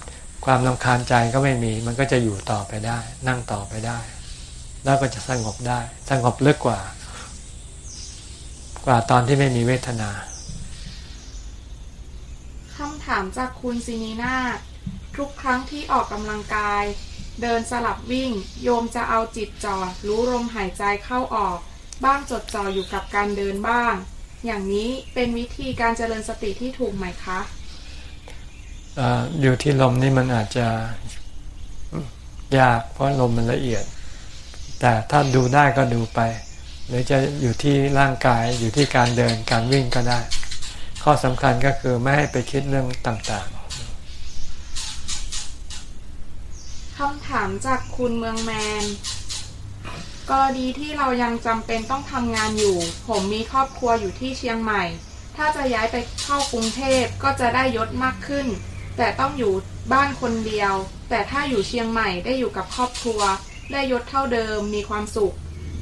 ความลำคาญใจก็ไม่มี มันก็จะอยู่ต่อไปได้ นั่งต่อไปได้ แล้วก็จะสงบได้ สงบลึกกว่า กว่าตอนที่ไม่มีเวทนาคำถามจากคุณซินีนาทุกครั้งที่ออกกำลังกาย เดินสลับวิ่ง โยมจะเอาจิตจ่อรู้ลมหายใจเข้าออก บ้างจดจ่ออยู่กับการเดินบ้าง อย่างนี้เป็นวิธีการเจริญสติที่ถูกไหมคะเอ่ออยู่ที่ลมนี่มันอาจจะยากเพราะลมมันละเอียด แต่ถ้าดูได้ก็ดูไป หรือจะอยู่ที่ร่างกายอยู่ที่การเดินการวิ่งก็ได้ ข้อสำคัญก็คือไม่ให้ไปคิดเรื่องต่างคำถามจากคุณเมืองแมน กรณีที่เรายังจำเป็นต้องทำงานอยู่ ผมมีครอบครัวอยู่ที่เชียงใหม่ ถ้าจะย้ายไปเข้ากรุงเทพก็จะได้ยศมากขึ้น แต่ต้องอยู่บ้านคนเดียว แต่ถ้าอยู่เชียงใหม่ได้อยู่กับครอบครัว ได้ยศเท่าเดิมมีความสุข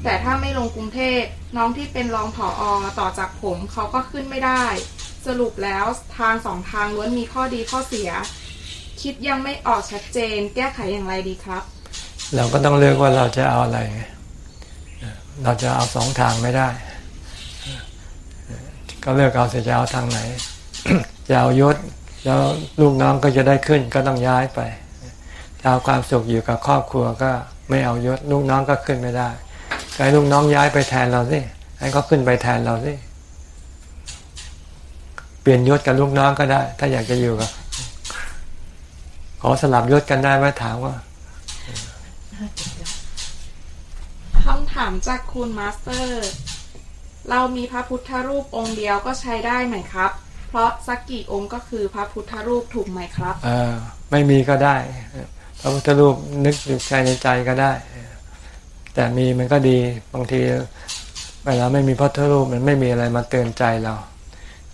แต่ถ้าไม่ลงกรุงเทพน้องที่เป็นรองผออต่อจากผมเขาก็ขึ้นไม่ได้ สรุปแล้วทางสองทางล้วนมีข้อดีข้อเสีย คิดยังไม่ออกชัดเจน แก้ไขอย่างไรดีครับ เราก็ต้องเลือกว่าเราจะเอาอะไร เราจะเอาสองทางไม่ได้ ก็เลือกเอาเสียจะเอาทางไหนจะเอายศแล้วลูกน้องก็จะได้ขึ้นก็ต้องย้ายไปจะเอาความสุขอยู่กับครอบครัวก็ไม่เอายศลูกน้องก็ขึ้นไม่ได้ให้ลูกน้องย้ายไปแทนเราสิให้เขาขึ้นไปแทนเราสิเปลี่ยนยศกับลูกน้องก็ได้ ถ้าอยากจะอยู่กับขอสลับยศกันได้ไหมถามว่า คำถามจากคุณมาสเตอร์ เรามีพระพุทธรูปองค์เดียวก็ใช้ได้ไหมครับ เพราะสักกี่องค์ก็คือพระพุทธรูปถูกไหมครับเออไม่มีก็ได้ พระพุทธรูปนึกอยู่ใจในใจก็ได้ แต่มีมันก็ดีบางทีเวลาไม่มีพระพุทธรูปมันไม่มีอะไรมาเตือนใจเรา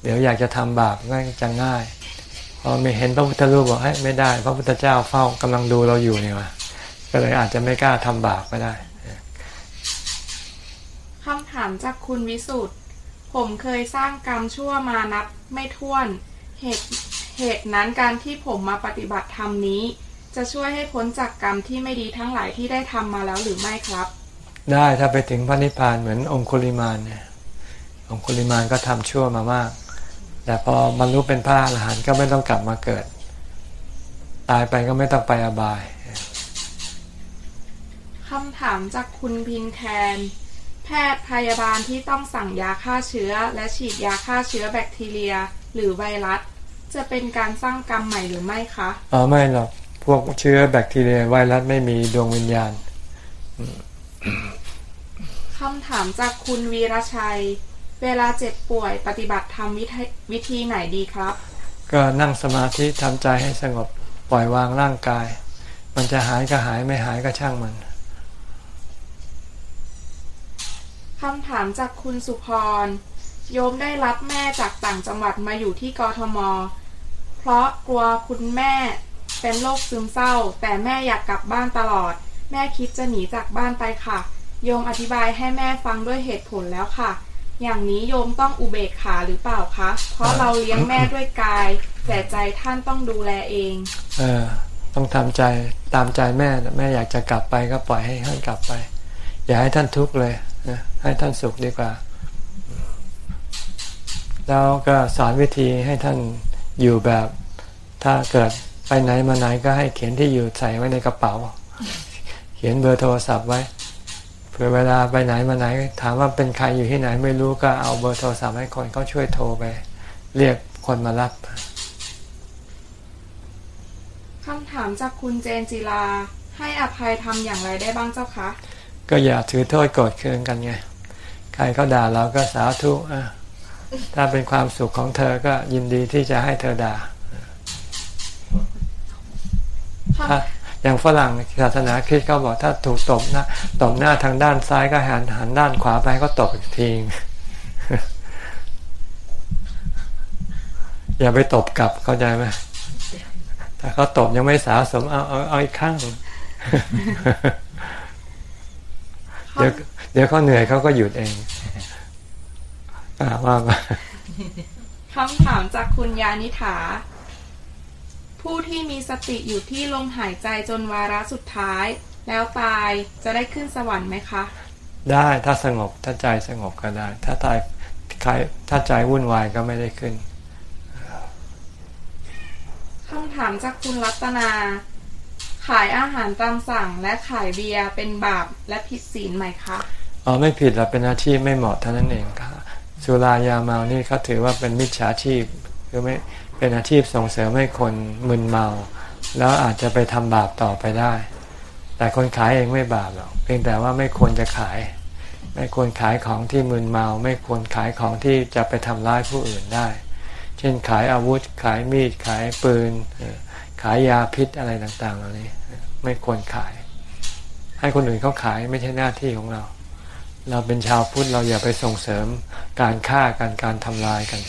เดี๋ยวอยากจะทำบาปก็จะง่ายพอไม่เห็นพระพุทธรูปบอกให้ยไม่ได้ พระพุทธเจ้าเฝ้ากำลังดูเราอยู่นี่วะก็เลยอาจจะไม่กล้าทำบาปก็ได้ คำถามจากคุณวิสุทธ์ผมเคยสร้างกรรมชั่วมานับไม่ถ้วน เหตุเหตุนั้นการที่ผมมาปฏิบัติธรรมนี้ จะช่วยให้พ้นจากกรรมที่ไม่ดีทั้งหลายที่ได้ทำมาแล้วหรือไม่ครับ ได้ถ้าไปถึงพระนิพพานเหมือนองคุลิมานเนี่ยองคุลิมานก็ทำชั่วมามาก แต่พอบรรลุเป็นพระอรหันต์ก็ไม่ต้องกลับมาเกิด ตายไปก็ไม่ต้องไปอบายคำถามจากคุณพินแคน แพทย์พยาบาลที่ต้องสั่งยาฆ่าเชื้อ และฉีดยาฆ่าเชื้อแบคทีเรีย หรือไวรัส จะเป็นการสร้างกรรมใหม่หรือไม่คะอ๋อไม่หรอกพวกเชื้อแบคทีเรียไวรัสไม่มีดวงวิญญาณคำถามจากคุณวีรชัย เวลาเจ็บป่วยปฏิบัติธรรมวิธีวิธีไหนดีครับ ก็นั่งสมาธิทำใจให้สงบปล่อยวางร่างกาย มันจะหายก็หายไม่หายก็ช่างมัน คำถามจากคุณสุพร โยมได้รับแม่จากต่างจังหวัดมาอยู่ที่กทม เพราะกลัวคุณแม่เป็นโรคซึมเศร้า แต่แม่อยากกลับบ้านตลอด แม่คิดจะหนีจากบ้านไปค่ะ โยมอธิบายให้แม่ฟังด้วยเหตุผลแล้วค่ะ อย่างนี้โยมต้องอุเบกขาหรือเปล่าคะ เพราะเราเลี้ยงแม่ด้วยกาย แต่ใจท่านต้องดูแลเอง เออ ต้องทำใจตามใจแม่นะแม่อยากจะกลับไปก็ปล่อยให้ท่านกลับไป อย่าให้ท่านทุกข์เลย ให้ท่านสุขดีกว่า แล้วก็สอนวิธีให้ท่านอยู่แบบ ถ้าเกิดไปไหนมาไหนก็ให้เขียนที่อยู่ใส่ไว้ในกระเป๋า เขียนเบอร์โทรศัพท์ไว้เผื่อเวลาไปไหนมาไหน ถามว่าเป็นใครอยู่ที่ไหนไม่รู้ก็เอาเบอร์โทรศัพท์ให้คนเขาช่วยโทรไป เรียกคนมารับคำถามจากคุณเจนจิลาให้อภัยทำอย่างไรได้บ้างเจ้าคะ ก็อย่าถือโทษโกรธเคืองกันไง ใครเขาด่าเราก็สาธุอะถ้าเป็นความสุขของเธอก็ยินดีที่จะให้เธอด่าถ้าอย่างฝรั่งศาสนาคริสต์เขาบอกถ้าถูกตบหน้าตบหน้าทางด้านซ้ายก็หันหันด้านขวาไปก็ตบอีกทีอย่าไปตบกลับเข้าใจไหมถ้าเขาตบยังไม่สาสมเอาเอาเอาอีกข้าง เดี๋ยวเดี๋ยวเขาเหนื่อยเขาก็หยุดเองอ่าว่ามาคำถามจากคุณยานิถา ผู้ที่มีสติอยู่ที่ลมหายใจจนวาระสุดท้าย แล้วตายจะได้ขึ้นสวรรค์ไหมคะ ได้ถ้าสงบถ้าใจสงบก็ได้ ถ้าตายใครถ้าใจวุ่นวายก็ไม่ได้ขึ้นคำถามจากคุณรัตนา ขายอาหารตามสั่งและขายเบียร์เป็นบาปและผิดศีลไหมคะอ๋อไม่ผิดหรอกเป็นอาชีพไม่เหมาะเท่านั้นเองค่ะสุรายาเมานี่เขาถือว่าเป็นมิจฉาชีพคือไม่เป็นอาชีพส่งเสริมให้คนมึนเมา แล้วอาจจะไปทำบาปต่อไปได้ แต่คนขายเองไม่บาปหรอกเพียงแต่ว่าไม่ควรจะขาย ไม่ควรขายของที่มึนเมา ไม่ควรขายของที่จะไปทำร้ายผู้อื่นได้ เช่นขายอาวุธขายมีดขายปืนเอ ขายยาพิษอะไรต่างๆเหล่านี้ ไม่ควรขาย ให้คนอื่นเขาขายไม่ใช่หน้าที่ของเรา เราเป็นชาวพุทธเราอย่าไปส่งเสริมการฆ่ากันการทำลายกัน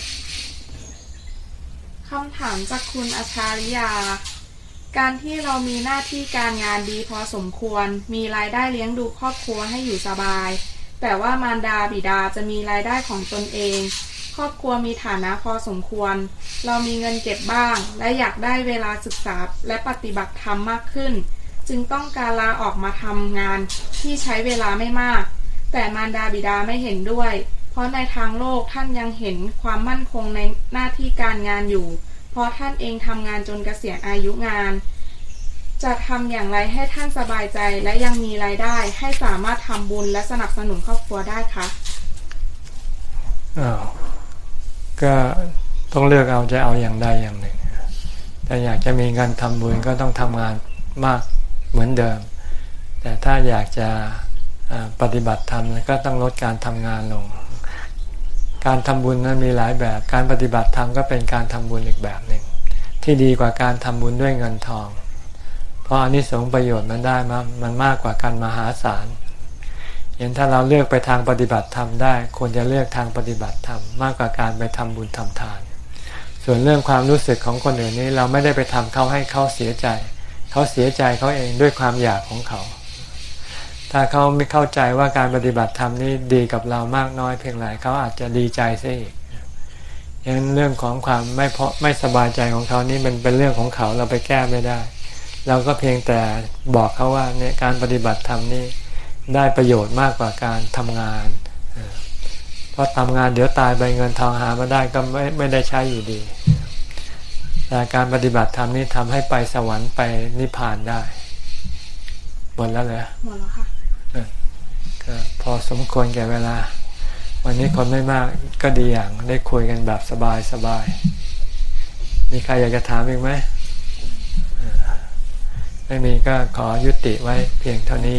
คำถามจากคุณอาชาริยา การที่เรามีหน้าที่การงานดีพอสมควร มีรายได้เลี้ยงดูครอบครัวให้อยู่สบาย แต่ว่ามารดาบิดาจะมีรายได้ของตนเอง รอบครัวมีฐานะพอสมควร เรามีเงินเก็บบ้าง และอยากได้เวลาศึกษาและปฏิบัติธรรมมากขึ้น จึงต้องการลาออกมาทำงานที่ใช้เวลาไม่มาก แต่มารดาบิดาไม่เห็นด้วย เพราะในทางโลกท่านยังเห็นความมั่นคงในหน้าที่การงานอยู่ เพราะท่านเองทำงานจนเกษียณอายุงาน จะทำอย่างไรให้ท่านสบายใจและยังมีรายได้ให้สามารถทำบุญและสนับสนุนครอบครัวได้คะอ้าว ก็ต้องเลือกเอาจะเอาอย่างใดอย่างหนึ่ง แต่อยากจะมีเงินทำบุญก็ต้องทำงานมากเหมือนเดิม แต่ถ้าอยากจะปฏิบัติธรรมก็ต้องลดการทำงานลง การทำบุญนั้นมีหลายแบบ การปฏิบัติธรรมก็เป็นการทำบุญอีกแบบหนึ่ง ที่ดีกว่าการทำบุญด้วยเงินทอง เพราะอันนี้สงส์ประโยชน์มันได้มามันมากกว่าการมหาศาล เห็นถ้าเราเลือกไปทางปฏิบัติธรรมได้ควรจะเลือกทางปฏิบัติธรรมมากกว่าการไปทำบุญทำทาน ส่วนเรื่องความรู้สึกของคนอื่นนี้เราไม่ได้ไปทำเขาให้เขาเสียใจ เขาเสียใจเขาเองด้วยความอยากของเขา ถ้าเขาไม่เข้าใจว่าการปฏิบัติธรรมนี่ดีกับเรามากน้อยเพียงไรเขาอาจจะดีใจซะอีกยังเรื่องของความไม่เพาะไม่สบายใจของเขานี่มันเป็นเรื่องของเขาเราไปแก้ไม่ได้ เราก็เพียงแต่บอกเขาว่าเนี่ยการปฏิบัติธรรมนี่ ได้ประโยชน์มากกว่าการทำงานเออเพราะทำงานเดี๋ยวตายไปเงินทองหามาได้ก็ไม่ไม่ได้ใช้อยู่ดีแต่การปฏิบัติธรรมนี่ทำให้ไปสวรรค์ไปนิพพานได้ หมดแล้วเลยหมดแล้วค่ะก็พอสมควรแก่เวลา วันนี้คนไม่มากก็ดีอย่างได้คุยกันแบบสบายสบาย มีใครอยากจะถามอีกไหมเออไม่มีก็ขอยุติไว้เพียงเท่านี้